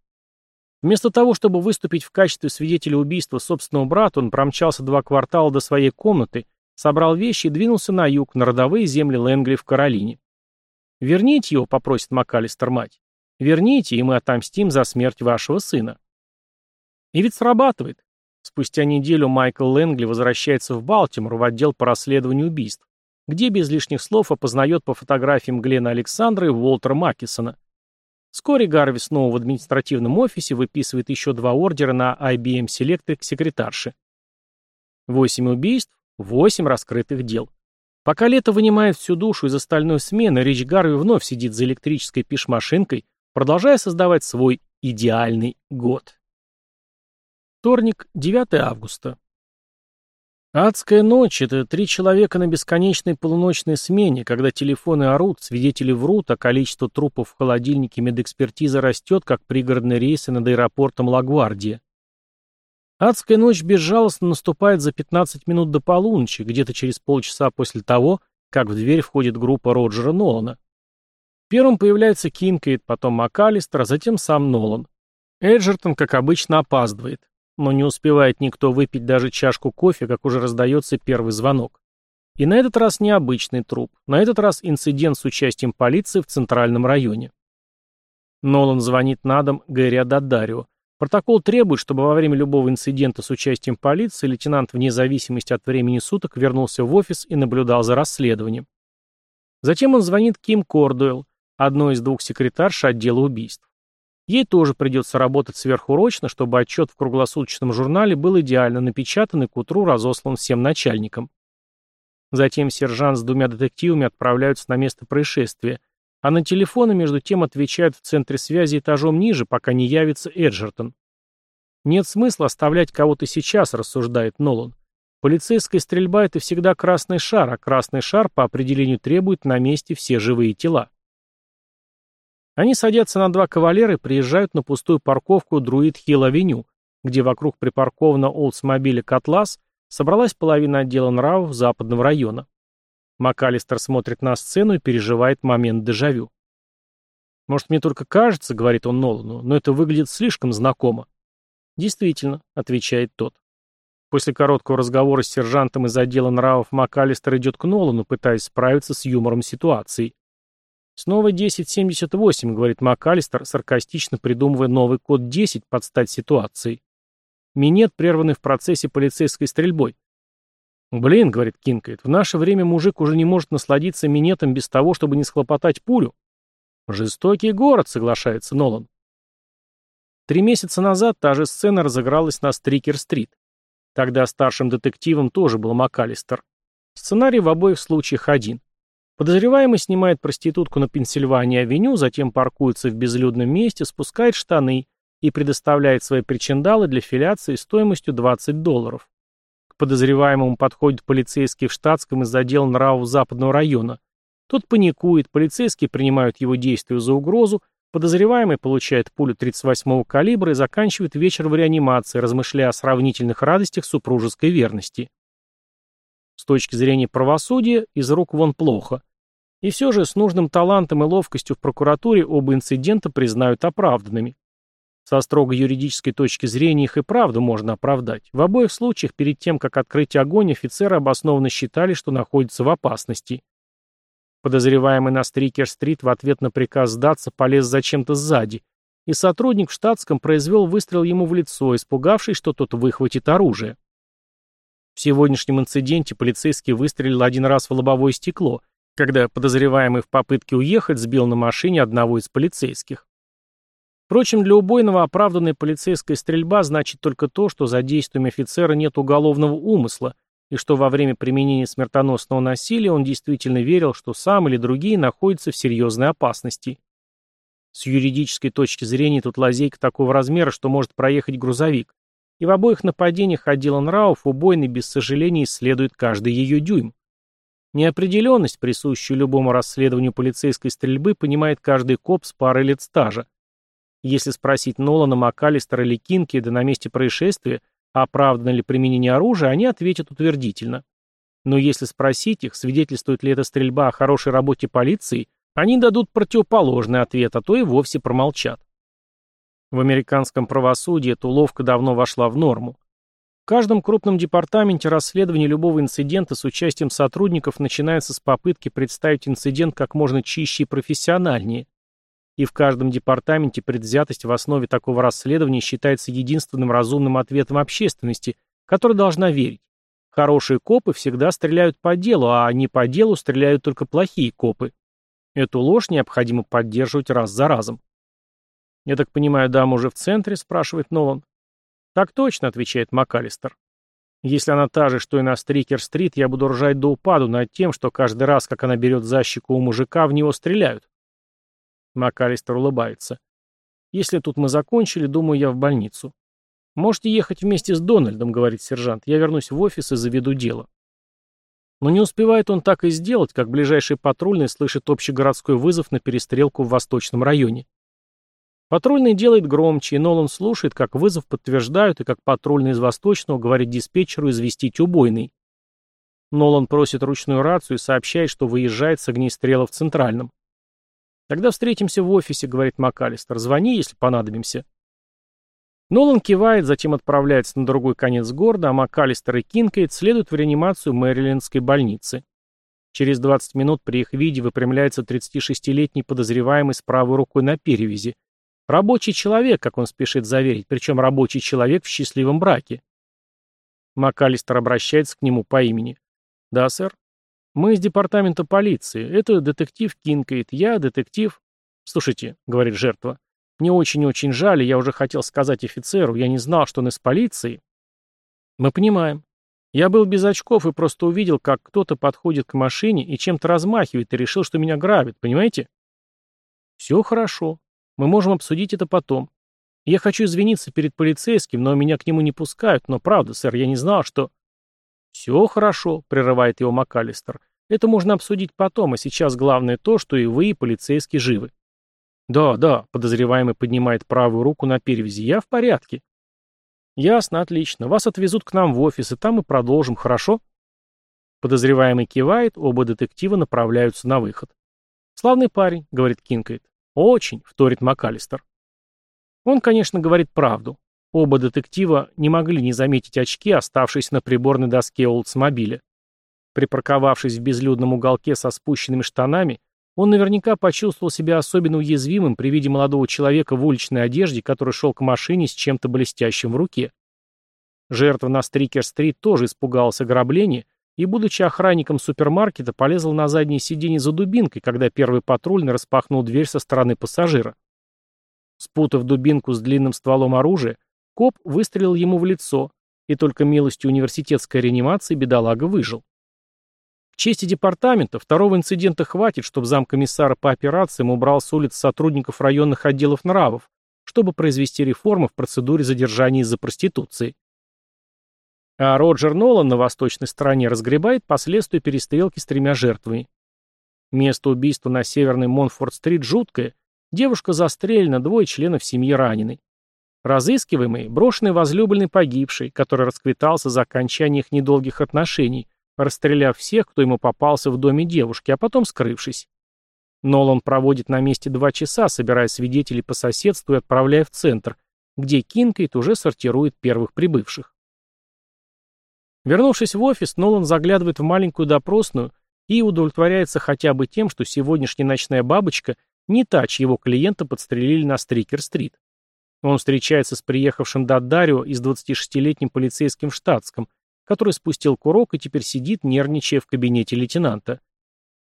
Вместо того, чтобы выступить в качестве свидетеля убийства собственного брата, он промчался два квартала до своей комнаты, собрал вещи и двинулся на юг, на родовые земли Лэнгли в Каролине. «Верните его», — попросит МакАлистер мать. «Верните, и мы отомстим за смерть вашего сына». И ведь срабатывает. Спустя неделю Майкл Лэнгли возвращается в Балтимор в отдел по расследованию убийств, где без лишних слов опознает по фотографиям Глена Александра и Уолтера Маккисона. Вскоре Гарви снова в административном офисе выписывает еще два ордера на IBM Selectric секретарши. Восемь убийств, восемь раскрытых дел. Пока лето вынимает всю душу из остальной смены, Рич Гарви вновь сидит за электрической пиш-машинкой, продолжая создавать свой идеальный год. Вторник, 9 августа. Адская ночь — это три человека на бесконечной полуночной смене, когда телефоны орут, свидетели врут, а количество трупов в холодильнике медэкспертиза растет, как пригородные рейсы над аэропортом Лагвардия. Адская ночь безжалостно наступает за 15 минут до полуночи, где-то через полчаса после того, как в дверь входит группа Роджера Нолана. Первым появляется Кинкейд, потом МакАлистер, а затем сам Нолан. Эджертон, как обычно, опаздывает но не успевает никто выпить даже чашку кофе, как уже раздается первый звонок. И на этот раз необычный труп, на этот раз инцидент с участием полиции в центральном районе. Нолан звонит на дом Гэри Аддадарио. Протокол требует, чтобы во время любого инцидента с участием полиции лейтенант вне зависимости от времени суток вернулся в офис и наблюдал за расследованием. Затем он звонит Ким Кордуэлл, одной из двух секретарш отдела убийств. Ей тоже придется работать сверхурочно, чтобы отчет в круглосуточном журнале был идеально напечатан и к утру разослан всем начальникам. Затем сержант с двумя детективами отправляются на место происшествия, а на телефоны между тем отвечают в центре связи этажом ниже, пока не явится Эджертон. Нет смысла оставлять кого-то сейчас, рассуждает Нолан. Полицейская стрельба – это всегда красный шар, а красный шар по определению требует на месте все живые тела. Они садятся на два кавалера и приезжают на пустую парковку Друид-Хилл-Авеню, где вокруг припаркованного Олдсмобиля «Катласс» собралась половина отдела нравов западного района. МакАлистер смотрит на сцену и переживает момент дежавю. «Может, мне только кажется, — говорит он Нолану, — но это выглядит слишком знакомо». «Действительно», — отвечает тот. После короткого разговора с сержантом из отдела нравов МакАлистер идет к Нолану, пытаясь справиться с юмором ситуации. «Снова 1078», — говорит МакАлистер, саркастично придумывая новый код 10 под стать ситуации. Минет, прерванный в процессе полицейской стрельбой. «Блин», — говорит Кинкайт, — «в наше время мужик уже не может насладиться минетом без того, чтобы не схлопотать пулю». «Жестокий город», — соглашается Нолан. Три месяца назад та же сцена разыгралась на Стрикер-стрит. Тогда старшим детективом тоже был МакАлистер. Сценарий в обоих случаях один. Подозреваемый снимает проститутку на Пенсильвании-авеню, затем паркуется в безлюдном месте, спускает штаны и предоставляет свои причиндалы для филяции стоимостью 20 долларов. К подозреваемому подходит полицейский в штатском из отдела нравов западного района. Тот паникует, полицейские принимают его действия за угрозу, подозреваемый получает пулю 38-го калибра и заканчивает вечер в реанимации, размышляя о сравнительных радостях супружеской верности. С точки зрения правосудия, из рук вон плохо. И все же с нужным талантом и ловкостью в прокуратуре оба инцидента признают оправданными. Со строго юридической точки зрения их и правду можно оправдать. В обоих случаях перед тем, как открыть огонь, офицеры обоснованно считали, что находятся в опасности. Подозреваемый на Стрикер-стрит в ответ на приказ сдаться полез зачем-то сзади, и сотрудник в штатском произвел выстрел ему в лицо, испугавшись, что тот выхватит оружие. В сегодняшнем инциденте полицейский выстрелил один раз в лобовое стекло, когда подозреваемый в попытке уехать сбил на машине одного из полицейских. Впрочем, для убойного оправданная полицейская стрельба значит только то, что за действиями офицера нет уголовного умысла, и что во время применения смертоносного насилия он действительно верил, что сам или другие находятся в серьезной опасности. С юридической точки зрения тут лазейка такого размера, что может проехать грузовик, и в обоих нападениях отдела нравов убойный без сожаления исследует каждый ее дюйм. Неопределенность, присущую любому расследованию полицейской стрельбы, понимает каждый коп с парой лет стажа. Если спросить Нолана, МакАлистера или Кинкеда на месте происшествия, оправдано ли применение оружия, они ответят утвердительно. Но если спросить их, свидетельствует ли эта стрельба о хорошей работе полиции, они дадут противоположный ответ, а то и вовсе промолчат. В американском правосудии эта уловка давно вошла в норму. В каждом крупном департаменте расследование любого инцидента с участием сотрудников начинается с попытки представить инцидент как можно чище и профессиональнее. И в каждом департаменте предвзятость в основе такого расследования считается единственным разумным ответом общественности, которая должна верить. Хорошие копы всегда стреляют по делу, а не по делу стреляют только плохие копы. Эту ложь необходимо поддерживать раз за разом. «Я так понимаю, дама уже в центре?» – спрашивает Нолан. «Так точно», – отвечает МакАлистер. «Если она та же, что и на Стрикер-стрит, я буду ржать до упаду над тем, что каждый раз, как она берет за щеку у мужика, в него стреляют. МакАлистер улыбается. «Если тут мы закончили, думаю, я в больницу». «Можете ехать вместе с Дональдом», — говорит сержант. «Я вернусь в офис и заведу дело». Но не успевает он так и сделать, как ближайший патрульный слышит общегородской вызов на перестрелку в восточном районе. Патрульный делает громче, и Нолан слушает, как вызов подтверждают и как патрульный из Восточного говорит диспетчеру известить убойный. Нолан просит ручную рацию и сообщает, что выезжает с огнестрела в Центральном. «Тогда встретимся в офисе», — говорит МакАлистер. «Звони, если понадобимся». Нолан кивает, затем отправляется на другой конец города, а МакАлистер и Кинкейт следуют в реанимацию Мэрилендской больницы. Через 20 минут при их виде выпрямляется 36-летний подозреваемый с правой рукой на перевязи. Рабочий человек, как он спешит заверить, причем рабочий человек в счастливом браке. МакАлистер обращается к нему по имени. «Да, сэр?» «Мы из департамента полиции. Это детектив Кинкейт. Я детектив...» «Слушайте», — говорит жертва, — «мне очень-очень жаль, я уже хотел сказать офицеру, я не знал, что он из полиции». «Мы понимаем. Я был без очков и просто увидел, как кто-то подходит к машине и чем-то размахивает, и решил, что меня грабит, понимаете?» «Все хорошо. Мы можем обсудить это потом. Я хочу извиниться перед полицейским, но меня к нему не пускают, но правда, сэр, я не знал, что...» «Все хорошо», — прерывает его МакАлистер. «Это можно обсудить потом, а сейчас главное то, что и вы, и полицейские живы». «Да, да», — подозреваемый поднимает правую руку на перевязи. «Я в порядке». «Ясно, отлично. Вас отвезут к нам в офис, и там мы продолжим, хорошо?» Подозреваемый кивает, оба детектива направляются на выход. «Славный парень», — говорит Кинкейт. «Очень», — вторит МакАлистер. Он, конечно, говорит правду. Оба детектива не могли не заметить очки, оставшиеся на приборной доске Олдсмобиля. Припарковавшись в безлюдном уголке со спущенными штанами, он наверняка почувствовал себя особенно уязвимым при виде молодого человека в уличной одежде, который шел к машине с чем-то блестящим в руке. Жертва на Стрикер-стрит тоже испугалась ограбления и, будучи охранником супермаркета, полезла на заднее сиденье за дубинкой, когда первый патрульный распахнул дверь со стороны пассажира. Спутав дубинку с длинным стволом оружия, Коп выстрелил ему в лицо, и только милостью университетской реанимации бедолага выжил. К чести департамента, второго инцидента хватит, чтобы замкомиссара по операциям убрал с улиц сотрудников районных отделов нравов, чтобы произвести реформы в процедуре задержания из-за проституции. А Роджер Нолан на восточной стороне разгребает последствия перестрелки с тремя жертвами. Место убийства на северной Монфорд-стрит жуткое. Девушка застрелена, двое членов семьи ранены. Разыскиваемый – брошенный возлюбленный погибший, который расквитался за окончание их недолгих отношений, расстреляв всех, кто ему попался в доме девушки, а потом скрывшись. Нолан проводит на месте два часа, собирая свидетелей по соседству и отправляя в центр, где Кинкейт уже сортирует первых прибывших. Вернувшись в офис, Нолан заглядывает в маленькую допросную и удовлетворяется хотя бы тем, что сегодняшняя ночная бабочка не та, чьего клиента подстрелили на Стрикер-стрит. Он встречается с приехавшим Дадарио и с 26-летним полицейским штатском, который спустил курок и теперь сидит, нервничая в кабинете лейтенанта.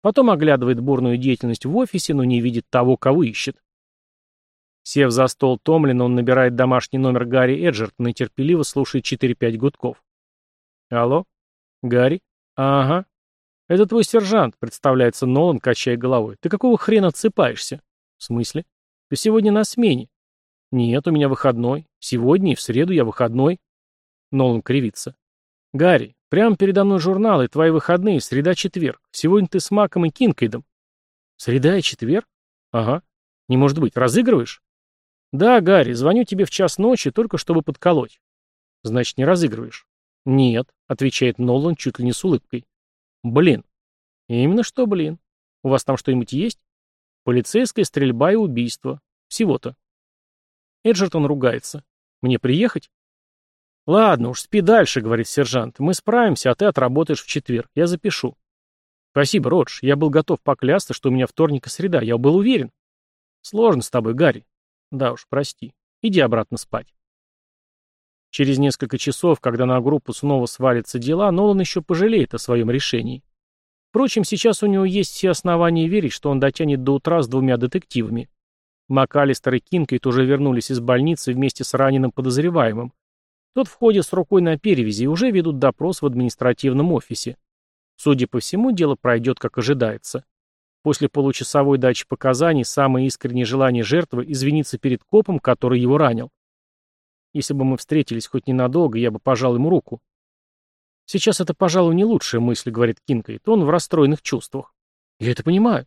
Потом оглядывает бурную деятельность в офисе, но не видит того, кого ищет. Сев за стол Томлина, он набирает домашний номер Гарри Эджертона и терпеливо слушает 4-5 гудков. «Алло? Гарри? Ага. Это твой сержант», — представляется Нолан, качая головой. «Ты какого хрена отсыпаешься?» «В смысле? Ты сегодня на смене?» «Нет, у меня выходной. Сегодня и в среду я выходной». Нолан кривится. «Гарри, прямо передо мной журналы, твои выходные, среда-четверг. Сегодня ты с Маком и Кинкейдом». «Среда и четверг? Ага. Не может быть, разыгрываешь?» «Да, Гарри, звоню тебе в час ночи, только чтобы подколоть». «Значит, не разыгрываешь?» «Нет», — отвечает Нолан чуть ли не с улыбкой. «Блин». «Именно что, блин. У вас там что-нибудь есть?» «Полицейская стрельба и убийство. Всего-то». Эджертон ругается. «Мне приехать?» «Ладно уж, спи дальше», — говорит сержант. «Мы справимся, а ты отработаешь в четверг. Я запишу». «Спасибо, Родж. Я был готов поклясться, что у меня вторник и среда. Я был уверен». «Сложно с тобой, Гарри. Да уж, прости. Иди обратно спать. Через несколько часов, когда на группу снова свалятся дела, Нолан еще пожалеет о своем решении. Впрочем, сейчас у него есть все основания верить, что он дотянет до утра с двумя детективами. МакАлистер и Кинкейт уже вернулись из больницы вместе с раненым подозреваемым. Тот входит с рукой на перевязи и уже ведут допрос в административном офисе. Судя по всему, дело пройдет как ожидается. После получасовой дачи показаний самое искреннее желание жертвы извиниться перед копом, который его ранил. Если бы мы встретились хоть ненадолго, я бы пожал ему руку. Сейчас это, пожалуй, не лучшая мысль, говорит Кинкейт. Он в расстроенных чувствах. Я это понимаю.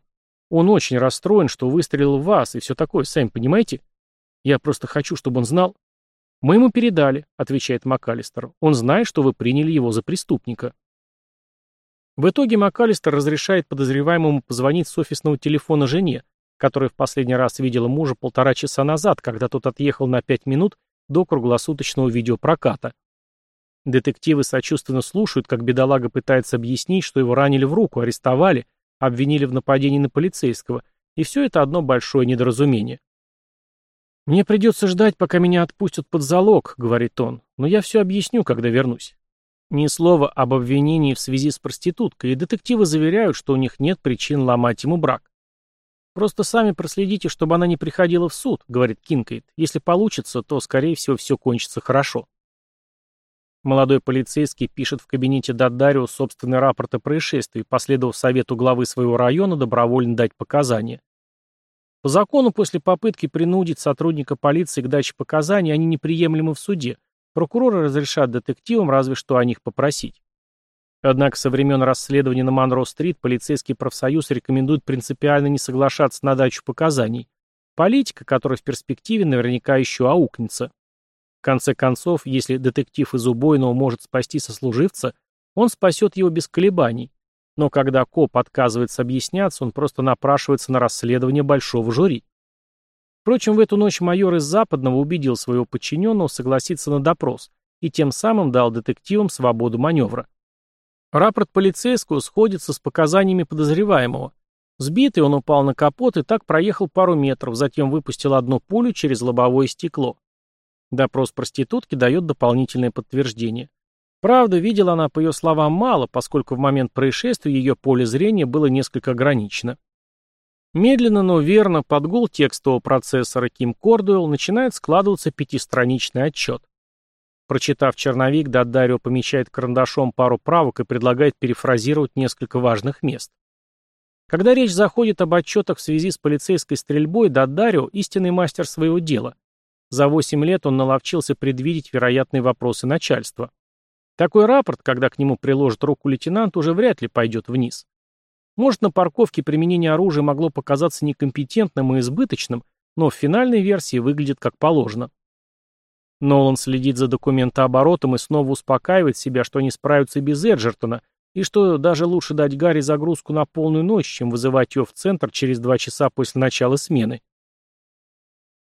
Он очень расстроен, что выстрелил в вас и все такое, сами понимаете? Я просто хочу, чтобы он знал. Мы ему передали, отвечает МакАлистер. Он знает, что вы приняли его за преступника. В итоге МакАлистер разрешает подозреваемому позвонить с офисного телефона жене, которая в последний раз видела мужа полтора часа назад, когда тот отъехал на пять минут до круглосуточного видеопроката. Детективы сочувственно слушают, как бедолага пытается объяснить, что его ранили в руку, арестовали, обвинили в нападении на полицейского, и все это одно большое недоразумение. «Мне придется ждать, пока меня отпустят под залог», — говорит он, — «но я все объясню, когда вернусь». Ни слова об обвинении в связи с проституткой, и детективы заверяют, что у них нет причин ломать ему брак. «Просто сами проследите, чтобы она не приходила в суд», — говорит Кинкейт. «Если получится, то, скорее всего, все кончится хорошо». Молодой полицейский пишет в кабинете Дадарио собственный рапорт о происшествии, последовав совету главы своего района добровольно дать показания. По закону, после попытки принудить сотрудника полиции к даче показаний, они неприемлемы в суде, Прокуроры разрешат детективам разве что о них попросить. Однако со времен расследования на Монро-стрит полицейский профсоюз рекомендует принципиально не соглашаться на дачу показаний. Политика, которая в перспективе наверняка еще аукнется. В конце концов, если детектив из убойного может спасти сослуживца, он спасет его без колебаний. Но когда коп отказывается объясняться, он просто напрашивается на расследование большого жюри. Впрочем, в эту ночь майор из Западного убедил своего подчиненного согласиться на допрос и тем самым дал детективам свободу маневра. Рапорт полицейского сходится с показаниями подозреваемого. Сбитый он упал на капот и так проехал пару метров, затем выпустил одну пулю через лобовое стекло. Допрос проститутки дает дополнительное подтверждение. Правда, видела она, по ее словам, мало, поскольку в момент происшествия ее поле зрения было несколько ограничено. Медленно, но верно, под гул текстового процессора Ким Кордуэлл начинает складываться пятистраничный отчет. Прочитав черновик, Дадарио помечает карандашом пару правок и предлагает перефразировать несколько важных мест. Когда речь заходит об отчетах в связи с полицейской стрельбой, Дадарио – истинный мастер своего дела. За 8 лет он наловчился предвидеть вероятные вопросы начальства. Такой рапорт, когда к нему приложит руку лейтенант, уже вряд ли пойдет вниз. Может, на парковке применение оружия могло показаться некомпетентным и избыточным, но в финальной версии выглядит как положено. Нолан следит за документооборотом и снова успокаивает себя, что они справятся без Эджертона, и что даже лучше дать Гарри загрузку на полную ночь, чем вызывать ее в центр через два часа после начала смены.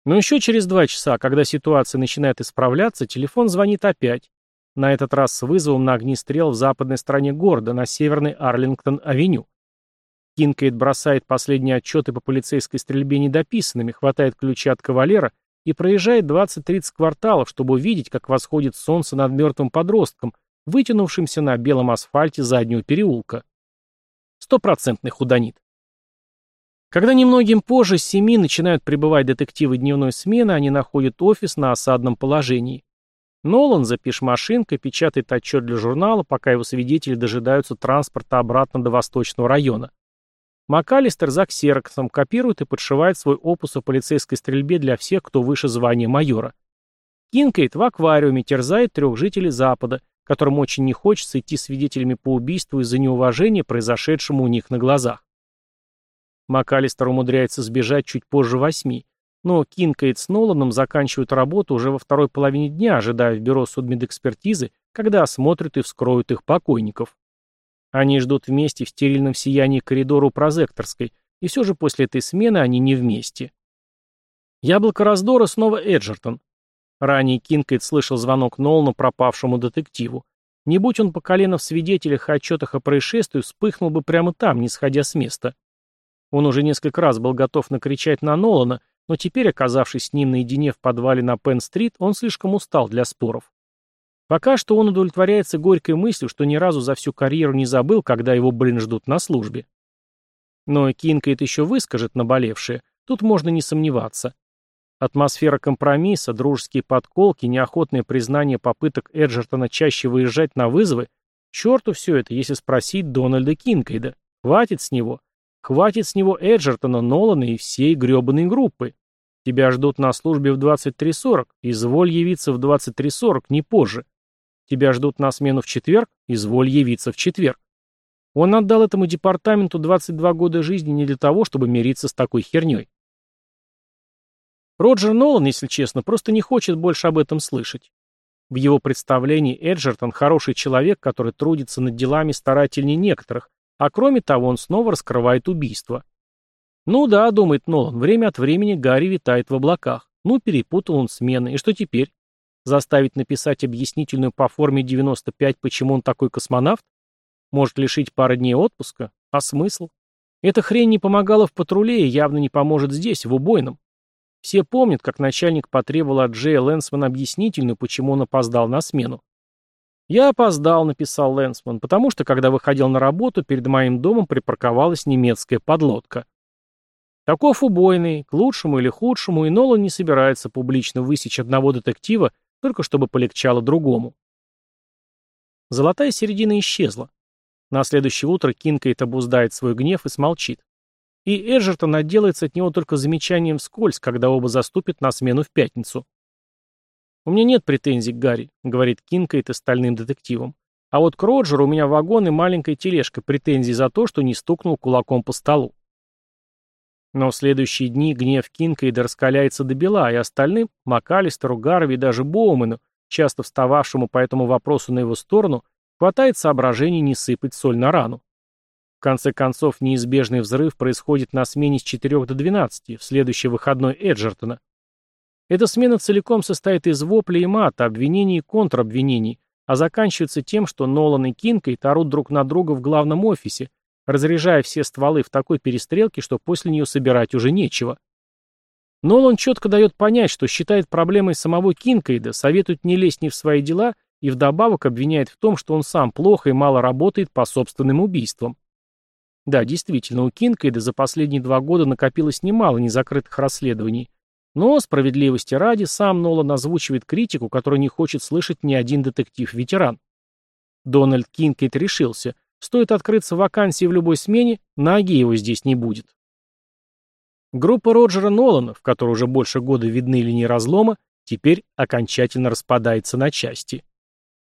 Но еще через два часа, когда ситуация начинает исправляться, телефон звонит опять. На этот раз с вызовом на огнестрел в западной стороне города, на северной Арлингтон-авеню. Кинкейд бросает последние отчеты по полицейской стрельбе недописанными, хватает ключи от кавалера и проезжает 20-30 кварталов, чтобы увидеть, как восходит солнце над мертвым подростком, вытянувшимся на белом асфальте заднего переулка. Стопроцентный худонит. Когда немногим позже с семи начинают прибывать детективы дневной смены, они находят офис на осадном положении. Нолан за пишмашинкой печатает отчет для журнала, пока его свидетели дожидаются транспорта обратно до Восточного района. МакАлистер за ксероксом копирует и подшивает свой опус о полицейской стрельбе для всех, кто выше звания майора. Кинкейд в аквариуме терзает трех жителей Запада, которым очень не хочется идти свидетелями по убийству из-за неуважения, произошедшему у них на глазах. МакАлистер умудряется сбежать чуть позже восьми, но Кинкейд с Ноланом заканчивают работу уже во второй половине дня, ожидая в бюро судмедэкспертизы, когда осмотрят и вскроют их покойников. Они ждут вместе в стерильном сиянии коридора у прозекторской, и все же после этой смены они не вместе. Яблоко раздора снова Эджертон. Ранее Кинкейт слышал звонок Нолану пропавшему детективу. Не будь он по колено в свидетелях и отчетах о происшествии, вспыхнул бы прямо там, не сходя с места. Он уже несколько раз был готов накричать на Нолана, но теперь, оказавшись с ним наедине в подвале на Пенн-стрит, он слишком устал для споров. Пока что он удовлетворяется горькой мыслью, что ни разу за всю карьеру не забыл, когда его, блин, ждут на службе. Но Кинкейд еще выскажет наболевшее, тут можно не сомневаться. Атмосфера компромисса, дружеские подколки, неохотное признание попыток Эджертона чаще выезжать на вызовы — черту все это, если спросить Дональда Кинкейда. Хватит с него. Хватит с него Эджертона, Нолана и всей гребаной группы. Тебя ждут на службе в 23.40, изволь явиться в 23.40, не позже. Тебя ждут на смену в четверг, изволь явиться в четверг. Он отдал этому департаменту 22 года жизни не для того, чтобы мириться с такой херней. Роджер Нолан, если честно, просто не хочет больше об этом слышать. В его представлении Эджертон хороший человек, который трудится над делами старательнее некоторых, а кроме того, он снова раскрывает убийство. Ну да, думает Нолан, время от времени Гарри витает в облаках. Ну, перепутал он смены. И что теперь? Заставить написать объяснительную по форме 95, почему он такой космонавт? Может лишить пары дней отпуска? А смысл? Эта хрень не помогала в патруле и явно не поможет здесь, в убойном. Все помнят, как начальник потребовал от Джея Лэнсмана объяснительную, почему он опоздал на смену. «Я опоздал», — написал Лэнсман, «потому что, когда выходил на работу, перед моим домом припарковалась немецкая подлодка». Таков убойный, к лучшему или худшему, и Нолан не собирается публично высечь одного детектива, только чтобы полегчало другому. Золотая середина исчезла. На следующее утро Кинкейд обуздает свой гнев и смолчит. И Эджертон отделается от него только замечанием вскользь, когда оба заступят на смену в пятницу. «У меня нет претензий к Гарри», — говорит Кинкейт остальным детективам. «А вот к Роджеру у меня вагон и маленькая тележка претензий за то, что не стукнул кулаком по столу». Но в следующие дни гнев Кинкейда раскаляется до бела, и остальным, МакАлистеру, Гарви и даже Боумену, часто встававшему по этому вопросу на его сторону, хватает соображений не сыпать соль на рану. В конце концов, неизбежный взрыв происходит на смене с 4 до 12, в следующий выходной Эджертона. Эта смена целиком состоит из вопля и мата, обвинений и контрабвинений, а заканчивается тем, что Нолан и Кинкой тарут друг на друга в главном офисе, разряжая все стволы в такой перестрелке, что после нее собирать уже нечего. Нолан четко дает понять, что считает проблемой самого Кинкейда, советует не лезть ни в свои дела и вдобавок обвиняет в том, что он сам плохо и мало работает по собственным убийствам. Да, действительно, у Кинкейда за последние два года накопилось немало незакрытых расследований, но, справедливости ради, сам Нолан озвучивает критику, которую не хочет слышать ни один детектив-ветеран. Дональд Кинкейт решился, стоит открыться вакансии в любой смене, ноги его здесь не будет. Группа Роджера Нолана, в которой уже больше года видны линии разлома, теперь окончательно распадается на части.